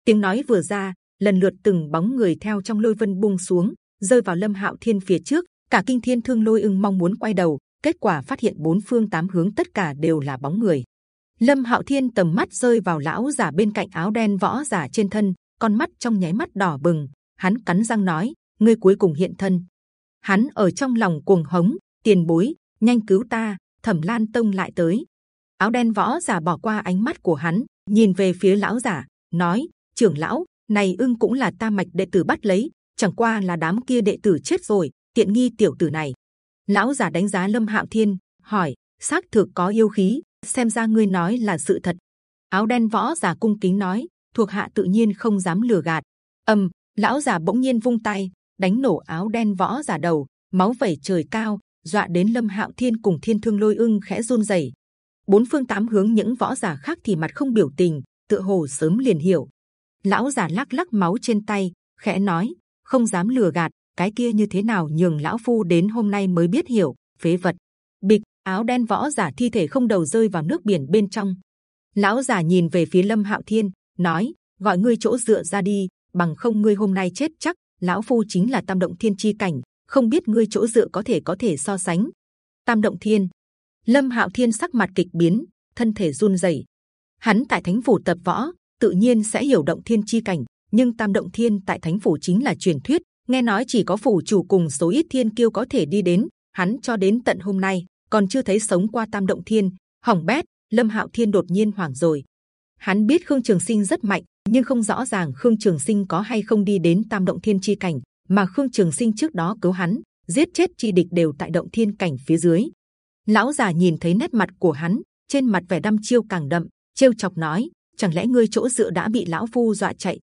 Tiếng nói vừa ra, lần lượt từng bóng người theo trong lôi vân buông xuống, rơi vào lâm hạo thiên phía trước, cả kinh thiên thương lôi ưng mong muốn quay đầu, kết quả phát hiện bốn phương tám hướng tất cả đều là bóng người. Lâm hạo thiên tầm mắt rơi vào lão giả bên cạnh áo đen võ giả trên thân, con mắt trong nháy mắt đỏ bừng, hắn cắn răng nói, ngươi cuối cùng hiện thân hắn ở trong lòng cuồng hống, tiền bối, nhanh cứu ta, thẩm lan tông lại tới. Áo đen võ giả bỏ qua ánh mắt của hắn, nhìn về phía lão giả, nói, trưởng lão, này ưng cũng là ta mạch đệ tử bắt lấy, chẳng qua là đám kia đệ tử chết rồi, tiện nghi tiểu tử này. Lão giả đánh giá lâm hạo thiên, hỏi, xác thực có yêu khí, xem ra ngươi nói là sự thật. Áo đen võ giả cung kính nói, thuộc hạ tự nhiên không dám lừa gạt. Ầm, lão giả bỗng nhiên vung tay đánh nổ áo đen võ giả đầu, máu vẩy trời cao, dọa đến lâm hạo thiên cùng thiên thương lôi ưng khẽ run rẩy. Bốn phương tám hướng những võ giả khác thì mặt không biểu tình, tựa hồ sớm liền hiểu. Lão giả lắc lắc máu trên tay, khẽ nói, không dám lừa gạt, cái kia như thế nào nhường lão phu đến hôm nay mới biết hiểu, phế vật. Bịch, áo đen võ giả thi thể không đầu rơi vào nước biển bên trong. Lão giả nhìn về phía lâm hạo thiên, nói, gọi ngươi chỗ dựa ra đi, bằng không ngươi hôm nay chết chắc lão phu chính là tam động thiên chi cảnh, không biết ngươi chỗ dựa có thể có thể so sánh. Tam động thiên. Lâm hạo thiên sắc mặt kịch biến, thân thể run rẩy. Hắn tại thánh phủ tập võ, tự nhiên sẽ hiểu động thiên chi cảnh, nhưng tam động thiên tại thánh phủ chính là truyền thuyết, nghe nói chỉ có phủ chủ cùng số ít thiên kiêu có thể đi đến, hắn cho đến tận hôm nay, còn chưa thấy sống qua tam động thiên. Hỏng bét, lâm hạo thiên đột nhiên hoảng rồi. Hắn biết khương trường sinh rất mạnh nhưng không rõ ràng khương trường sinh có hay không đi đến tam động thiên chi cảnh mà khương trường sinh trước đó cứu hắn giết chết chi địch đều tại động thiên cảnh phía dưới. Lão già nhìn thấy nét mặt của hắn trên mặt vẻ đăm chiêu càng đậm trêu chọc nói chẳng lẽ ngươi chỗ dựa đã bị lão phu dọa chạy?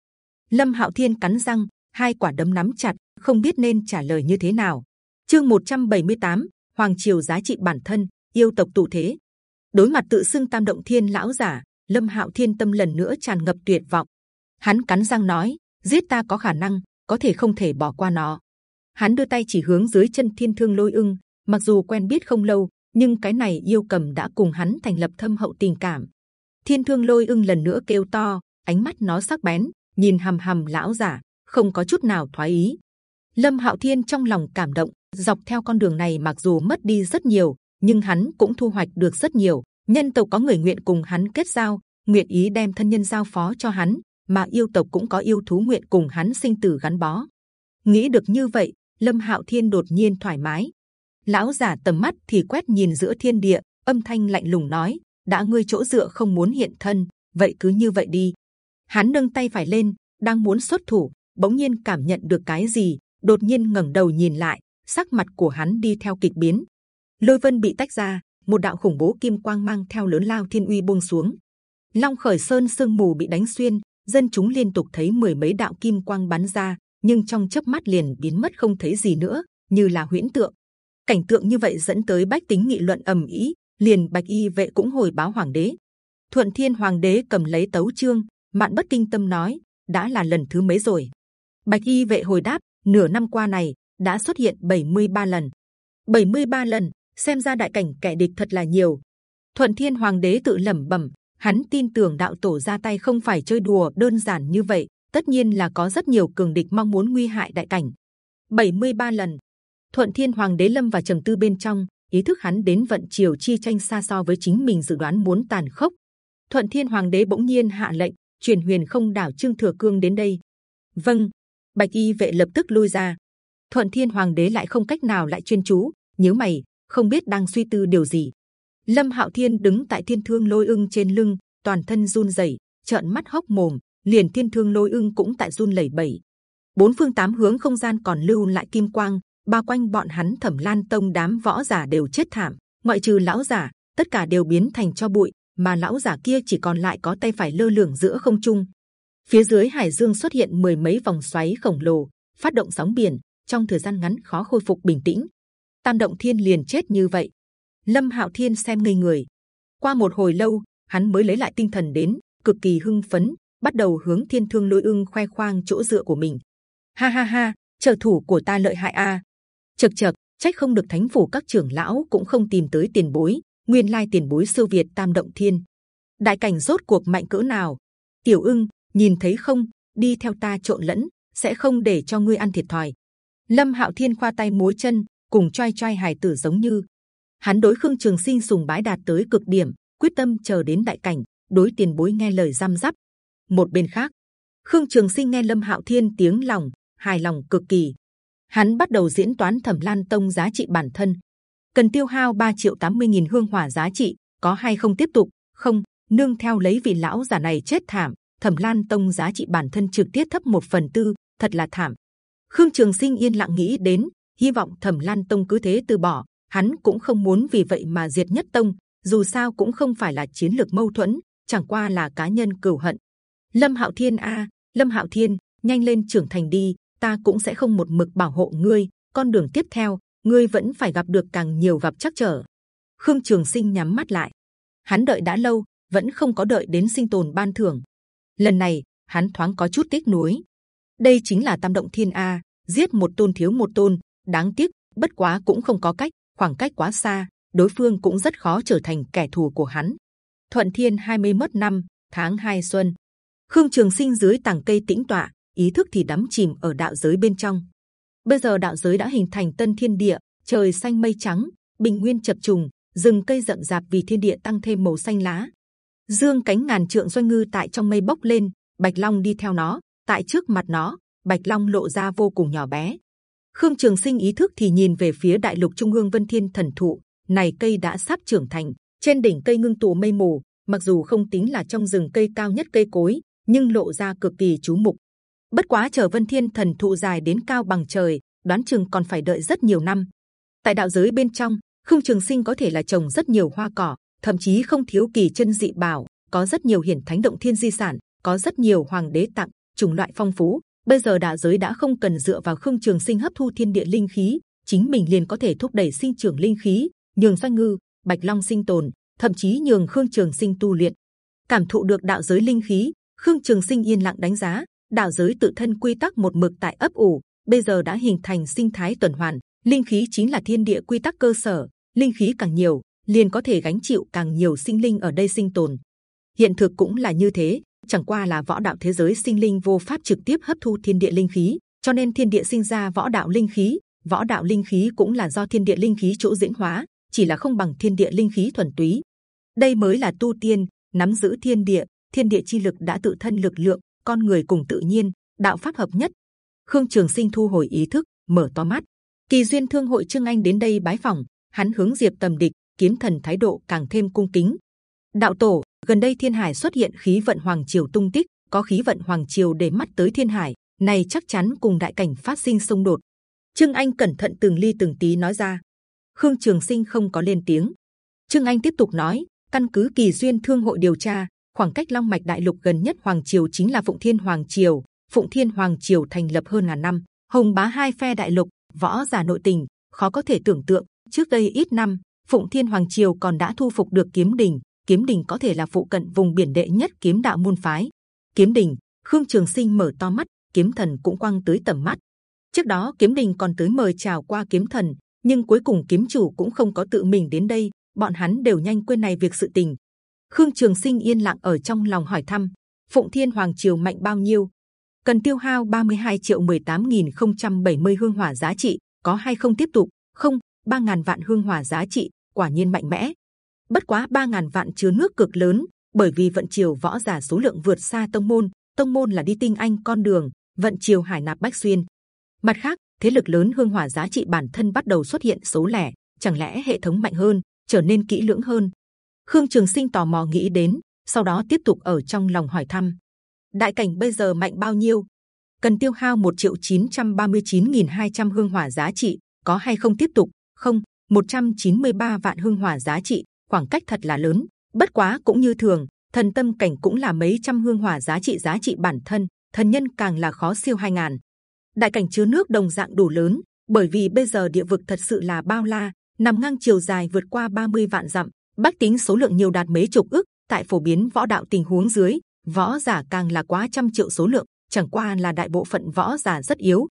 Lâm hạo thiên cắn răng hai quả đấm nắm chặt không biết nên trả lời như thế nào. Chương 178, hoàng triều giá trị bản thân yêu tộc tụ thế. Đối mặt tự xưng tam động thiên lão giả lâm hạo thiên tâm lần nữa tràn ngập tuyệt vọng hắn cắn răng nói, giết ta có khả năng, có thể không thể bỏ qua nó. Hắn đưa tay chỉ hướng dưới chân thiên thương lôi ưng, mặc dù quen biết không lâu, nhưng cái này yêu cầm đã cùng hắn thành lập thâm hậu tình cảm. Thiên thương lôi ưng lần nữa kêu to, ánh mắt nó sắc bén, nhìn hầm hầm lão giả không có chút nào thoái ý. Lâm hạo thiên trong lòng cảm động, dọc theo con đường này mặc dù mất đi rất nhiều, nhưng hắn cũng thu hoạch được rất nhiều. Nhân tộc có người nguyện cùng hắn kết giao, nguyện ý đem thân nhân giao phó cho hắn mà yêu tộc cũng có yêu thú nguyện cùng hắn sinh tử gắn bó. Nghĩ được như vậy, lâm hạo thiên đột nhiên thoải mái. Lão giả tầm mắt thì quét nhìn giữa thiên địa, âm thanh lạnh lùng nói, đã ngươi chỗ dựa không muốn hiện thân, vậy cứ như vậy đi. Hắn nâng tay phải lên, đang muốn xuất thủ, bỗng nhiên cảm nhận được cái gì, đột nhiên ngẩng đầu nhìn lại, sắc mặt của hắn đi theo kịch biến. Lôi vân bị tách ra, một đạo khủng bố kim quang mang theo lớn lao thiên uy buông xuống. Long khởi sơn sương mù bị đánh xuyên dân chúng liên tục thấy mười mấy đạo kim quang bắn ra, nhưng trong chớp mắt liền biến mất không thấy gì nữa, như là huyễn tượng. Cảnh tượng như vậy dẫn tới bách tính nghị luận ầm ĩ, liền bạch y vệ cũng hồi báo hoàng đế. Thuận thiên hoàng đế cầm lấy tấu chương, mạn bất kinh tâm nói, đã là lần thứ mấy rồi? Bạch y vệ hồi đáp, nửa năm qua này, đã xuất hiện 73 lần. 73 lần, xem ra đại cảnh kẻ địch thật là nhiều. Thuận thiên hoàng đế tự lẩm bẩm hắn tin tưởng đạo tổ ra tay không phải chơi đùa đơn giản như vậy, tất nhiên là có rất nhiều cường địch mong muốn nguy hại đại cảnh. 73 lần, thuận thiên hoàng đế lâm và trầm tư bên trong, ý thức hắn đến vận triều chi tranh xa so với chính mình dự đoán muốn tàn khốc. Thuận thiên hoàng đế bỗng nhiên hạ lệnh, truyền huyền không đảo trương thừa cương đến đây. Vâng. Bạch y vệ lập tức lui ra. Thuận thiên hoàng đế lại không cách nào lại chuyên chú nhớ mày, không biết đang suy tư điều gì lâm hạo thiên đứng tại thiên thương lôi ưng trên lưng, toàn thân run rẩy, trợn mắt hốc mồm, liền thiên thương lôi ưng cũng tại run lẩy bẩy. Bốn phương tám hướng không gian còn lưu lại kim quang, bao quanh bọn hắn thẩm lan tông đám võ giả đều chết thảm. Ngoại trừ lão giả, tất cả đều biến thành cho bụi, mà lão giả kia chỉ còn lại có tay phải lơ lửng giữa không trung. Phía dưới hải dương xuất hiện mười mấy vòng xoáy khổng lồ, phát động sóng biển, trong thời gian ngắn khó khôi phục bình tĩnh. Tam động thiên liền chết như vậy lâm hạo thiên xem ngây người. Qua một hồi lâu, hắn mới lấy lại tinh thần đến, cực kỳ hưng phấn, bắt đầu hướng thiên thương lôi ưng khoe khoang chỗ dựa của mình. Ha ha ha, trợ thủ của ta lợi hại a à. chật chật trách không được thánh phủ các trưởng lão cũng không tìm tới tiền bối, nguyên lai tiền bối siêu việt tam động thiên. Đại cảnh rốt cuộc mạnh cỡ nào? Tiểu ưng, nhìn thấy không? Đi theo ta trộn lẫn, sẽ không để cho ngươi ăn thiệt thòi. Lâm hạo thiên khoa tay múa chân, cùng trai trai hài tử giống như hắn đối khương trường sinh sùng bái đạt tới cực điểm, quyết tâm chờ đến đại cảnh, đối tiền bối nghe lời giam giáp. Một bên khác, khương trường sinh nghe lâm hạo thiên tiếng lòng, hài lòng cực kỳ. Hắn bắt đầu diễn toán thẩm lan tông giá trị bản thân. Cần tiêu hao 3 triệu 80 nghìn hương hỏa giá trị, có hay không tiếp tục? Không, nương theo lấy vị lão giả này chết thảm, thẩm lan tông giá trị bản thân trực tiếp thấp một phần tư, thật là thảm. Khương trường sinh yên lặng nghĩ đến, hy vọng thẩm lan tông cứ thế từ bỏ hắn cũng không muốn vì vậy mà diệt nhất tông, dù sao cũng không phải là chiến lược mâu thuẫn, chẳng qua là cá nhân cừu hận. Lâm hạo thiên a, lâm hạo thiên, nhanh lên trưởng thành đi, ta cũng sẽ không một mực bảo hộ ngươi, con đường tiếp theo, ngươi vẫn phải gặp được càng nhiều gặp chắc trở. Khương trường sinh nhắm mắt lại. Hắn đợi đã lâu, vẫn không có đợi đến sinh tồn ban thưởng. Lần này, hắn thoáng có chút tiếc nuối. Đây chính là tam động thiên a, giết một tôn thiếu một tôn, đáng tiếc, bất quá cũng không có cách khoảng cách quá xa, đối phương cũng rất khó trở thành kẻ thù của hắn. Thuận thiên 21 năm, tháng 2 xuân. Khương trường sinh dưới tàng cây tĩnh tọa, ý thức thì đắm chìm ở đạo giới bên trong. Bây giờ đạo giới đã hình thành tân thiên địa, trời xanh mây trắng, bình nguyên chập trùng, rừng cây rậm rạp vì thiên địa tăng thêm màu xanh lá. Dương cánh ngàn trượng doanh ngư tại trong mây bốc lên, bạch long đi theo nó, tại trước mặt nó, bạch long lộ ra vô cùng nhỏ bé khương trường sinh ý thức thì nhìn về phía đại lục trung ương vân thiên thần thụ. Này cây đã sắp trưởng thành, trên đỉnh cây ngưng tụ mây mù, mặc dù không tính là trong rừng cây cao nhất cây cối, nhưng lộ ra cực kỳ chú mục. Bất quá chờ vân thiên thần thụ dài đến cao bằng trời, đoán chừng còn phải đợi rất nhiều năm. Tại đạo giới bên trong, khương trường sinh có thể là trồng rất nhiều hoa cỏ, thậm chí không thiếu kỳ chân dị bảo, có rất nhiều hiển thánh động thiên di sản, có rất nhiều hoàng đế tặng, chủng loại phong phú bây giờ đạo giới đã không cần dựa vào khương trường sinh hấp thu thiên địa linh khí, chính mình liền có thể thúc đẩy sinh trưởng linh khí, nhường doanh ngư, bạch long sinh tồn, thậm chí nhường khương trường sinh tu luyện. Cảm thụ được đạo giới linh khí, khương trường sinh yên lặng đánh giá, đạo giới tự thân quy tắc một mực tại ấp ủ, bây giờ đã hình thành sinh thái tuần hoàn, linh khí chính là thiên địa quy tắc cơ sở, linh khí càng nhiều, liền có thể gánh chịu càng nhiều sinh linh ở đây sinh tồn. Hiện thực cũng là như thế chẳng qua là võ đạo thế giới sinh linh vô pháp trực tiếp hấp thu thiên địa linh khí, cho nên thiên địa sinh ra võ đạo linh khí. Võ đạo linh khí cũng là do thiên địa linh khí chỗ diễn hóa, chỉ là không bằng thiên địa linh khí thuần túy. Đây mới là tu tiên, nắm giữ thiên địa. Thiên địa chi lực đã tự thân lực lượng, con người cùng tự nhiên, đạo pháp hợp nhất. Khương trường sinh thu hồi ý thức, mở to mắt. Kỳ duyên thương hội trương anh đến đây bái phỏng hắn hướng diệp tầm địch, kiếm thần thái độ càng thêm cung kính. Đạo tổ gần đây thiên hải xuất hiện khí vận hoàng triều tung tích, có khí vận hoàng triều để mắt tới thiên hải, này chắc chắn cùng đại cảnh phát sinh xung đột. Trương anh cẩn thận từng ly từng tí nói ra. Khương trường sinh không có lên tiếng. Trương anh tiếp tục nói, căn cứ kỳ duyên thương hội điều tra, khoảng cách long mạch đại lục gần nhất hoàng triều chính là phụng thiên hoàng triều. Phụng thiên hoàng triều thành lập hơn ngàn năm, hồng bá hai phe đại lục, võ giả nội tình, khó có thể tưởng tượng. Trước đây ít năm, phụng thiên hoàng triều còn đã thu phục được kiếm đình kiếm đình có thể là phụ cận vùng biển đệ nhất kiếm đạo môn phái. Kiếm đình, khương trường sinh mở to mắt, kiếm thần cũng quăng tới tầm mắt. Trước đó, kiếm đình còn tới mời chào qua kiếm thần, nhưng cuối cùng kiếm chủ cũng không có tự mình đến đây, bọn hắn đều nhanh quên này việc sự tình. Khương trường sinh yên lặng ở trong lòng hỏi thăm, phụng thiên hoàng triều mạnh bao nhiêu? Cần tiêu hao 32 triệu 18.070 hương hỏa giá trị, có hay không tiếp tục? Không 3.000 vạn hương hỏa giá trị, quả nhiên mạnh mẽ bất quá 3.000 vạn chứa nước cực lớn, bởi vì vận chiều võ giả số lượng vượt xa tông môn tông môn là đi tinh anh con đường, vận chiều hải nạp bách xuyên. Mặt khác, thế lực lớn hương hỏa giá trị bản thân bắt đầu xuất hiện số lẻ, chẳng lẽ hệ thống mạnh hơn, trở nên kỹ lưỡng hơn? Khương trường sinh tò mò nghĩ đến, sau đó tiếp tục ở trong lòng hỏi thăm. Đại cảnh bây giờ mạnh bao nhiêu? Cần tiêu hao một triệu chín trăm ba mươi chín nghìn hai trăm hương hỏa giá trị, có hay không tiếp tục? Không 193 vạn hương hỏa giá trị khoảng cách thật là lớn, bất quá cũng như thường, thần tâm cảnh cũng là mấy trăm hương hỏa giá trị giá trị bản thân, thần nhân càng là khó siêu hai ngàn. Đại cảnh chứa nước đồng dạng đủ lớn, bởi vì bây giờ địa vực thật sự là bao la, nằm ngang chiều dài vượt qua 30 vạn dặm, bách tính số lượng nhiều đạt mấy chục ức, tại phổ biến võ đạo tình huống dưới, võ giả càng là quá trăm triệu số lượng, chẳng qua là đại bộ phận võ giả rất yếu.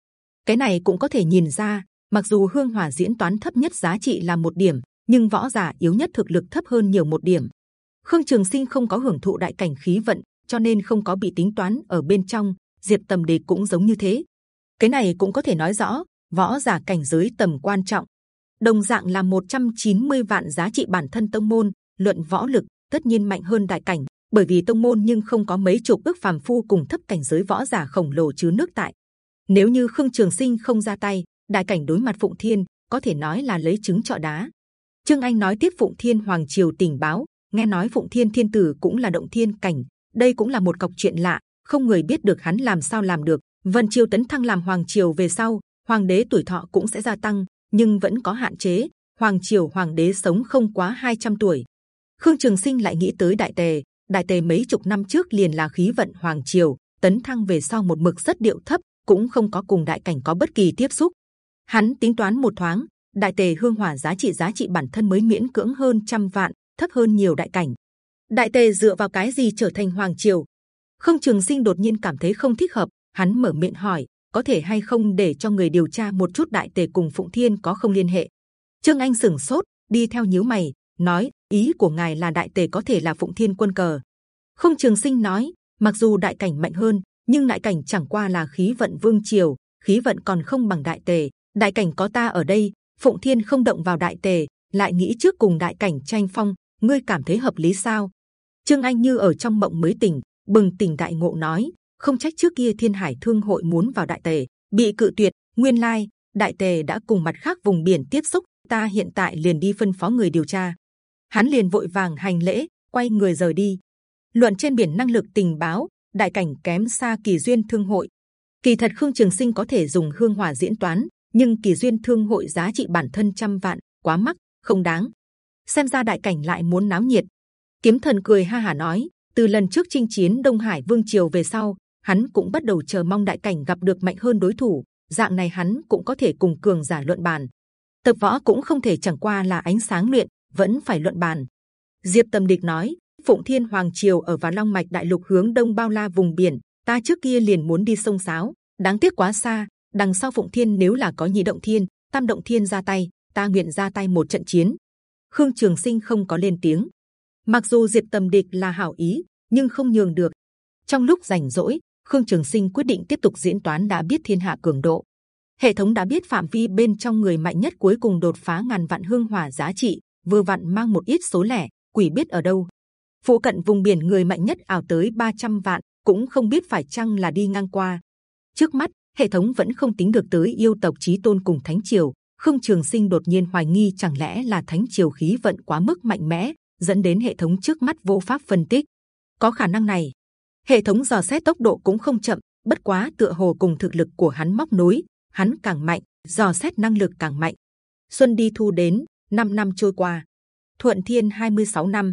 Cái này cũng có thể nhìn ra, mặc dù hương hỏa diễn toán thấp nhất giá trị là một điểm nhưng võ giả yếu nhất thực lực thấp hơn nhiều một điểm. Khương trường sinh không có hưởng thụ đại cảnh khí vận, cho nên không có bị tính toán ở bên trong, diệp tầm đề cũng giống như thế. Cái này cũng có thể nói rõ, võ giả cảnh giới tầm quan trọng. Đồng dạng là 190 vạn giá trị bản thân tông môn, luận võ lực, tất nhiên mạnh hơn đại cảnh, bởi vì tông môn nhưng không có mấy chục ước phàm phu cùng thấp cảnh giới võ giả khổng lồ chứa nước tại. Nếu như khương trường sinh không ra tay, đại cảnh đối mặt phụng thiên, có thể nói là lấy trứng trọi đá trương anh nói tiếp phụng thiên hoàng triều tình báo, nghe nói phụng thiên thiên tử cũng là động thiên cảnh, đây cũng là một cọc chuyện lạ, không người biết được hắn làm sao làm được. Vân triều tấn thăng làm hoàng triều về sau, hoàng đế tuổi thọ cũng sẽ gia tăng, nhưng vẫn có hạn chế. Hoàng triều hoàng đế sống không quá 200 tuổi. Khương trường sinh lại nghĩ tới đại tề. Đại tề mấy chục năm trước liền là khí vận hoàng triều, tấn thăng về sau một mực rất điệu thấp, cũng không có cùng đại cảnh có bất kỳ tiếp xúc. Hắn tính toán một thoáng đại tề hương hỏa giá trị giá trị bản thân mới miễn cưỡng hơn trăm vạn, thấp hơn nhiều đại cảnh. Đại tề dựa vào cái gì trở thành hoàng triều? Không trường sinh đột nhiên cảm thấy không thích hợp, hắn mở miệng hỏi, có thể hay không để cho người điều tra một chút đại tề cùng phụng thiên có không liên hệ? Trương anh sừng sốt, đi theo nhíu mày, nói, ý của ngài là đại tề có thể là phụng thiên quân cờ. Không trường sinh nói, mặc dù đại cảnh mạnh hơn, nhưng đại cảnh chẳng qua là khí vận vương triều, khí vận còn không bằng đại tề. Đại cảnh có ta ở đây phụng thiên không động vào đại tề, lại nghĩ trước cùng đại cảnh tranh phong, ngươi cảm thấy hợp lý sao? Trương anh như ở trong mộng mới tỉnh, bừng tỉnh đại ngộ nói, không trách trước kia thiên hải thương hội muốn vào đại tề, bị cự tuyệt, nguyên lai, đại tề đã cùng mặt khác vùng biển tiếp xúc, ta hiện tại liền đi phân phó người điều tra. Hắn liền vội vàng hành lễ, quay người rời đi. Luận trên biển năng lực tình báo, đại cảnh kém xa kỳ duyên thương hội. Kỳ thật khương trường sinh có thể dùng hương hỏa diễn toán nhưng kỳ duyên thương hội giá trị bản thân trăm vạn, quá mắc, không đáng. Xem ra đại cảnh lại muốn náo nhiệt. Kiếm thần cười ha hà nói, từ lần trước chinh chiến đông hải vương triều về sau, hắn cũng bắt đầu chờ mong đại cảnh gặp được mạnh hơn đối thủ. Dạng này hắn cũng có thể cùng cường giả luận bàn. Tập võ cũng không thể chẳng qua là ánh sáng luyện, vẫn phải luận bàn. Diệp tâm địch nói, phụng thiên hoàng triều ở vào long mạch đại lục hướng đông bao la vùng biển, ta trước kia liền muốn đi sông sáo, đáng tiếc quá xa đằng sau phụng thiên nếu là có nhị động thiên, tam động thiên ra tay, ta nguyện ra tay một trận chiến. Khương trường sinh không có lên tiếng. Mặc dù diệp tầm địch là hảo ý, nhưng không nhường được. Trong lúc rảnh rỗi, khương trường sinh quyết định tiếp tục diễn toán đã biết thiên hạ cường độ. Hệ thống đã biết phạm vi bên trong người mạnh nhất cuối cùng đột phá ngàn vạn hương hỏa giá trị, vừa vặn mang một ít số lẻ, quỷ biết ở đâu. Phụ cận vùng biển người mạnh nhất ảo tới 300 vạn, cũng không biết phải chăng là đi ngang qua. Trước mắt hệ thống vẫn không tính được tới yêu tộc chí tôn cùng thánh triều. Khương trường sinh đột nhiên hoài nghi chẳng lẽ là thánh triều khí vận quá mức mạnh mẽ, dẫn đến hệ thống trước mắt vô pháp phân tích. Có khả năng này, hệ thống dò xét tốc độ cũng không chậm, bất quá tựa hồ cùng thực lực của hắn móc nối, hắn càng mạnh, dò xét năng lực càng mạnh. Xuân đi thu đến 5 năm trôi qua, thuận thiên 26 năm.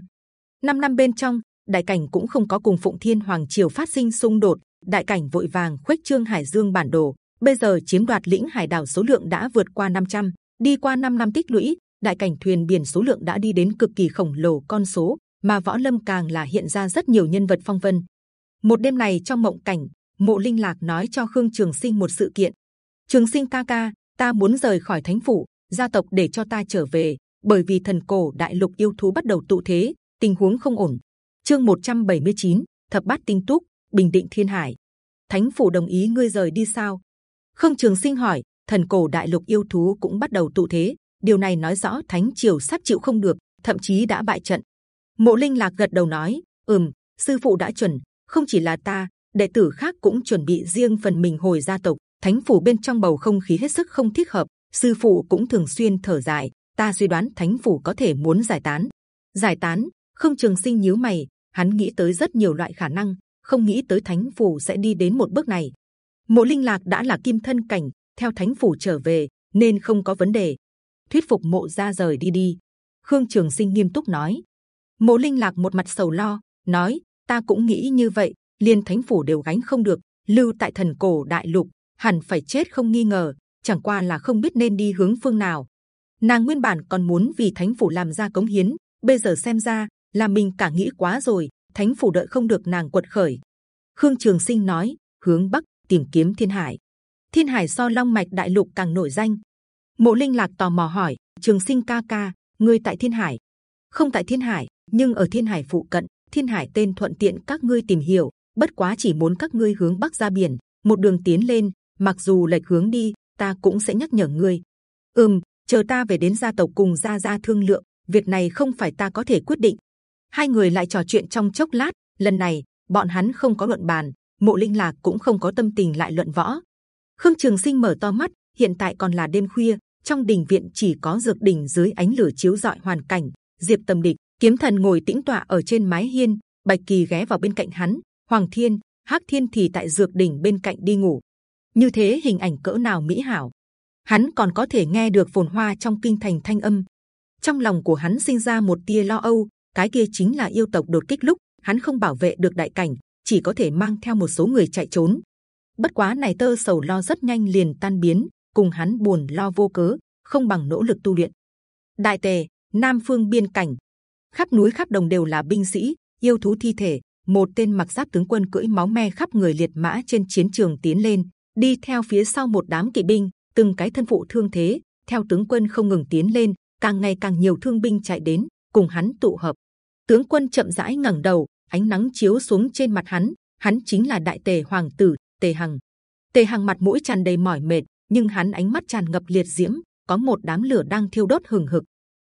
5 năm bên trong, đại cảnh cũng không có cùng phụng thiên hoàng triều phát sinh xung đột đại cảnh vội vàng khuếch trương hải dương bản đồ. Bây giờ chiếm đoạt lĩnh hải đảo số lượng đã vượt qua 500, đi qua 5 năm tích lũy đại cảnh thuyền biển số lượng đã đi đến cực kỳ khổng lồ con số mà võ lâm càng là hiện ra rất nhiều nhân vật phong vân. Một đêm này trong mộng cảnh mộ linh lạc nói cho khương trường sinh một sự kiện. Trường sinh ca ca ta muốn rời khỏi thánh phủ gia tộc để cho ta trở về bởi vì thần cổ đại lục yêu thú bắt đầu tụ thế tình huống không ổn. Chương 179, thập bát tinh túc bình định thiên hải. Thánh phủ đồng ý ngươi rời đi sao? Khương trường sinh hỏi. Thần cổ đại lục yêu thú cũng bắt đầu tụ thế. Điều này nói rõ thánh triều sắp chịu không được, thậm chí đã bại trận. Mộ linh lạc gật đầu nói. Ừm, sư phụ đã chuẩn. Không chỉ là ta, đệ tử khác cũng chuẩn bị riêng phần mình hồi gia tộc. Thánh phủ bên trong bầu không khí hết sức không thích hợp. Sư phụ cũng thường xuyên thở dài. Ta suy đoán thánh phủ có thể muốn giải tán. Giải tán? Không trường sinh nhíu mày. Hắn nghĩ tới rất nhiều loại khả năng không nghĩ tới thánh phủ sẽ đi đến một bước này. Mộ linh lạc đã là kim thân cảnh, theo thánh phủ trở về, nên không có vấn đề. Thuyết phục mộ ra rời đi đi. Khương trường sinh nghiêm túc nói. Mộ linh lạc một mặt sầu lo, nói, ta cũng nghĩ như vậy liên thánh phủ đều gánh không được, lưu tại thần cổ đại lục, hẳn phải chết không nghi ngờ, chẳng qua là không biết nên đi hướng phương nào. Nàng nguyên bản còn muốn vì thánh phủ làm ra cống hiến, bây giờ xem ra là mình cả nghĩ quá rồi thánh phủ đợi không được nàng quật khởi. Khương trường sinh nói, hướng bắc, tìm kiếm thiên hải. Thiên hải so long mạch đại lục càng nổi danh. Mộ linh lạc tò mò hỏi, trường sinh ca ca, ngươi tại thiên hải? Không tại thiên hải, nhưng ở thiên hải phụ cận, thiên hải tên thuận tiện các ngươi tìm hiểu, bất quá chỉ muốn các ngươi hướng bắc ra biển, một đường tiến lên, mặc dù lệch hướng đi, ta cũng sẽ nhắc nhở ngươi. Ừm, chờ ta về đến gia tộc cùng gia gia thương lượng, việc này không phải ta có thể quyết định hai người lại trò chuyện trong chốc lát. Lần này, bọn hắn không có luận bàn, mộ linh lạc cũng không có tâm tình lại luận võ. Khương trường sinh mở to mắt, hiện tại còn là đêm khuya, trong đình viện chỉ có dược đỉnh dưới ánh lửa chiếu rọi hoàn cảnh. Diệp tầm địch, kiếm thần ngồi tĩnh tọa ở trên mái hiên, bạch kỳ ghé vào bên cạnh hắn. Hoàng thiên, hắc thiên thì tại dược đỉnh bên cạnh đi ngủ. Như thế hình ảnh cỡ nào mỹ hảo. Hắn còn có thể nghe được phồn hoa trong kinh thành thanh âm. Trong lòng của hắn sinh ra một tia lo âu cái kia chính là yêu tộc đột kích lúc hắn không bảo vệ được đại cảnh, chỉ có thể mang theo một số người chạy trốn. Bất quá này tơ sầu lo rất nhanh liền tan biến, cùng hắn buồn lo vô cớ, không bằng nỗ lực tu luyện. Đại tề, nam phương biên cảnh. Khắp núi khắp đồng đều là binh sĩ, yêu thú thi thể, một tên mặc giáp tướng quân cưỡi máu me khắp người liệt mã trên chiến trường tiến lên, đi theo phía sau một đám kỵ binh, từng cái thân phụ thương thế, theo tướng quân không ngừng tiến lên, càng ngày càng nhiều thương binh chạy đến, cùng hắn tụ hợp tướng quân chậm rãi ngẩng đầu, ánh nắng chiếu xuống trên mặt hắn hắn chính là đại tề hoàng tử, tề hằng. Tề hằng mặt mũi tràn đầy mỏi mệt, nhưng hắn ánh mắt tràn ngập liệt diễm, có một đám lửa đang thiêu đốt hừng hực.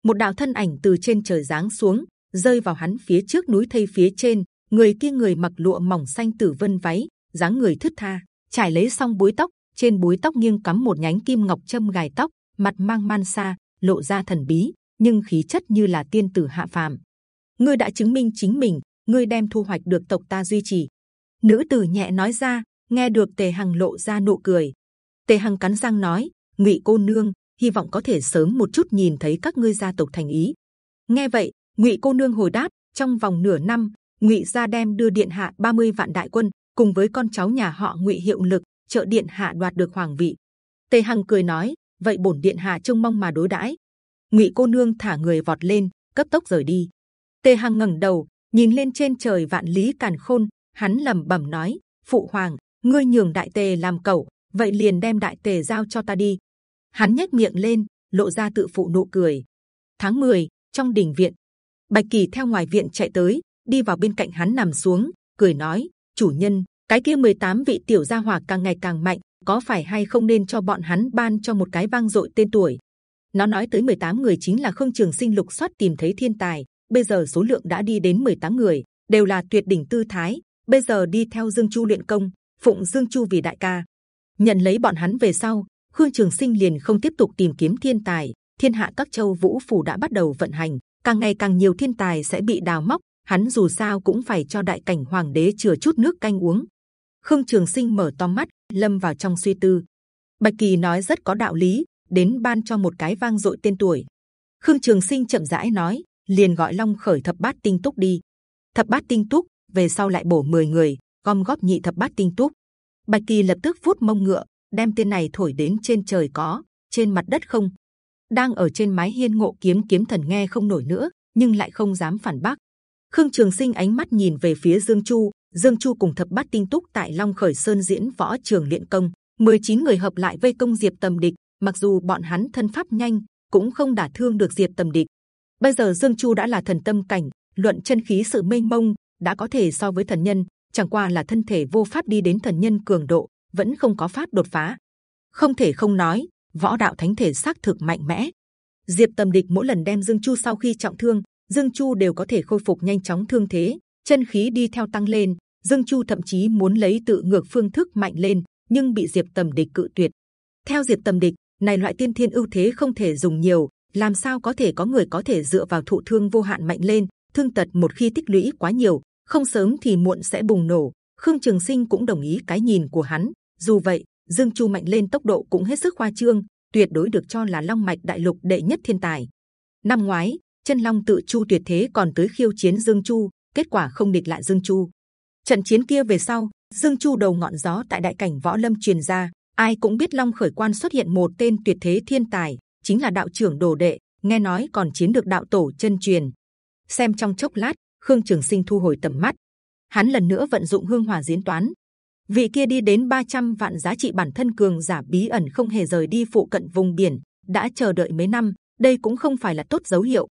Một đạo thân ảnh từ trên trời giáng xuống, rơi vào hắn phía trước núi thây phía trên, người kia người mặc lụa mỏng xanh tử vân váy, dáng người thướt tha, trải lấy xong búi tóc, trên búi tóc nghiêng cắm một nhánh kim ngọc châm gài tóc, mặt mang man sa, lộ ra thần bí, nhưng khí chất như là tiên tử hạ phàm ngươi đã chứng minh chính mình, ngươi đem thu hoạch được tộc ta duy trì. Nữ tử nhẹ nói ra, nghe được tề hằng lộ ra nụ cười. Tề hằng cắn răng nói, ngụy cô nương, hy vọng có thể sớm một chút nhìn thấy các ngươi gia tộc thành ý. Nghe vậy, ngụy cô nương hồi đáp, trong vòng nửa năm, ngụy gia đem đưa điện hạ 30 vạn đại quân cùng với con cháu nhà họ ngụy hiệu lực, trợ điện hạ đoạt được hoàng vị. Tề hằng cười nói, vậy bổn điện hạ trông mong mà đối đãi. Ngụy cô nương thả người vọt lên, cấp tốc rời đi tề hằng ngẩng đầu nhìn lên trên trời vạn lý càn khôn. Hắn lẩm bẩm nói phụ hoàng ngươi nhường đại tề làm cẩu vậy liền đem đại tề giao cho ta đi. Hắn nhếch miệng lên lộ ra tự phụ nụ cười. Tháng 10, trong đình viện. Bạch kỳ theo ngoài viện chạy tới đi vào bên cạnh hắn nằm xuống cười nói chủ nhân cái kia 18 vị tiểu gia hỏa càng ngày càng mạnh có phải hay không nên cho bọn hắn ban cho một cái vang dội tên tuổi? Nó nói tới 18 người chính là không trường sinh lục soát tìm thấy thiên tài bây giờ số lượng đã đi đến 18 người, đều là tuyệt đỉnh tư thái. Bây giờ đi theo dương chu luyện công, phụng dương chu vì đại ca. Nhận lấy bọn hắn về sau, khương trường sinh liền không tiếp tục tìm kiếm thiên tài. Thiên hạ các châu vũ phủ đã bắt đầu vận hành, càng ngày càng nhiều thiên tài sẽ bị đào móc. Hắn dù sao cũng phải cho đại cảnh hoàng đế chừa chút nước canh uống. Khương trường sinh mở to mắt, lâm vào trong suy tư. Bạch kỳ nói rất có đạo lý, đến ban cho một cái vang dội tên tuổi. Khương trường sinh chậm rãi nói liền gọi long khởi thập bát tinh túc đi. Thập bát tinh túc, về sau lại bổ 10 người, gom góp nhị thập bát tinh túc. Bạch kỳ lập tức vuốt mông ngựa, đem tên này thổi đến trên trời có, trên mặt đất không. Đang ở trên mái hiên ngộ kiếm kiếm thần nghe không nổi nữa, nhưng lại không dám phản bác. Khương trường sinh ánh mắt nhìn về phía dương chu dương chu cùng thập bát tinh túc tại long khởi sơn diễn võ trường luyện công. 19 người hợp lại vây công diệp tầm địch, mặc dù bọn hắn thân pháp nhanh, cũng không đả thương được diệp tầm địch bây giờ dương chu đã là thần tâm cảnh, luận chân khí sự mênh mông, đã có thể so với thần nhân, chẳng qua là thân thể vô pháp đi đến thần nhân cường độ, vẫn không có pháp đột phá. Không thể không nói, võ đạo thánh thể xác thực mạnh mẽ. Diệp tầm địch mỗi lần đem dương chu sau khi trọng thương, dương chu đều có thể khôi phục nhanh chóng thương thế, chân khí đi theo tăng lên. Dương chu thậm chí muốn lấy tự ngược phương thức mạnh lên, nhưng bị diệp tầm địch cự tuyệt. Theo diệp tầm địch, này loại tiên thiên ưu thế không thể dùng nhiều làm sao có thể có người có thể dựa vào thụ thương vô hạn mạnh lên, thương tật một khi tích lũy quá nhiều, không sớm thì muộn sẽ bùng nổ. Khương trường sinh cũng đồng ý cái nhìn của hắn. Dù vậy, dương chu mạnh lên tốc độ cũng hết sức khoa trương, tuyệt đối được cho là long mạch đại lục đệ nhất thiên tài. Năm ngoái, chân long tự chu tuyệt thế còn tới khiêu chiến dương chu, kết quả không địch lại dương chu. Trận chiến kia về sau, dương chu đầu ngọn gió tại đại cảnh võ lâm truyền ra, ai cũng biết long khởi quan xuất hiện một tên tuyệt thế thiên tài chính là đạo trưởng đồ đệ, nghe nói còn chiến được đạo tổ chân truyền. Xem trong chốc lát, khương trường sinh thu hồi tầm mắt. Hắn lần nữa vận dụng hương hỏa diễn toán. Vị kia đi đến 300 vạn giá trị bản thân cường giả bí ẩn không hề rời đi phụ cận vùng biển, đã chờ đợi mấy năm, đây cũng không phải là tốt dấu hiệu.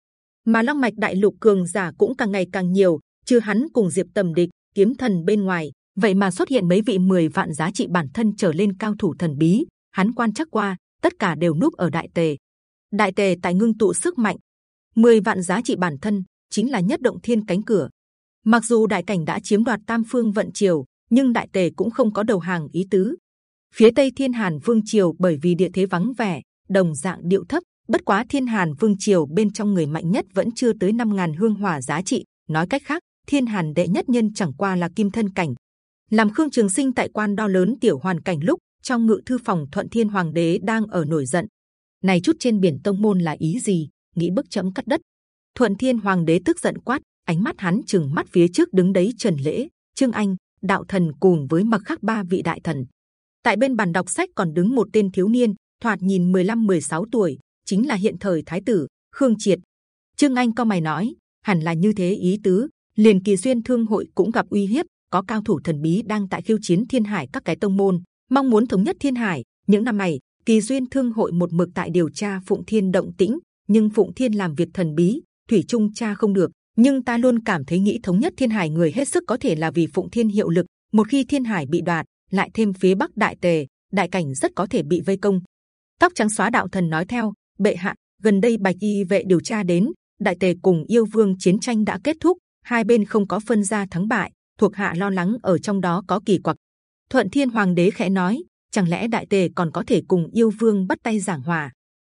Mà long mạch đại lục cường giả cũng càng ngày càng nhiều chưa hắn cùng diệp tầm địch, kiếm thần bên ngoài, vậy mà xuất hiện mấy vị 10 vạn giá trị bản thân trở lên cao thủ thần bí, hắn quan chắc qua, tất cả đều núp ở đại tề đại tề tại ngưng tụ sức mạnh. 10 vạn giá trị bản thân chính là nhất động thiên cánh cửa. Mặc dù đại cảnh đã chiếm đoạt tam phương vận triều, nhưng đại tề cũng không có đầu hàng ý tứ. Phía tây thiên hàn vương triều bởi vì địa thế vắng vẻ, đồng dạng điệu thấp, bất quá thiên hàn vương triều bên trong người mạnh nhất vẫn chưa tới 5.000 hương hỏa giá trị. Nói cách khác, thiên hàn đệ nhất nhân chẳng qua là kim thân cảnh. Làm khương trường sinh tại quan đo lớn tiểu hoàn cảnh lúc, trong ngự thư phòng thuận thiên hoàng đế đang ở nổi giận này chút trên biển tông môn là ý gì? Nghĩ bức chấm cắt đất. Thuận thiên hoàng đế tức giận quát, ánh mắt hắn chừng mắt phía trước đứng đấy trần lễ. Trương anh, đạo thần cùng với mặc khác ba vị đại thần. Tại bên bàn đọc sách còn đứng một tên thiếu niên, thoạt nhìn 15-16 tuổi, chính là hiện thời thái tử, khương triệt. Trương anh co mày nói, hẳn là như thế ý tứ. Liền kỳ duyên thương hội cũng gặp uy hiếp, có cao thủ thần bí đang tại khiêu chiến thiên hải các cái tông môn. Mong muốn thống nhất thiên hải, những năm này kỳ duyên thương hội một mực tại điều tra phụng thiên động tĩnh, nhưng phụng thiên làm việc thần bí, thủy trung cha không được. Nhưng ta luôn cảm thấy nghĩ thống nhất thiên hải người hết sức có thể là vì phụng thiên hiệu lực. Một khi thiên hải bị đoạt, lại thêm phía bắc đại tề, đại cảnh rất có thể bị vây công. Tóc trắng xóa đạo thần nói theo, bệ hạ, gần đây bạch y vệ điều tra đến, đại tề cùng yêu vương chiến tranh đã kết thúc, hai bên không có phân ra thắng bại, thuộc hạ lo lắng ở trong đó có kỳ quặc. Thuận thiên hoàng đế khẽ nói chẳng lẽ đại tề còn có thể cùng yêu vương bắt tay giảng hòa?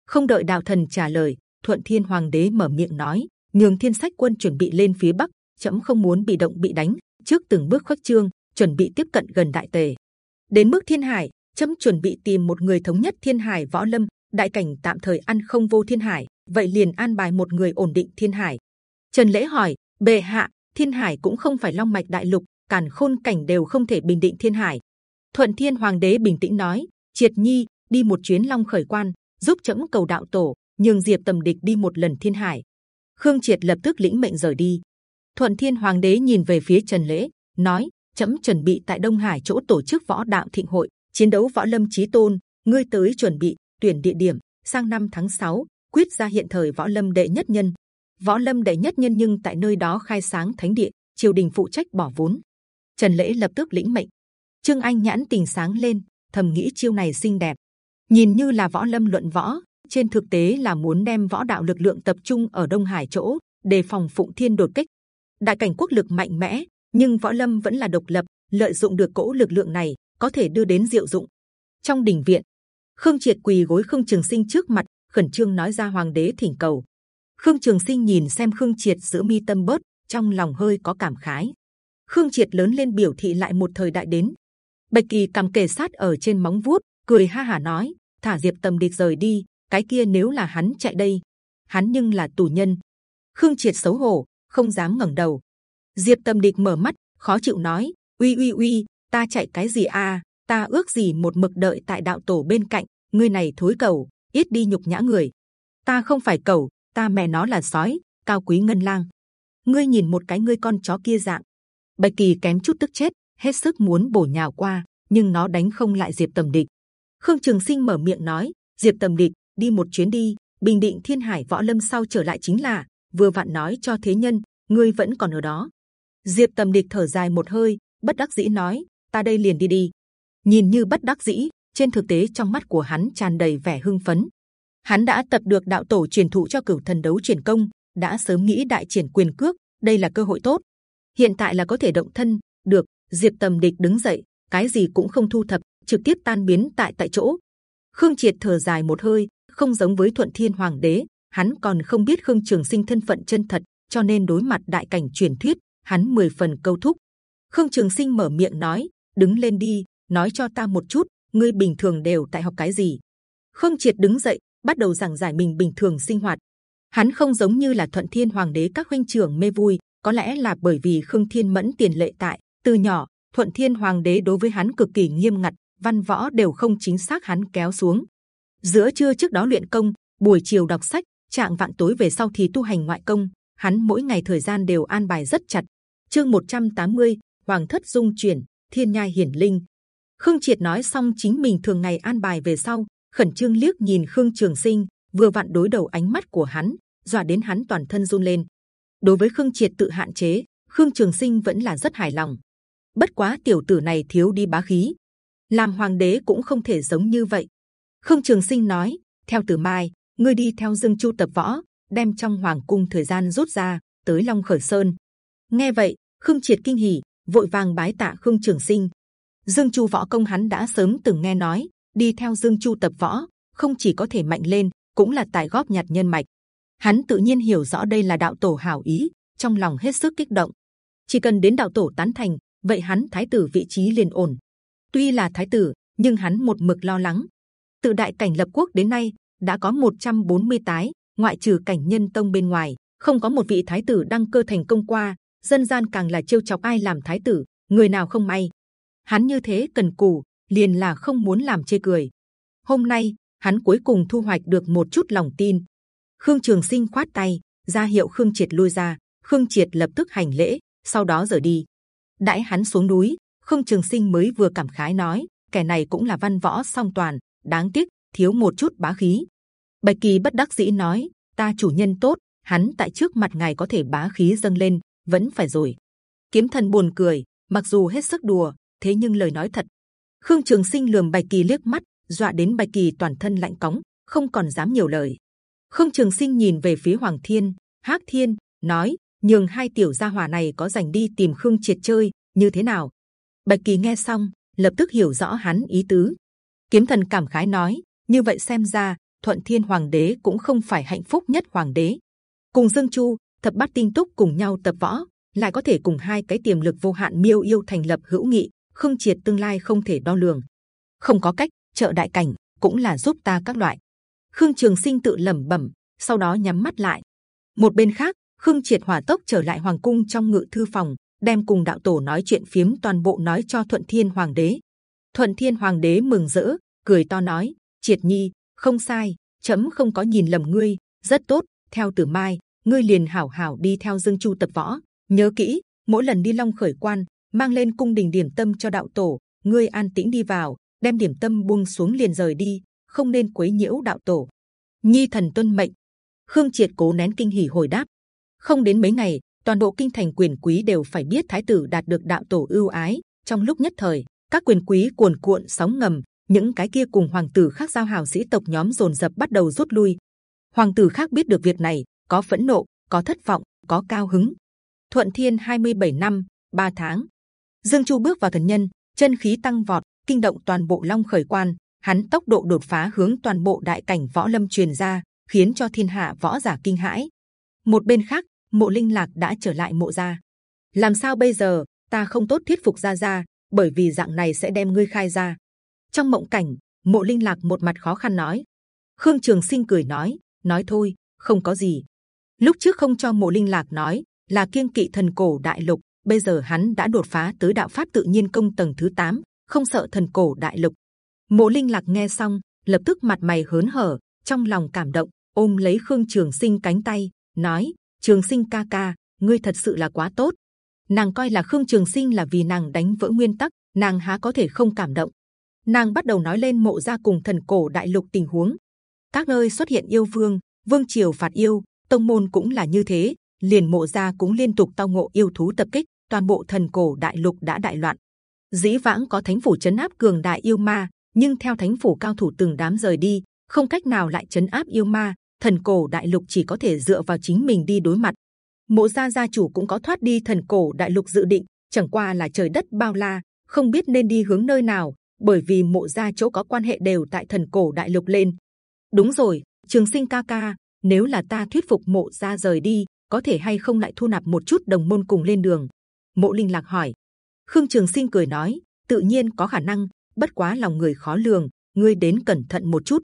Không đợi đạo thần trả lời, thuận thiên hoàng đế mở miệng nói, nhường thiên sách quân chuẩn bị lên phía bắc chậm không muốn bị động bị đánh, trước từng bước khuếch trương, chuẩn bị tiếp cận gần đại tề. Đến mức thiên hải, chấm chuẩn bị tìm một người thống nhất thiên hải võ lâm, đại cảnh tạm thời ăn không vô thiên hải, vậy liền an bài một người ổn định thiên hải. Trần lễ hỏi, bệ hạ, thiên hải cũng không phải long mạch đại lục, càn khôn cảnh đều không thể bình định thiên hải thuận thiên hoàng đế bình tĩnh nói triệt nhi đi một chuyến long khởi quan giúp chấm cầu đạo tổ nhường diệp tầm địch đi một lần thiên hải. Khương triệt lập tức lĩnh mệnh rời đi. Thuận thiên hoàng đế nhìn về phía trần lễ nói chấm chuẩn bị tại đông hải chỗ tổ chức võ đạo thịnh hội chiến đấu võ lâm chí tôn ngươi tới chuẩn bị tuyển địa điểm sang năm tháng 6, quyết ra hiện thời võ lâm đệ nhất nhân. Võ lâm đệ nhất nhân nhưng tại nơi đó khai sáng thánh địa triều đình phụ trách bỏ vốn. Trần lễ lập tức lĩnh mệnh trương anh nhãn tình sáng lên, thầm nghĩ chiêu này xinh đẹp. Nhìn như là võ lâm luận võ, trên thực tế là muốn đem võ đạo lực lượng tập trung ở đông hải chỗ, đề phòng phụng thiên đột kích. Đại cảnh quốc lực mạnh mẽ, nhưng võ lâm vẫn là độc lập, lợi dụng được cỗ lực lượng này, có thể đưa đến diệu dụng. Trong đình viện, khương triệt quỳ gối khương trường sinh trước mặt, khẩn trương nói ra hoàng đế thỉnh cầu. Khương trường sinh nhìn xem khương triệt giữa mi tâm bớt, trong lòng hơi có cảm khái. Khương triệt lớn lên biểu thị lại một thời đại đến bạch kỳ cầm kề sát ở trên móng vuốt, cười ha hà nói, thả diệp tầm địch rời đi, cái kia nếu là hắn chạy đây, hắn nhưng là tù nhân. Khương triệt xấu hổ, không dám ngẩng đầu. Diệp tầm địch mở mắt, khó chịu nói, uy uy uy, ta chạy cái gì a? Ta ước gì một mực đợi tại đạo tổ bên cạnh, ngươi này thối cầu, ít đi nhục nhã người. Ta không phải cầu, ta mẹ nó là sói, cao quý ngân lang. Ngươi nhìn một cái ngươi con chó kia dạng. Bạch kỳ kém chút tức chết hết sức muốn bổ nhào qua, nhưng nó đánh không lại diệp tầm địch. Khương trường sinh mở miệng nói, diệp tầm địch, đi một chuyến đi, bình định thiên hải võ lâm sau trở lại chính là, vừa vặn nói cho thế nhân, ngươi vẫn còn ở đó. Diệp tầm địch thở dài một hơi, bất đắc dĩ nói, ta đây liền đi đi. Nhìn như bất đắc dĩ, trên thực tế trong mắt của hắn tràn đầy vẻ hưng phấn. Hắn đã tập được đạo tổ truyền thụ cho cửu thần đấu truyền công, đã sớm nghĩ đại triển quyền cước, đây là cơ hội tốt. Hiện tại là có thể động thân, được diệp tầm địch đứng dậy cái gì cũng không thu thập trực tiếp tan biến tại tại chỗ. Khương Triệt thở dài một hơi, không giống với Thuận Thiên Hoàng đế, hắn còn không biết Khương Trường Sinh thân phận chân thật, cho nên đối mặt đại cảnh truyền thuyết, hắn mười phần câu thúc. Khương Trường Sinh mở miệng nói: đứng lên đi, nói cho ta một chút, ngươi bình thường đều tại học cái gì? Khương Triệt đứng dậy, bắt đầu giảng giải mình bình thường sinh hoạt. Hắn không giống như là Thuận Thiên Hoàng đế các huynh trưởng mê vui, có lẽ là bởi vì Khương Thiên Mẫn tiền lệ tại. Từ nhỏ, Thuận Thiên Hoàng đế đối với hắn cực kỳ nghiêm ngặt, văn võ đều không chính xác hắn kéo xuống. Giữa trưa trước đó luyện công, buổi chiều đọc sách, trạng vạn tối về sau thì tu hành ngoại công. Hắn mỗi ngày thời gian đều an bài rất chặt. Chương 180, Hoàng thất dung chuyển, Thiên nhai hiển linh. Khương Triệt nói xong chính mình thường ngày an bài về sau, khẩn trương liếc nhìn Khương Trường Sinh, vừa vặn đối đầu ánh mắt của hắn, dọa đến hắn toàn thân run lên. Đối với Khương Triệt tự hạn chế, Khương Trường Sinh vẫn là rất hài lòng. Bất quá tiểu tử này thiếu đi bá khí, làm hoàng đế cũng không thể giống như vậy. Khương Trường Sinh nói: theo Tử Mai, ngươi đi theo Dương Chu tập võ, đem trong hoàng cung thời gian rút ra tới Long Khởi Sơn. Nghe vậy, Khương Triệt kinh hỉ, vội vàng bái tạ Khương Trường Sinh. Dương Chu võ công hắn đã sớm từng nghe nói, đi theo Dương Chu tập võ, không chỉ có thể mạnh lên, cũng là tài góp nhặt nhân mạch. Hắn tự nhiên hiểu rõ đây là đạo tổ hảo ý, trong lòng hết sức kích động. Chỉ cần đến đạo tổ tán thành, vậy hắn thái tử vị trí liền ổn. Tuy là thái tử, nhưng hắn một mực lo lắng. Từ đại cảnh lập quốc đến nay đã có 140 tái, ngoại trừ cảnh nhân tông bên ngoài, không có một vị thái tử đăng cơ thành công qua. Dân gian càng là chiêu chọc ai làm thái tử, người nào không may. Hắn như thế cần cù, liền là không muốn làm chê cười. Hôm nay hắn cuối cùng thu hoạch được một chút lòng tin. Khương Trường Sinh khoát tay, ra hiệu Khương Triệt lui ra. Khương Triệt lập tức hành lễ, sau đó rời đi. Đãi hắn xuống núi, Khương Trường Sinh mới vừa cảm khái nói, kẻ này cũng là văn võ song toàn, đáng tiếc thiếu một chút bá khí. Bạch Kỳ bất đắc dĩ nói, ta chủ nhân tốt, hắn tại trước mặt ngài có thể bá khí dâng lên, vẫn phải rồi. Kiếm thần buồn cười, mặc dù hết sức đùa, thế nhưng lời nói thật. Khương Trường Sinh lườm Bạch Kỳ liếc mắt, dọa đến Bạch Kỳ toàn thân lạnh cóng, không còn dám nhiều lời. Khương Trường Sinh nhìn về phía Hoàng Thiên, Hắc Thiên, nói: nhường hai tiểu gia hỏa này có dành đi tìm Khương Triệt chơi, như thế nào? Bạch Kỳ nghe xong, lập tức hiểu rõ hắn ý tứ. Kiếm Thần cảm khái nói: như vậy xem ra Thuận Thiên Hoàng đế cũng không phải hạnh phúc nhất Hoàng đế. Cùng Dương Chu, thập bát tinh túc cùng nhau tập võ, lại có thể cùng hai cái tiềm lực vô hạn miêu yêu thành lập hữu nghị, Khương Triệt tương lai không thể đo lường. Không có cách, trợ đại cảnh cũng là giúp ta các loại. Khương Trường Sinh tự lẩm bẩm, sau đó nhắm mắt lại. Một bên khác, Khương Triệt hỏa tốc trở lại hoàng cung trong ngự thư phòng, đem cùng đạo tổ nói chuyện phiếm toàn bộ nói cho Thuận Thiên Hoàng đế. Thuận Thiên Hoàng đế mừng rỡ, cười to nói: Triệt Nhi, không sai, chấm không có nhìn lầm ngươi, rất tốt. Theo từ Mai, ngươi liền hảo hảo đi theo Dương Chu tập võ, nhớ kỹ, mỗi lần đi Long khởi quan, mang lên cung đình điểm tâm cho đạo tổ. Ngươi an tĩnh đi vào, đem điểm tâm buông xuống liền rời đi, không nên quấy nhiễu đạo tổ. Nhi thần tuân mệnh. Khương Triệt cố nén kinh hỉ hồi đáp. Không đến mấy ngày, toàn bộ kinh thành quyền quý đều phải biết thái tử đạt được đạo tổ ưu ái. Trong lúc nhất thời, các quyền quý cuồn cuộn sóng ngầm, những cái kia cùng hoàng tử khác giao hảo sĩ tộc nhóm dồn dập bắt đầu rút lui. Hoàng tử khác biết được việc này, có phẫn nộ, có thất vọng, có cao hứng. Thuận Thiên 27 năm, 3 tháng, Dương Chu bước vào thần nhân, chân khí tăng vọt, kinh động toàn bộ Long khởi quan. Hắn tốc độ đột phá hướng toàn bộ đại cảnh võ lâm truyền ra, khiến cho thiên hạ võ giả kinh hãi. Một bên khác, Mộ Linh Lạc đã trở lại mộ gia. Làm sao bây giờ? Ta không tốt thuyết phục gia gia, bởi vì dạng này sẽ đem ngươi khai ra. Trong mộng cảnh, Mộ Linh Lạc một mặt khó khăn nói. Khương Trường Sinh cười nói, nói thôi, không có gì. Lúc trước không cho Mộ Linh Lạc nói, là kiêng kỵ thần cổ đại lục. Bây giờ hắn đã đột phá tới đạo pháp tự nhiên công tầng thứ 8, không sợ thần cổ đại lục. Mộ Linh Lạc nghe xong, lập tức mặt mày hớn hở, trong lòng cảm động, ôm lấy Khương Trường Sinh cánh tay, nói: Trường Sinh ca ca, ngươi thật sự là quá tốt. Nàng coi là Khương Trường Sinh là vì nàng đánh vỡ nguyên tắc, nàng há có thể không cảm động. Nàng bắt đầu nói lên mộ gia cùng thần cổ đại lục tình huống. Các nơi xuất hiện yêu vương, vương triều phạt yêu, tông môn cũng là như thế. liền mộ gia cũng liên tục tao ngộ yêu thú tập kích, toàn bộ thần cổ đại lục đã đại loạn. Dĩ vãng có thánh phủ chấn áp cường đại yêu ma, nhưng theo thánh phủ cao thủ từng đám rời đi, không cách nào lại chấn áp yêu ma. Thần cổ đại lục chỉ có thể dựa vào chính mình đi đối mặt. Mộ gia gia chủ cũng có thoát đi thần cổ đại lục dự định, chẳng qua là trời đất bao la, không biết nên đi hướng nơi nào. bởi vì mộ gia chỗ có quan hệ đều tại thần cổ đại lục lên. Đúng rồi, Trường Sinh ca ca, nếu là ta thuyết phục mộ gia rời đi, có thể hay không lại thu nạp một chút đồng môn cùng lên đường? Mộ Linh Lạc hỏi. Khương Trường Sinh cười nói, tự nhiên có khả năng, bất quá lòng người khó lường, ngươi đến cẩn thận một chút.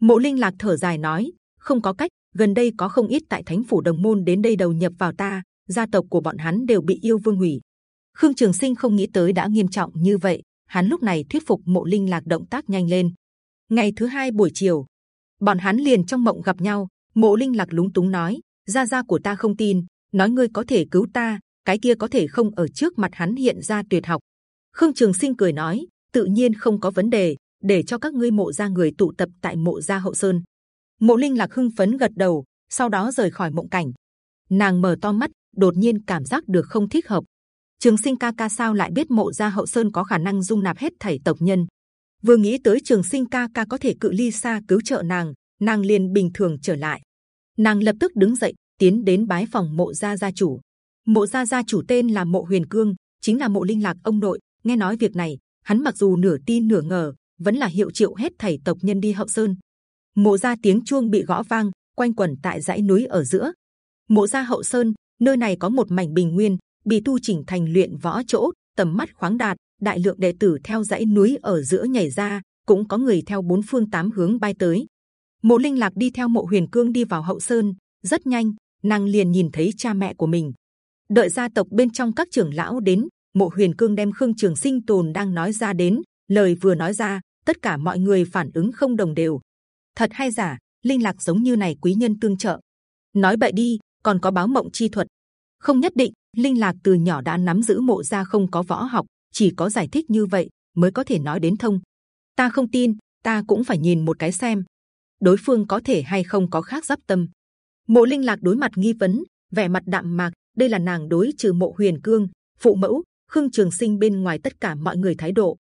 Mộ Linh Lạc thở dài nói, không có cách, gần đây có không ít tại Thánh phủ đồng môn đến đây đầu nhập vào ta, gia tộc của bọn hắn đều bị yêu vương hủy. Khương Trường Sinh không nghĩ tới đã nghiêm trọng như vậy, hắn lúc này thuyết phục Mộ Linh Lạc động tác nhanh lên. Ngày thứ hai buổi chiều, bọn hắn liền trong mộng gặp nhau. Mộ Linh Lạc lúng túng nói: gia gia của ta không tin, nói ngươi có thể cứu ta, cái kia có thể không ở trước mặt hắn hiện ra tuyệt học. Khương Trường Sinh cười nói: tự nhiên không có vấn đề, để cho các ngươi mộ gia người tụ tập tại mộ gia hậu sơn. Mộ Linh lạc hưng phấn gật đầu, sau đó rời khỏi mộng cảnh. Nàng mở to mắt, đột nhiên cảm giác được không thích hợp. Trường Sinh ca ca sao lại biết mộ gia hậu sơn có khả năng dung nạp hết thảy tộc nhân? Vừa nghĩ tới Trường Sinh ca ca có thể cự ly xa cứu trợ nàng, nàng liền bình thường trở lại. Nàng lập tức đứng dậy, tiến đến bái phòng mộ gia gia chủ. Mộ gia gia chủ tên là Mộ Huyền Cương, chính là Mộ Linh lạc ông nội. Nghe nói việc này, hắn mặc dù nửa tin nửa ngờ, vẫn là hiệu triệu hết thảy tộc nhân đi hậu sơn. Mộ gia tiếng chuông bị gõ vang, quanh quẩn tại dãy núi ở giữa. Mộ gia hậu sơn, nơi này có một mảnh bình nguyên, bị tu chỉnh thành luyện võ chỗ, tầm mắt khoáng đạt, đại lượng đệ tử theo dãy núi ở giữa nhảy ra, cũng có người theo bốn phương tám hướng bay tới. Mộ Linh Lạc đi theo Mộ Huyền Cương đi vào hậu sơn, rất nhanh, nàng liền nhìn thấy cha mẹ của mình. Đợi gia tộc bên trong các trưởng lão đến, Mộ Huyền Cương đem Khương Trường Sinh tồn đang nói ra đến, lời vừa nói ra, tất cả mọi người phản ứng không đồng đều. Thật hay giả, linh lạc giống như này quý nhân tương trợ. Nói bậy đi, còn có báo mộng chi thuật. Không nhất định, linh lạc từ nhỏ đã nắm giữ mộ gia không có võ học, chỉ có giải thích như vậy mới có thể nói đến thông. Ta không tin, ta cũng phải nhìn một cái xem. Đối phương có thể hay không có khác giáp tâm. Mộ linh lạc đối mặt nghi vấn, vẻ mặt đạm mạc. Đây là nàng đối trừ mộ huyền cương, phụ mẫu, khương trường sinh bên ngoài tất cả mọi người thái độ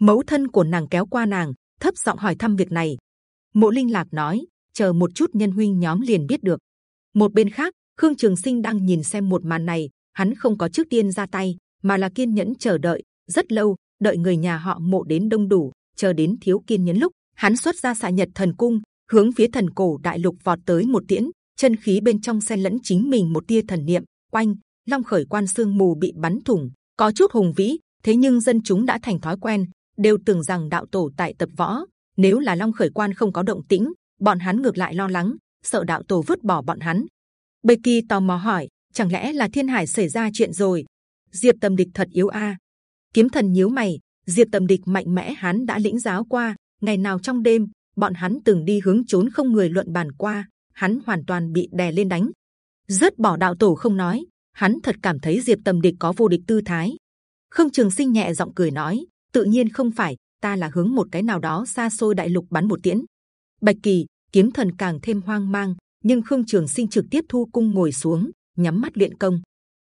mẫu thân của nàng kéo qua nàng thấp giọng hỏi thăm việc này mộ linh lạc nói, chờ một chút nhân huynh nhóm liền biết được. Một bên khác, khương trường sinh đang nhìn xem một màn này, hắn không có trước tiên ra tay, mà là kiên nhẫn chờ đợi. Rất lâu, đợi người nhà họ mộ đến đông đủ, chờ đến thiếu kiên nhẫn lúc, hắn xuất ra xạ nhật thần cung, hướng phía thần cổ đại lục vọt tới một tiễn, chân khí bên trong xen lẫn chính mình một tia thần niệm. Quanh long khởi quan xương mù bị bắn thủng, có chút hùng vĩ, thế nhưng dân chúng đã thành thói quen, đều tưởng rằng đạo tổ tại tập võ nếu là long khởi quan không có động tĩnh, bọn hắn ngược lại lo lắng, sợ đạo tổ vứt bỏ bọn hắn. Bê kỳ tò mò hỏi, chẳng lẽ là thiên hải xảy ra chuyện rồi? Diệp tầm địch thật yếu a. Kiếm thần nhíu mày, diệp tầm địch mạnh mẽ hắn đã lĩnh giáo qua, ngày nào trong đêm, bọn hắn từng đi hướng trốn không người luận bàn qua, hắn hoàn toàn bị đè lên đánh. Rất bỏ đạo tổ không nói, hắn thật cảm thấy diệp tầm địch có vô địch tư thái. Khương trường sinh nhẹ giọng cười nói, tự nhiên không phải ta là hướng một cái nào đó xa xôi đại lục bắn một tiễn. Bạch kỳ, kiếm thần càng thêm hoang mang, nhưng khương trường sinh trực tiếp thu cung ngồi xuống, nhắm mắt luyện công.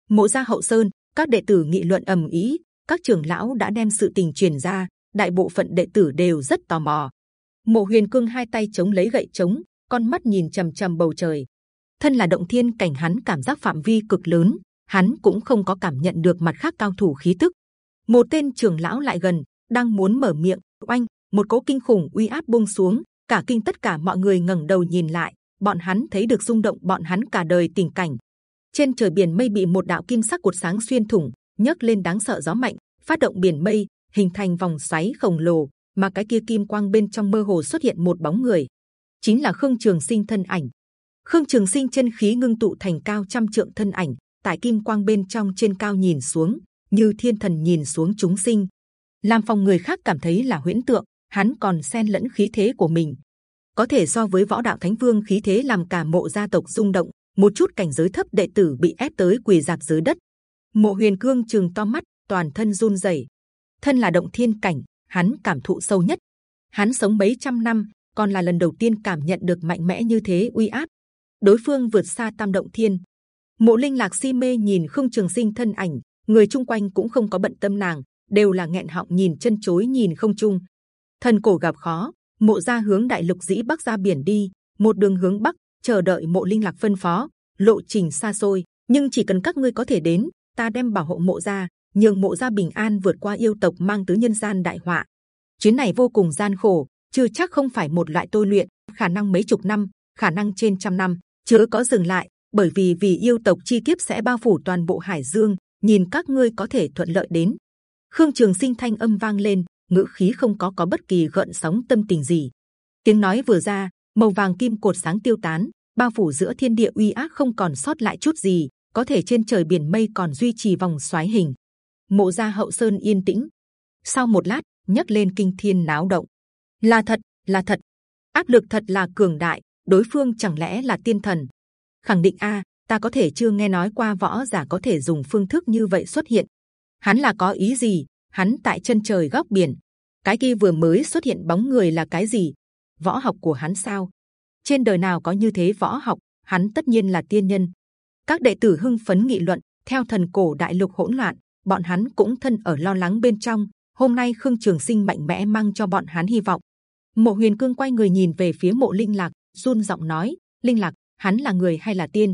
Mộ gia hậu sơn, các đệ tử nghị luận ầm ý các trưởng lão đã đem sự tình truyền ra, đại bộ phận đệ tử đều rất tò mò. Mộ huyền cương hai tay chống lấy gậy chống con mắt nhìn trầm trầm bầu trời. Thân là động thiên, cảnh hắn cảm giác phạm vi cực lớn, hắn cũng không có cảm nhận được mặt khác cao thủ khí tức. Một tên trưởng lão lại gần đang muốn mở miệng oanh một cỗ kinh khủng uy áp buông xuống cả kinh tất cả mọi người ngẩng đầu nhìn lại bọn hắn thấy được rung động bọn hắn cả đời tình cảnh. Trên trời biển mây bị một đạo kim sắc cột sáng xuyên thủng nhấc lên đáng sợ gió mạnh phát động biển mây hình thành vòng xoáy khổng lồ mà cái kia kim quang bên trong mơ hồ xuất hiện một bóng người. Chính là khương trường sinh thân ảnh. Khương trường sinh chân khí ngưng tụ thành cao trăm trượng thân ảnh tại kim quang bên trong trên cao nhìn xuống như thiên thần nhìn xuống chúng sinh, làm phòng người khác cảm thấy là huyễn tượng. Hắn còn xen lẫn khí thế của mình, có thể so với võ đạo thánh vương khí thế làm cả mộ gia tộc rung động. Một chút cảnh giới thấp đệ tử bị ép tới quỳ dạp dưới đất. Mộ Huyền Cương trừng to mắt, toàn thân run rẩy. Thân là động thiên cảnh, hắn cảm thụ sâu nhất. Hắn sống mấy trăm năm, còn là lần đầu tiên cảm nhận được mạnh mẽ như thế uy áp. Đối phương vượt xa tam động thiên. Mộ Linh lạc si mê nhìn Khương Trường Sinh thân ảnh, người chung quanh cũng không có bận tâm nàng, đều là nghẹn họng nhìn chân chối nhìn không chung. Thần cổ gặp khó, mộ gia hướng đại lục dĩ bắc ra biển đi, một đường hướng bắc, chờ đợi mộ linh lạc phân phó, lộ trình xa xôi, nhưng chỉ cần các ngươi có thể đến, ta đem bảo hộ mộ gia nhường mộ gia bình an vượt qua yêu tộc mang tứ nhân gian đại họa. chuyến này vô cùng gian khổ chưa chắc không phải một loại tôi luyện khả năng mấy chục năm khả năng trên trăm năm chưa có dừng lại bởi vì vì yêu tộc chi kiếp sẽ bao phủ toàn bộ hải dương nhìn các ngươi có thể thuận lợi đến khương trường sinh thanh âm vang lên, ngữ khí không có có bất kỳ gợn sóng tâm tình gì. Tiếng nói vừa ra, màu vàng kim cột sáng tiêu tán, bao phủ giữa thiên địa uy ác không còn sót lại chút gì, có thể trên trời biển mây còn duy trì vòng xoáy hình. Mộ gia hậu sơn yên tĩnh. Sau một lát, nhấc lên kinh thiên náo động. Là thật là thật. Áp lực thật là cường đại, đối phương chẳng lẽ là tiên thần? Khẳng định a, ta có thể chưa nghe nói qua võ giả có thể dùng phương thức như vậy xuất hiện hắn là có ý gì? Hắn tại chân trời góc biển. Cái kia vừa mới xuất hiện bóng người là cái gì? Võ học của hắn sao? Trên đời nào có như thế võ học? Hắn tất nhiên là tiên nhân. Các đệ tử hưng phấn nghị luận, theo thần cổ đại lục hỗn loạn, bọn hắn cũng thân ở lo lắng bên trong. Hôm nay khương trường sinh mạnh mẽ mang cho bọn hắn hy vọng. Mộ huyền cương quay người nhìn về phía mộ linh lạc, run giọng nói, linh lạc, hắn là người hay là tiên?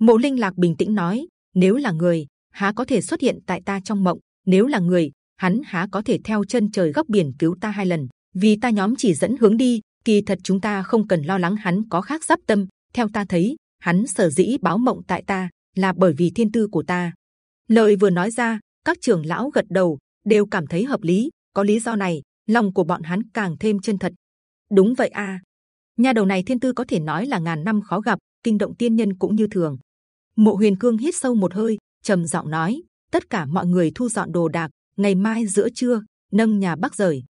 Mộ linh lạc bình tĩnh nói, nếu là người há có thể xuất hiện tại ta trong mộng. Nếu là người, hắn há có thể theo chân trời góc biển cứu ta hai lần. Vì ta nhóm chỉ dẫn hướng đi, kỳ thật chúng ta không cần lo lắng hắn có khác giáp tâm. Theo ta thấy, hắn sở dĩ báo mộng tại ta là bởi vì thiên tư của ta. Lời vừa nói ra, các trưởng lão gật đầu, đều cảm thấy hợp lý. Có lý do này, lòng của bọn hắn càng thêm chân thật. Đúng vậy a. Nhà đầu này thiên tư có thể nói là ngàn năm khó gặp, kinh động tiên nhân cũng như thường. Mộ huyền cương hít sâu một hơi trầm giọng nói, tất cả mọi người thu dọn đồ đạc, ngày mai giữa trưa, nâng nhà bắc rời.